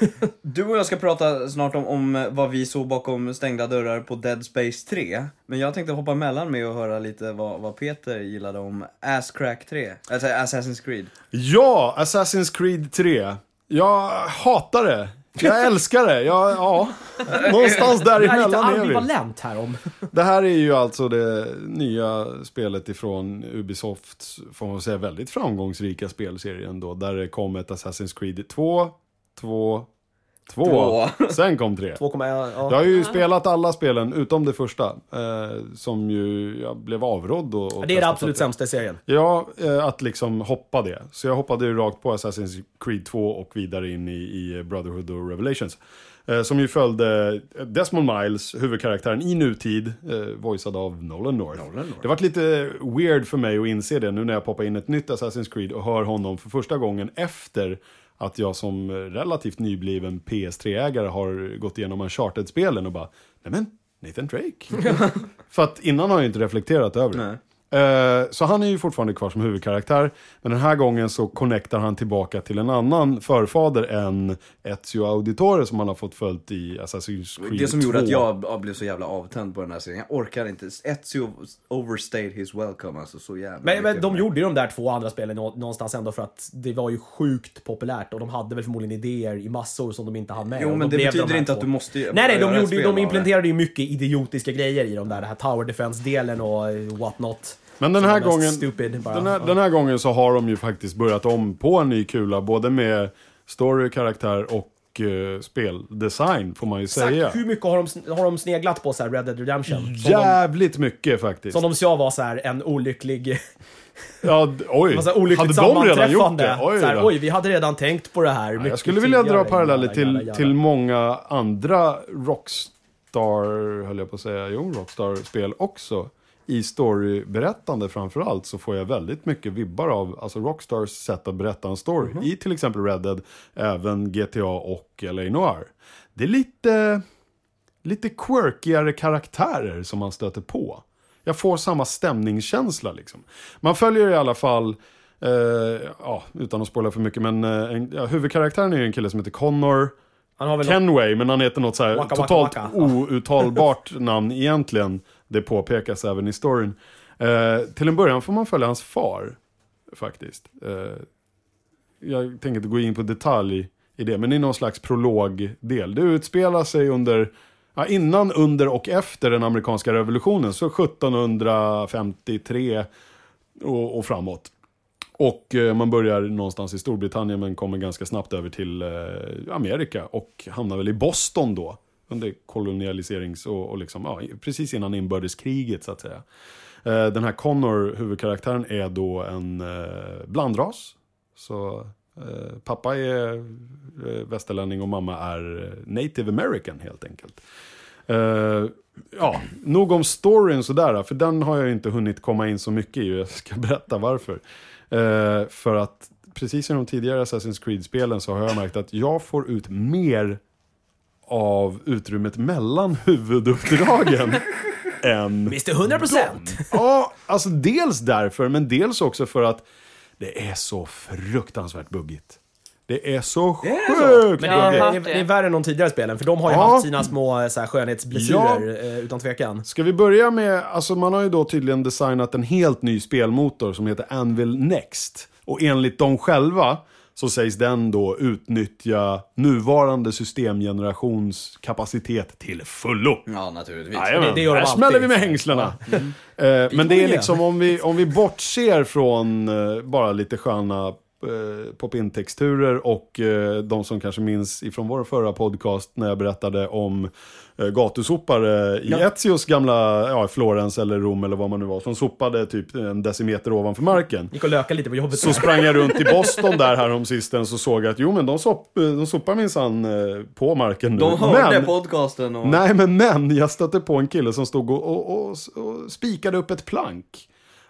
Du och jag ska prata snart om, om vad vi såg bakom stängda dörrar på Dead Space 3. Men jag tänkte hoppa emellan med och höra lite vad, vad Peter gillade om Ass Crack 3. Alltså Assassin's Creed. Ja, Assassin's Creed 3. Jag hatar det. Jag älskar det. Jag, ja, någonstans Jag är lite däremellan är vi. ambivalent här om. Det här är ju alltså det nya spelet ifrån Ubisofts, får man säga, väldigt framgångsrika spelserie ändå. Där det kom ett Assassin's Creed 2, 2, 2. Två. Sen kom 3. 2, ja. Jag har ju spelat alla spelen utom det första. Eh, som ju jag blev avrådd och, och Det är det absolut sämsta i serien. Ja, eh, att liksom hoppa det. Så jag hoppade ju rakt på Assassin's Creed 2 och vidare in i, i Brotherhood och Revelations. Eh, som ju följde Desmond Miles, huvudkaraktären i nutid, eh, voicead av Nolan North. Det var lite weird för mig att inse det nu när jag poppar in ett nytt Assassin's Creed och hör honom för första gången efter att jag som relativt nybliven PS3-ägare har gått igenom Uncharted-spelen och bara, nej men, Nathan Drake. för att innan har jag inte reflekterat över det. Nej. Eh, Så han är ju fortfarande kvar som huvudkaraktär. Men den här gången så connectar han tillbaka till en annan förfader än Ezio Auditore som han har fått följt i Assassin's Creed Det som gjorde 2. att jag ja, blev så jävla avtänd på den här serien. Jag orkar inte. Ezio overstayed his welcome alltså så jävla Men, men de gjorde ju de där två andra spelen nå- någonstans ändå för att det var ju sjukt populärt och de hade väl förmodligen idéer i massor som de inte hann med. Jo, men då det de betyder här inte två. att du måste Nej, nej, de, gjorde, de implementerade ju mycket idiotiska grejer i de där. Det här Tower Defense-delen och eh, what not. Men den här, gången, stupid, bara. den, här, den här gången så har de ju faktiskt börjat om på en ny kula. Både med story, karaktär och uh, speldesign får man ju säga. Exakt hur mycket har de, har de sneglat på så här Red Dead Redemption? Som de, Jävligt mycket faktiskt. som de sa var så här en olycklig, ja, oj, så här olyckligt hade de redan gjort det? Oj, så här, oj, vi hade redan tänkt på det här. Ja, jag skulle vilja dra paralleller till, jada, jada. till många andra Rockstar, höll jag på att säga, jo, Rockstar-spel också. I storyberättande framförallt så får jag väldigt mycket vibbar av alltså Rockstars sätt att berätta en story. Mhm. I till exempel Red Dead, även GTA och LA Noir. Det är lite, lite quirkigare karaktärer som man stöter på. Jag får samma stämningskänsla liksom. Man följer i alla fall, eh, ja, utan att spoila för mycket, men eh, en, ja, huvudkaraktären är ju en kille som heter Connor Kenway, men han heter något så här Waka, waka, totalt waka. outtalbart namn egentligen. Det påpekas även i storyn. Eh, till en början får man följa hans far, faktiskt. Eh, jag tänker inte gå in på detalj i det, men det är någon slags prologdel. Det utspelar sig under, ja, innan, under och efter den amerikanska revolutionen, så 1753 och, och framåt. Och eh, man börjar någonstans i Storbritannien men kommer ganska snabbt över till eh, Amerika och hamnar väl i Boston då. Under kolonialiserings och, och liksom, ja, precis innan inbördeskriget så att säga. Eh, den här Connor, huvudkaraktären, är då en eh, blandras. Så eh, pappa är västerlänning och mamma är native american helt enkelt. Uh, ja, nog om storyn sådär, för den har jag inte hunnit komma in så mycket i och jag ska berätta varför. Uh, för att precis som de tidigare Assassin's Creed-spelen så har jag märkt att jag får ut mer av utrymmet mellan huvuduppdragen än Visst, det är 100 procent. Ja, alltså dels därför, men dels också för att det är så fruktansvärt buggigt. Det är så sjukt Men Jag har det, hört det, det. det är värre än de tidigare spelen, för de har ju Ja. haft sina små eh, så här, skönhetsblessyrer, eh, utan tvekan. Ska vi börja med, alltså man har ju då tydligen designat en helt ny spelmotor som heter Anvil Next. Och enligt dem själva så sägs den då utnyttja nuvarande systemgenerations kapacitet till fullo. Ja, naturligtvis. Jajamän, det gör de här smäller vi med hängslena. Eh, men det är liksom om vi, om vi bortser från eh, bara lite sköna pop-in-texturer och eh, de som kanske minns ifrån vår förra podcast när jag berättade om eh, gatusopare i Ja. Ezios gamla, ja, Florens eller Rom eller vad man nu var, som sopade typ en decimeter ovanför marken. Gick och löka lite på jobbet. Så sprang jag runt i Boston där här om sisten så såg jag att jo men de, sop, de sopar minsann eh, på marken nu. De hörde men, podcasten och... Nej, men men jag stötte på en kille som stod och, och, och, och spikade upp ett plank.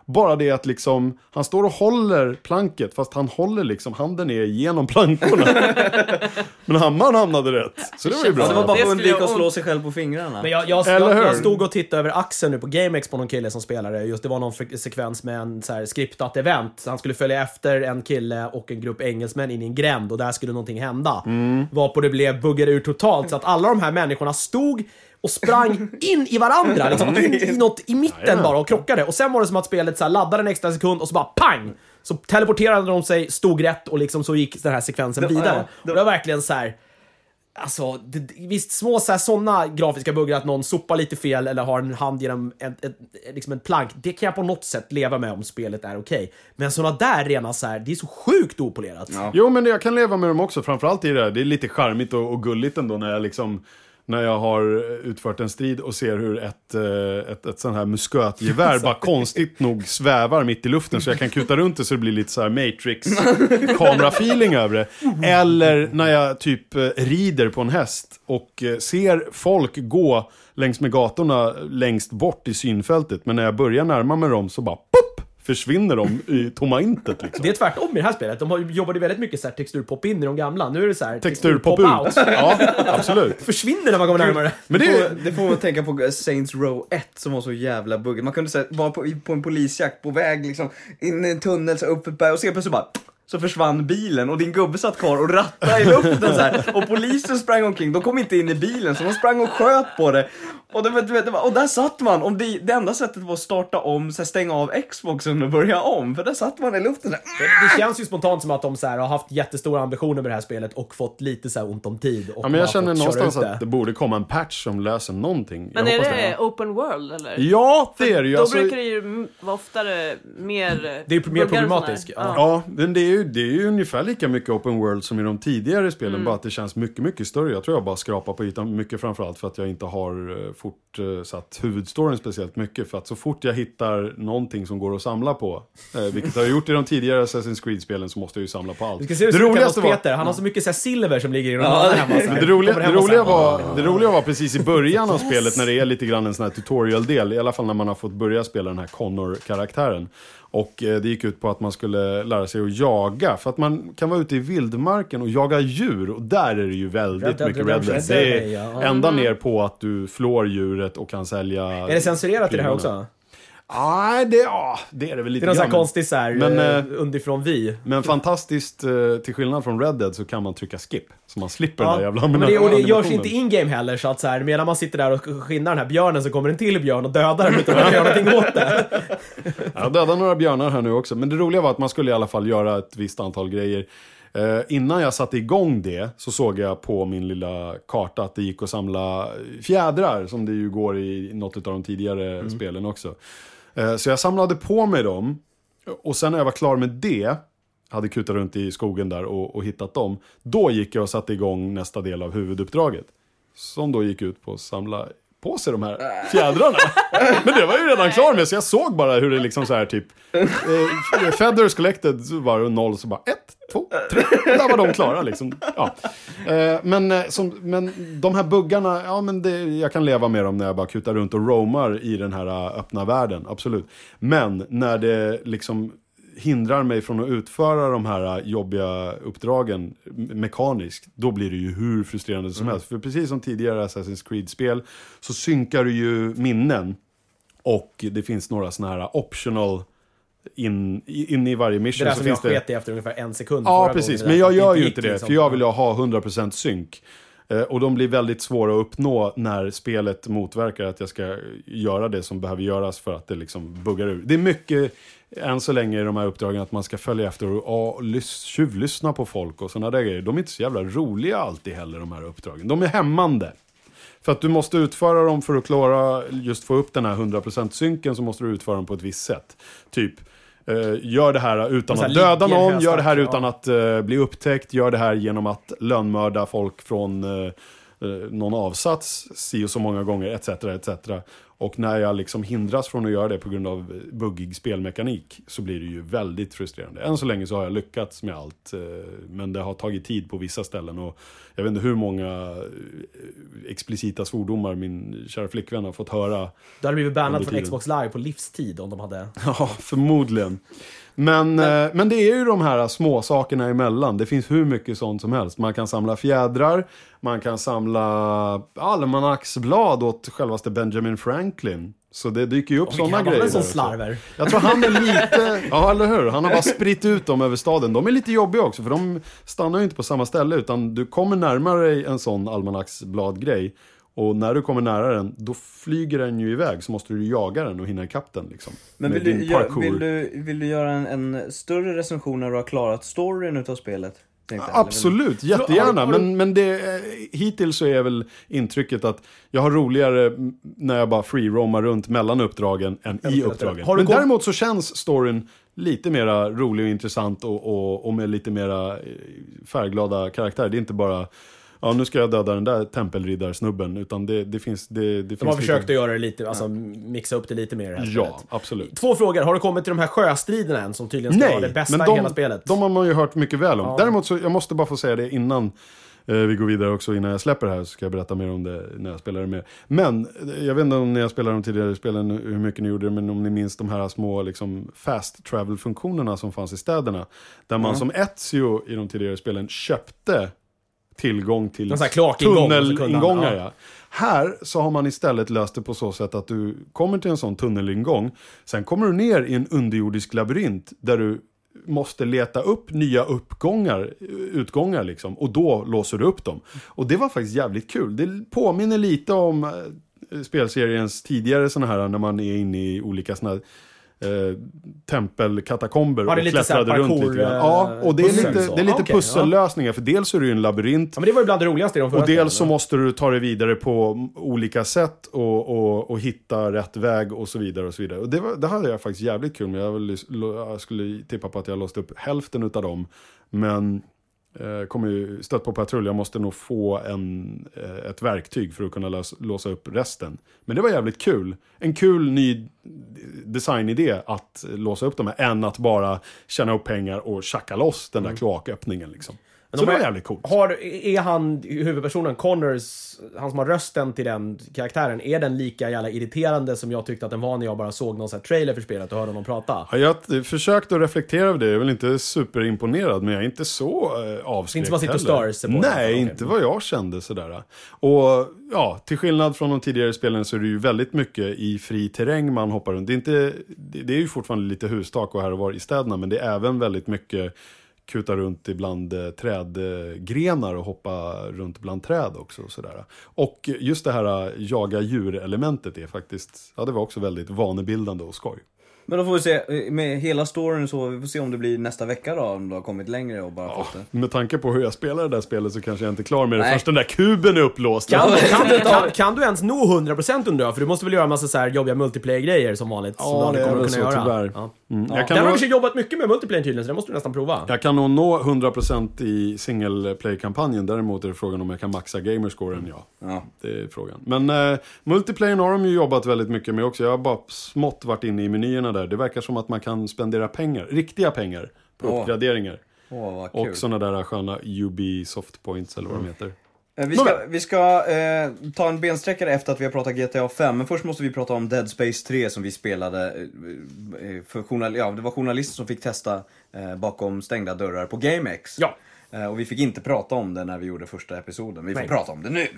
Bara det att liksom, han står och håller planket fast han håller liksom handen ner genom plankorna. men hammaren hamnade rätt. Så det var ju bra. Ja, det var bara för att undvika att slå sig själv på fingrarna. Men jag, jag, Eller jag, hur? jag stod och tittade över axeln nu på GameX på någon kille som spelade. Just det var någon sekvens med en så här skriptat event. Han skulle följa efter en kille och en grupp engelsmän in i en gränd och där skulle någonting hända. Mm. Varpå det blev buggade ur totalt så att alla de här människorna stod och sprang in i varandra, liksom in i något i mitten bara och krockade. Och sen var det som att spelet så här laddade en extra sekund och så bara pang! Så teleporterade de sig, stod rätt och liksom så gick den här sekvensen vidare. Och det var verkligen så här. Alltså, det, visst små så här, såna grafiska buggar att någon sopar lite fel eller har en hand genom ett, ett, liksom en plank, det kan jag på något sätt leva med om spelet är okej. Men såna där rena så här, det är så sjukt opolerat. Ja. Jo, men jag kan leva med dem också. Framförallt i det här. Det är lite charmigt och, och gulligt ändå när jag liksom när jag har utfört en strid och ser hur ett, eh, ett, ett sånt här muskötgevär bara konstigt nog svävar mitt i luften så jag kan kuta runt det så det blir lite så här Matrix-kamerafeeling över det. Eller när jag typ eh, rider på en häst och eh, ser folk gå längs med gatorna längst bort i synfältet. Men när jag börjar närma mig dem så bara pop, försvinner de i tomma intet liksom. Det är tvärtom i det här spelet. De har, jobbade väldigt mycket så här texturpop in i de gamla. Nu är det så här Textur pop ut. Ja, absolut. Försvinner när man kommer närmare. Men det Det är får, det får man tänka på Saints Row 1 som var så jävla buggigt. Man kunde säga, vara på, på en polisjakt på väg liksom, in i en tunnel, så upp ett berg och se plötsligt bara så försvann bilen och din gubbe satt kvar och rattade i luften så här. Och polisen sprang omkring, de kom inte in i bilen så de sprang och sköt på det. Och, det, du vet, det var, och där satt man, om det, det enda sättet var att starta om, så här, stänga av Xboxen och börja om. För där satt man i luften så här. Det, det känns ju spontant som att de så här, har haft jättestora ambitioner med det här spelet och fått lite så här ont om tid. Och Ja, men jag känner någonstans att det borde komma en patch som löser någonting. Men jag är hoppas det open world eller? Ja, det är det ju. Då Alltså, brukar det ju vara oftare mer... Det är ju mer problematiskt, ja. Ja, men det är, ju, det är ju ungefär lika mycket open world som i de tidigare spelen, bara att det känns mycket, mycket större. Jag tror jag bara skrapar på ytan mycket framförallt för att jag inte har eh, fortsatt huvudstoryn speciellt mycket. För att så fort jag hittar någonting som går att samla på, eh, vilket jag har gjort i de tidigare Assassin's Creed-spelen, så måste jag ju samla på allt. Hur det, roligaste hos Peter. Han har så mycket så här silver som ligger i de Ja, hemma. Här. Det roliga, det, roliga var, det roliga var precis i början av spelet när det är lite grann en sån här tutorial-del. I alla fall när man har fått börja spela den här Connor-karaktären. Och eh, det gick ut på att man skulle lära sig att jaga. För att man kan vara ute i vildmarken och jaga djur. Och där är det ju väldigt Red mycket Red. Dead. Det är ända ner på att du flår djuret och kan sälja... Är det censurerat i det här också? Nej, det, ja, det är det väl Det lite är någon grann. konstig så här, Men, eh, eh, underifrån vi. Men fantastiskt, eh, till skillnad från Red Dead så kan man trycka skip. Så man slipper den där jävla men det, och det görs inte in-game heller, så att så här, medan man sitter där och skinnar den här björnen så kommer en till björn och dödar den utan att göra någonting åt det. Jag dödade några björnar här nu också, men det roliga var att man skulle i alla fall göra ett visst antal grejer. Eh, innan jag satte igång det så såg jag på min lilla karta att det gick att samla fjädrar, som det ju går i något av de tidigare spelen också. Eh, så jag samlade på mig dem, och sen när jag var klar med det, hade kutat runt i skogen där och, och hittat dem, då gick jag och satte igång nästa del av huvuduppdraget. Som då gick ut på att samla på sig de här fjädrarna. Men det var ju redan klar med, så jag såg bara hur det liksom så här typ... Eh, feathers collected, så var det noll, så bara ett, två, tre. Och där var de klara liksom. Ja. Eh, men, eh, som, men de här buggarna, ja men det, jag kan leva med dem när jag bara kutar runt och roamar i den här eh, öppna världen, absolut. Men när det liksom hindrar mig från att utföra de här äh, jobbiga uppdragen me- mekaniskt, då blir det ju hur frustrerande som helst. För precis som tidigare Assassin's Creed-spel så synkar du ju minnen och det finns några sådana här optional in, in i varje Det mission. där så som jag finns det... sket i efter ungefär en sekund Ja, precis. Men jag gör ju inte det, liksom. för jag vill ju ha 100% synk. Eh, Och de blir väldigt svåra att uppnå när spelet motverkar att jag ska göra det som behöver göras för att det liksom buggar ur. Det är mycket, än så länge i de här uppdragen, att man ska följa efter och ja, lys- tjuvlyssna på folk och sådana där grejer. De är inte så jävla roliga alltid heller, de här uppdragen. De är hämmande. För att du måste utföra dem för att klara, just få upp den här 100% synken så måste du utföra dem på ett visst sätt. Typ, eh, gör det här utan här att döda någon, gör det här utan ja. att eh, bli upptäckt, gör det här genom att lönnmörda folk från eh, någon avsats, si och så många gånger, etc. etc. Och när jag liksom hindras från att göra det på grund av buggig spelmekanik så blir det ju väldigt frustrerande. Än så länge så har jag lyckats med allt, eh, men det har tagit tid på vissa ställen. Och jag vet inte hur många eh, explicita svordomar min kära flickvän har fått höra Du hade blivit bannad från. Xbox live på livstid om de hade... Ja, förmodligen. Men, men, men det är ju de här små sakerna emellan. Det finns hur mycket sånt som helst. Man kan samla fjädrar, man kan samla almanacksblad åt självaste Benjamin Franklin. Så det dyker ju upp sådana grejer. sån slarver. Jag tror han är lite, ja eller hur? Han har bara spritt ut dem över staden. De är lite jobbiga också, för de stannar ju inte på samma ställe, utan du kommer närmare en sån almanacksbladgrej. Och när du kommer nära den, då flyger den ju iväg, så måste du jaga den och hinna ikapp den liksom. Men Med vill du, din gör, vill, du, vill du göra en, en större recension när du har klarat storyn utav spelet? Tänkte jag, Absolut, jättegärna. Men, men det, eh, hittills så är väl intrycket att jag har roligare när jag bara free-roamar runt mellan uppdragen än i uppdragen. Har du Men däremot så känns storyn lite mera rolig och intressant och, och, och med lite mera eh, färgglada karaktärer. Det är inte bara Ja, nu ska jag döda den där tempelriddarsnubben. Utan det, det finns... Det, det De finns har försökt lite... att göra det lite, alltså mixa upp det lite mer här Ja, spelet. absolut. Två frågor. Har du kommit till de här sjöstriderna än som tydligen ska vara det bästa men i hela spelet? de har man ju hört mycket väl om. Ja. Däremot så, jag måste bara få säga det innan eh, vi går vidare också, innan jag släpper det här, så ska jag berätta mer om det när jag spelar det mer. Men, eh, jag vet inte om ni har spelat de tidigare spelen, hur mycket ni gjorde det, men om ni minns de här små liksom, fast travel-funktionerna som fanns i städerna. Där man som Ezio i de tidigare spelen köpte tillgång till tunnelingångar. ja. Här så har man istället löst det på så sätt att du kommer till en sån tunnelingång. Sen kommer du ner i en underjordisk labyrint där du måste leta upp nya uppgångar, utgångar liksom. Och då låser du upp dem. Och det var faktiskt jävligt kul. Det påminner lite om eh, spelseriens tidigare såna här när man är inne i olika här eh, tempelkatakomber Ja, och klättrade runt lite grann. eh, Ja, och det är lite, det är lite okej, pussellösningar. För dels är det ju en labyrint Ja, men det var ju bland det roligaste i de och dels så måste du ta dig vidare på olika sätt och, och, och hitta rätt väg och så vidare. och så vidare. Och det, var, det hade jag faktiskt jävligt kul med. Jag, jag skulle tippa på att jag låst upp hälften utav dem. Men kommer ju stött på patrull. Jag måste nog få en, eh, ett verktyg för att kunna lös, låsa upp resten. Men det var jävligt kul. En kul ny designidé att låsa upp de här. Än att bara tjäna upp pengar och tjacka loss den där kloaköppningen. Liksom. Så de det var är- jävligt coolt. Har, är han, huvudpersonen, Connors, han som har rösten till den karaktären, är den lika jävla irriterande som jag tyckte att den var när jag bara såg någon sån trailer för spelet och hörde honom prata? Ja, jag har försökt att reflektera över det. Jag är väl inte superimponerad, men jag är inte så eh, avskräckt Inte heller. stör sig på det. Nej, Okej. inte vad jag kände sådär. Och ja, till skillnad från de tidigare spelen så är det ju väldigt mycket i fri terräng man hoppar runt. Det är, inte, det det är ju fortfarande lite hustak och här och var i städerna, men det är även väldigt mycket kuta runt ibland eh, trädgrenar och hoppa runt bland träd också. Och, sådär. och just det här eh, jaga djur-elementet är faktiskt, ja det var också väldigt vanebildande och skoj. Men då får vi se, eh, med hela storyn så, vi får se om det blir nästa vecka då, om du har kommit längre och bara fått det. Med tanke på hur jag spelar det där spelet så kanske jag inte är klar med det Nej. först den där kuben är upplåst. Kan, Ja, kan, det- kan, kan du ens nå 100% undrar? För du måste väl göra en massa så här jobbiga multiplayer-grejer som vanligt? som du Ja, aldrig det är väl så kunna göra. tyvärr. Ja. Jag Den kan har nog- vi jobbat mycket med multiplayer tydligen, så det måste du nästan prova. Jag kan nog nå 100% i single play-kampanjen. Däremot är det frågan om jag kan maxa gamerscoren, ja. Ja. Det är frågan. Men uh, multiplayer har de ju jobbat väldigt mycket med också. Jag har bara smått varit inne i menyerna där. Det verkar som att man kan spendera pengar, riktiga pengar, på Åh. uppgraderingar. Kul. Och sådana där sköna Ubisoft points eller vad de heter. Eh, Vi ska, vi ska eh, ta en bensträckare efter att vi har pratat GTA 5, men först måste vi prata om Dead Space 3 som vi spelade. eh, eh, För journal- ja, det var journalister som fick testa eh, bakom stängda dörrar på GameX. Ja. Eh, och vi fick inte prata om det när vi gjorde första episoden. Vi får Nej. prata om det nu.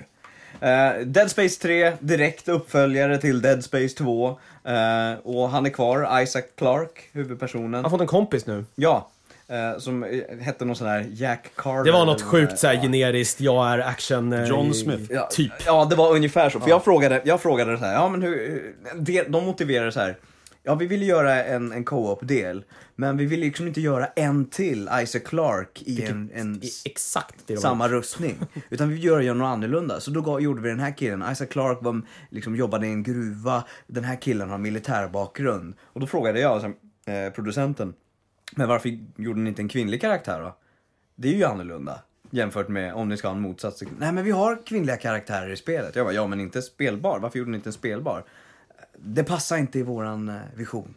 Eh, Dead Space 3, direkt uppföljare till Dead Space 2. Eh, och han är kvar, Isaac Clarke, huvudpersonen. Han har fått en kompis nu. Ja, eh, som eh, hette någon sån här Jack Carter. Det var något sjukt såhär Ja. generiskt, jag är action... eh, John Smith. Ja, Typ. Ja, det var ungefär så. För jag frågade, jag frågade så här, ja men hur, det, de motiverade så här. Ja, vi ville göra en, en co-op-del, men vi vill liksom inte göra en till Isaac Clarke i en, en i- Exakt de samma rustning. Utan vi vill göra något annorlunda. Så då gav, gjorde vi den här killen. Isaac Clarke var, liksom, jobbade i en gruva. Den här killen har militärbakgrund. Och då frågade jag alltså, eh, producenten, men varför gjorde ni inte en kvinnlig karaktär då? Det är ju annorlunda. Jämfört med om ni ska ha en motsats. Nej men vi har kvinnliga karaktärer i spelet. Jag bara, ja men inte spelbar. Varför gjorde ni inte en spelbar? Det passar inte i våran eh, vision.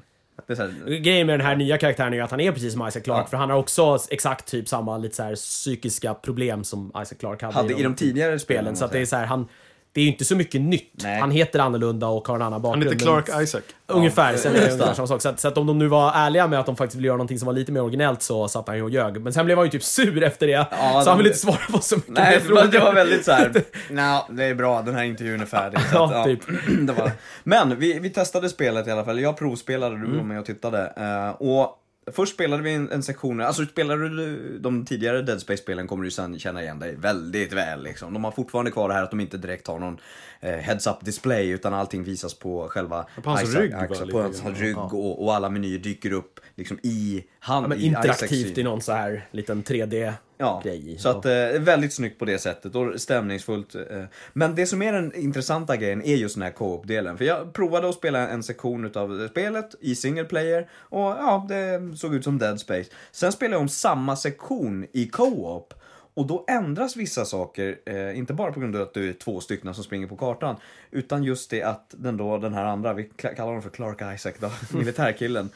Det här, Grejen med den här nya karaktären är ju att han är precis som Isaac Clarke, Ja. för han har också exakt typ samma lite så här psykiska problem som Isaac Clarke hade, Hade i de tidigare spelen. Så att det är så här, han... Det är ju inte så mycket nytt. Nej. Han heter annorlunda och har en annan Han bakgrund. heter men- Clark Isaac. Ungefär, Ja, sen är det ungefär samma sak. Så att, så att om de nu var ärliga med att de faktiskt ville göra någonting som var lite mer originellt så satt han ju och ljög. Men sen blev han ju typ sur efter det. Ja, så han ville inte svara på så mycket Nej, mer för det var frågor. väldigt så här. Nej, det är bra, den här intervjun är färdig. Så Ja, att, typ. det var... Men vi, vi testade spelet i alla fall. Jag provspelade, du var med och tittade. Eh, och först spelade vi en, en sektion, alltså spelade du de tidigare Dead Space-spelen kommer du sen känna igen dig väldigt väl. Liksom. De har fortfarande kvar det här att de inte direkt har någon heads-up display utan allting visas på själva På hans Isaac- rygg, Isaac- lite på hans rygg och, och alla menyer dyker upp liksom i hand. Ja, men i interaktivt i någon så här liten 3D-grej. Ja, så att eh, väldigt snyggt på det sättet och stämningsfullt. Eh. Men det som är den intressanta grejen är just den här co-op-delen. För jag provade att spela en sektion utav spelet i single player och ja, det såg ut som Dead Space. Sen spelade jag om samma sektion i co-op. Och då ändras vissa saker, eh, inte bara på grund av att du är två stycken som springer på kartan, utan just det att den då, den här andra, vi kallar honom för Clark Isaac då, militärkillen,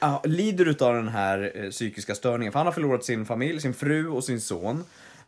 ja, lider utav den här eh, psykiska störningen. För han har förlorat sin familj, sin fru och sin son.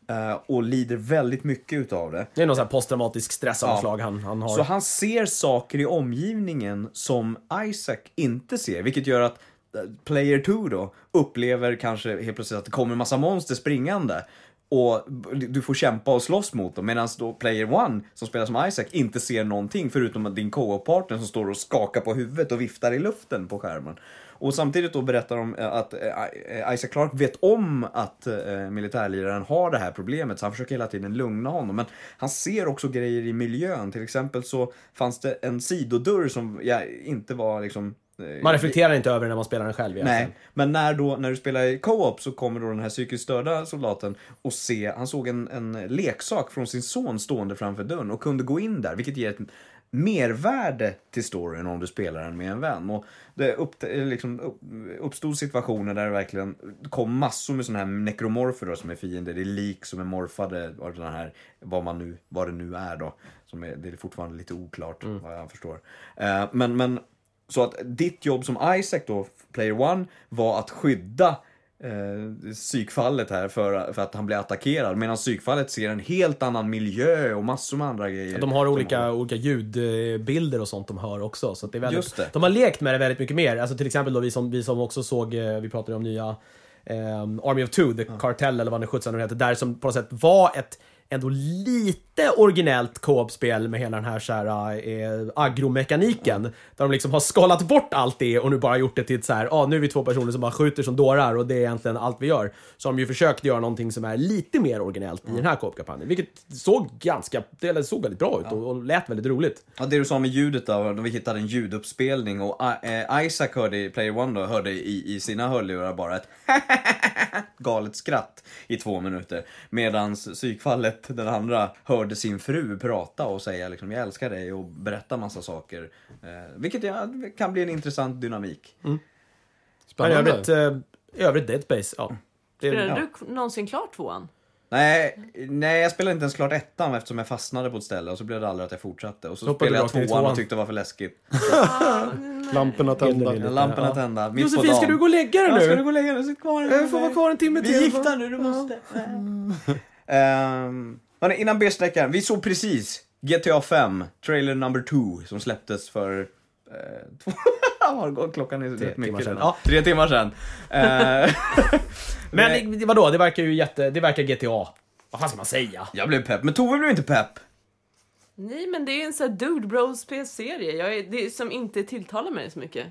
eh, och lider väldigt mycket utav det. Det är någon sån här posttraumatisk stressavslag Ja. han, han har. Så han ser saker i omgivningen som Isaac inte ser, vilket gör att eh, Player 2 då upplever kanske helt plötsligt att det kommer en massa monster springande. Och du får kämpa och slåss mot dem, medan då Player 1, som spelar som Isaac, inte ser någonting förutom att din co-op-partner som står och skakar på huvudet och viftar i luften på skärmen. Och samtidigt då berättar de eh, att eh, Isaac Clark vet om att eh, militärliraren har det här problemet, så han försöker hela tiden lugna honom. Men han ser också grejer i miljön. Till exempel så fanns det en sidodörr som ja, inte var liksom eh, Man reflekterar inte över det när man spelar den själv egentligen. Nej, men när, då, när du spelar i co-op så kommer då den här psykiskt störda soldaten och se, han såg en, en leksak från sin son stående framför dörren och kunde gå in där, vilket ger ett mervärde till storyn om du spelar den med en vän. Och det upp, liksom, upp, uppstod situationer där det verkligen kom massor med sådana här nekromorfer då, som är fiender. Det är lik som är morfade av den här, vad, man nu, vad det nu är då. Som är, det är fortfarande lite oklart vad jag förstår. Eh, men, men så att ditt jobb som Isaac då, Player One, var att skydda eh, psykfallet här för, för att han blir attackerad. Medan psykfallet ser en helt annan miljö och massor med andra grejer. De har olika, olika ljudbilder och sånt de hör också. Så det är väldigt, Just det. De har lekt med det väldigt mycket mer. Alltså till exempel då vi som, vi som också såg, eh, vi pratade om nya ehm, Army of Two, The Cartel eller vad det sjutton nu heter, där som på något sätt var ett ändå lite originellt co-op-spel med hela den här, så här eh, agromekaniken. Där de liksom har skalat bort allt det och nu bara gjort det till ett så här, ah, nu är vi två personer som bara skjuter som dårar och det är egentligen allt vi gör. Så har de ju försökt göra någonting som är lite mer originellt i den här co-op-kampanjen. Vilket såg ganska, det såg väldigt bra ut och, och lät väldigt roligt. Ja, det du sa med ljudet då, vi hittade en ljuduppspelning och äh, Isaac hörde, i Player One då, hörde i, i sina hörlurar bara ett galet skratt i två minuter. Medans psykfallet, den andra, hörde sin fru prata och säga liksom jag älskar dig och berätta massa saker. Eh, vilket ja, kan bli en intressant dynamik. I Spännande. övrigt, eh, i övrigt Dead Space, ja. Det, Spelade ja. du någonsin klart tvåan? Nej, nej, jag spelade inte ens klart ettan eftersom jag fastnade på ett ställe och så blev det aldrig att jag fortsatte. Och så Hoppade spelade jag i tvåan och tvåan. tyckte det var för läskigt. Lamporna tända. Lamporna ja. tända, mitt på Josefin, dagen. ska du gå och lägga dig Ja, nu? ska du gå och lägga dig? Sitt kvar här. Jag får vara kvar en timme till. Vi är gifta nu, du måste. Um, hörni, innan B-sträckan, vi såg precis GTA 5, trailer number 2, som släpptes för... Uh, två... Klockan är rätt timmar sedan. Ja. Tre timmar sedan. Eh, Men det- vadå, det verkar ju jätte... Det verkar GTA. Vad fan ska man säga? jag blev pepp, men Tove blev inte pepp. Nej, men det är ju en sån här Dude Bros är som inte tilltalar mig så mycket.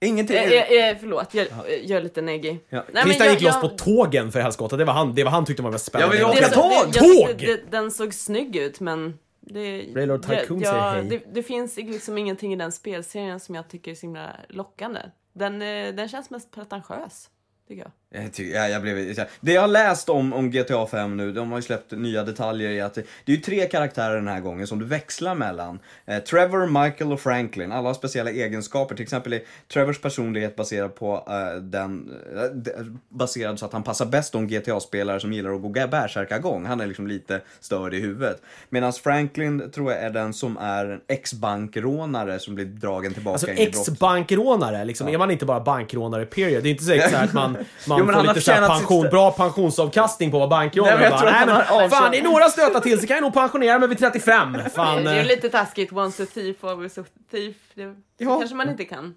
Ingenting. Eh, eh, eh, förlåt, jag, jag är lite neggig. Ja. Nej, Christian jag- gick loss jag- på tågen för helskotta. Det var han, det var han tyckte var mest spännande. Jag vill åka tåg! Tåg! det- Den såg snygg ut, men... Det, Railroad Tycoon säger hej. det, det finns liksom ingenting i den spelserien som jag tycker är så himla lockande. Den, eh, den känns mest pretentiös, tycker jag. Jag ja, jag blev, det jag har läst om, om GTA 5 nu, de har ju släppt nya detaljer i att det, är ju tre karaktärer den här gången som du växlar mellan. Eh, Trevor, Michael och Franklin. Alla har speciella egenskaper. Till exempel är Trevors personlighet baserad på eh, den, eh, baserad så att han passar bäst de GTA-spelare som gillar att gå bärsärkagång. Han är liksom lite störd i huvudet. Medan Franklin tror jag är den som är en ex-bankrånare som blir dragen tillbaka Alltså in i brott. ex-bankrånare, liksom, är man inte bara bankrånare period? Det är inte så att man, man Jo, men får han har lite så sitt pension, stä- bra pensionsavkastning på vara bankrånare. Nej, Bara, Nej, han men har fan, avtjänat- det är några stötar till så kan jag nog pensionera mig vid 35. Fan, det är ju eh, lite taskigt, once a thief, always a thief. Det Ja. kanske man inte kan.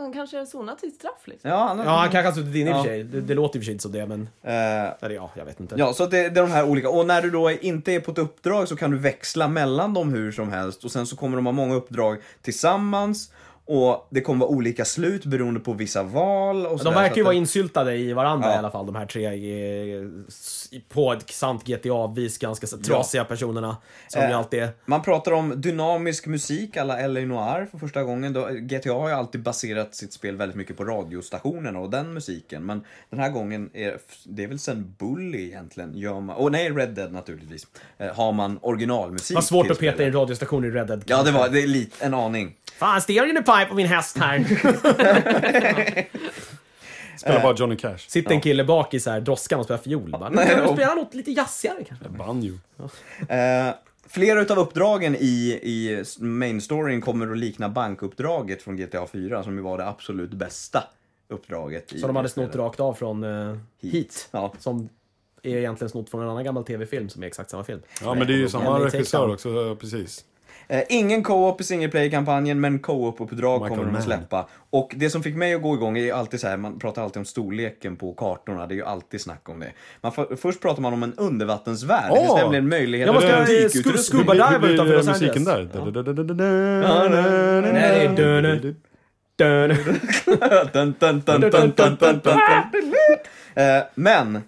Man kanske har sonat sitt straff liksom. Ja, han, ja, han kanske har suttit inne i och Ja. för sig. Det, det låter i och för sig inte som det, men... eh, Eller ja, jag vet inte. Ja, så det, det är de här olika. Och när du då inte är på ett uppdrag så kan du växla mellan dem hur som helst. Och sen så kommer de ha många uppdrag tillsammans. Och det kommer vara olika slut beroende på vissa val. Och De sådär. verkar Så ju vara insyltade i varandra Ja. i alla fall, de här tre eh, på ett sant GTA-vis ganska så trasiga personerna. Som Eh, alltid är. Man pratar om dynamisk musik alla L.A. Noir för första gången. Då, GTA har ju alltid baserat sitt spel väldigt mycket på radiostationerna och den musiken. Men den här gången är det är väl sen Bully egentligen. Gör man, och nej, Red Dead naturligtvis. Eh, har man originalmusik. Var svårt att peta spelet. in radiostation i Red Dead. Ja, det var det är lite en aning. Fan, stereon är paj på min häst här. Spelar bara Johnny Cash. Sitter en kille bak i så här droskan och spelar fiol. Bara, kan du spela något lite jazzigare kanske? Banjo. Eh, flera utav uppdragen i, i main storyn kommer att likna bankuppdraget från GTA 4 som ju var det absolut bästa uppdraget. i Som de hade snott spelet. rakt av från uh, Heat. Ja. Som är egentligen snott från en annan gammal tv-film som är exakt samma film. Ja, men det är ju samma regissör också, ja, precis. Eh, ingen co-op i single play-kampanjen, men co-op-uppdrag Michael kommer de att släppa. Och det som fick mig att gå igång är ju alltid så här, man pratar alltid om storleken på kartorna, det är ju alltid snack om det. Man först pratar man om en undervattensvärld, det finns Åh! nämligen möjlighet Ja, man ska, att butikutrustning. sku- scuba dive Hur blir utanför det Los musiken Angeles. där? Nej, det är dun, dun. Dun, dun, dun, dun, dun, dun, dun, dun. Eh, Men,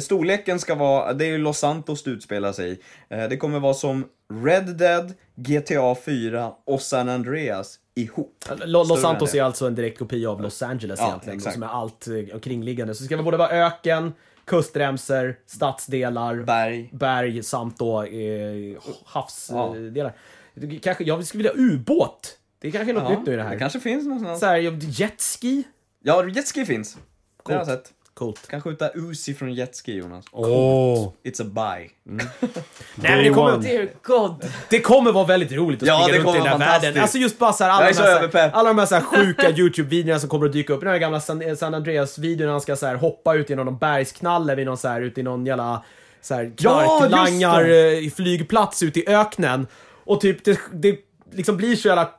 storleken ska vara, det är ju Los Santos det utspelar sig i. Eh, Det kommer vara som Red Dead, GTA 4 och San Andreas ihop. Lo- Los Större Santos det. är alltså en direkt kopia av Los Angeles Ja, egentligen. exakt. Som är allt eh, omkringliggande. Så det ska väl både vara öken, kustremser, stadsdelar, Berg. berg samt då eh, havsdelar. Ja. Kanske, jag skulle vilja ubåt. Det är kanske är något Ja, nytt nu i det här. kanske finns någonstans. Så här, jetski. Ja, jetski finns. Det har jag sett. Coolt. Kan skjuta Uzi från jetski, Jonas. Åh! It's a buy. Nej, men det, kommer. Dear God. det kommer vara väldigt roligt att Ja, springa det runt i den här vara världen. Alltså just bara så här, alla, är de så här, så alla de här, så här sjuka YouTube-videorna som kommer att dyka upp. Den här gamla San, San Andreas-videon när han ska så här, hoppa ut genom någon bergsknalle vid någon så här, ute i någon jävla så här, Ja, knarklangar det. eh, flygplats ute i öknen. Och typ det, det liksom blir så jävla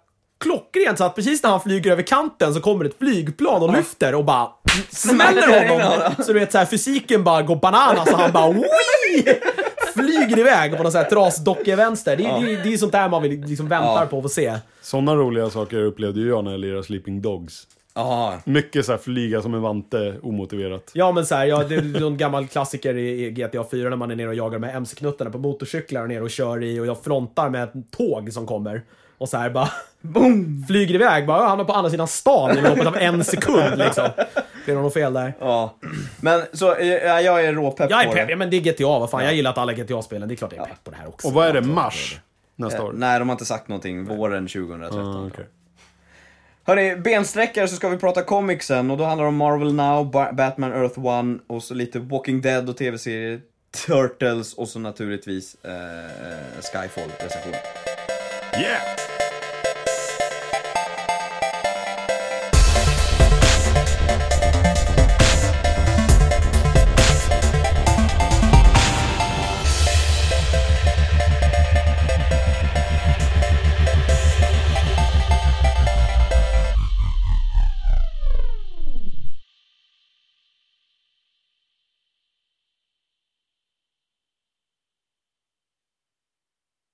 klockrent så att precis när han flyger över kanten så kommer ett flygplan och lyfter och bara smäller honom. Så du vet så här, fysiken bara går bananas och han bara Wii! Flyger iväg på någon sån här trasdocka vänster. Det, är- det, är- det är sånt där man vill liksom väntar Ja. på att få se. Sådana roliga saker upplevde ju jag när jag lirade Sleeping Dogs. Ja, Mycket så här flyga som en vante omotiverat. Ja men så här, ja, det är någon gammal klassiker i, i GTA 4 när man är nere och jagar med MC-knuttarna på motorcyklar och nere och kör i och jag frontar med ett tåg som kommer. Och så här bara, boom! Flyger iväg, bara hamnar på andra sidan stan inom loppet av en sekund liksom. Det är nog fel där. ja. Men så, eh, ja, jag är råpepp Jag är på pepp, det. ja, men det är GTA, vad fan. Jag har gillat alla GTA-spelen, det är klart jag är pepp på det här också. Och vad är det? Mars? Nästa Eh, år? Nej, de har inte sagt någonting. Våren 2013. Ah, okej. Hörni, bensträckare så ska vi prata comicsen och då handlar det om Marvel Now, Ba- Batman Earth One och så lite Walking Dead och tv-serier, Turtles och så naturligtvis eh, Skyfall recension. Yeah!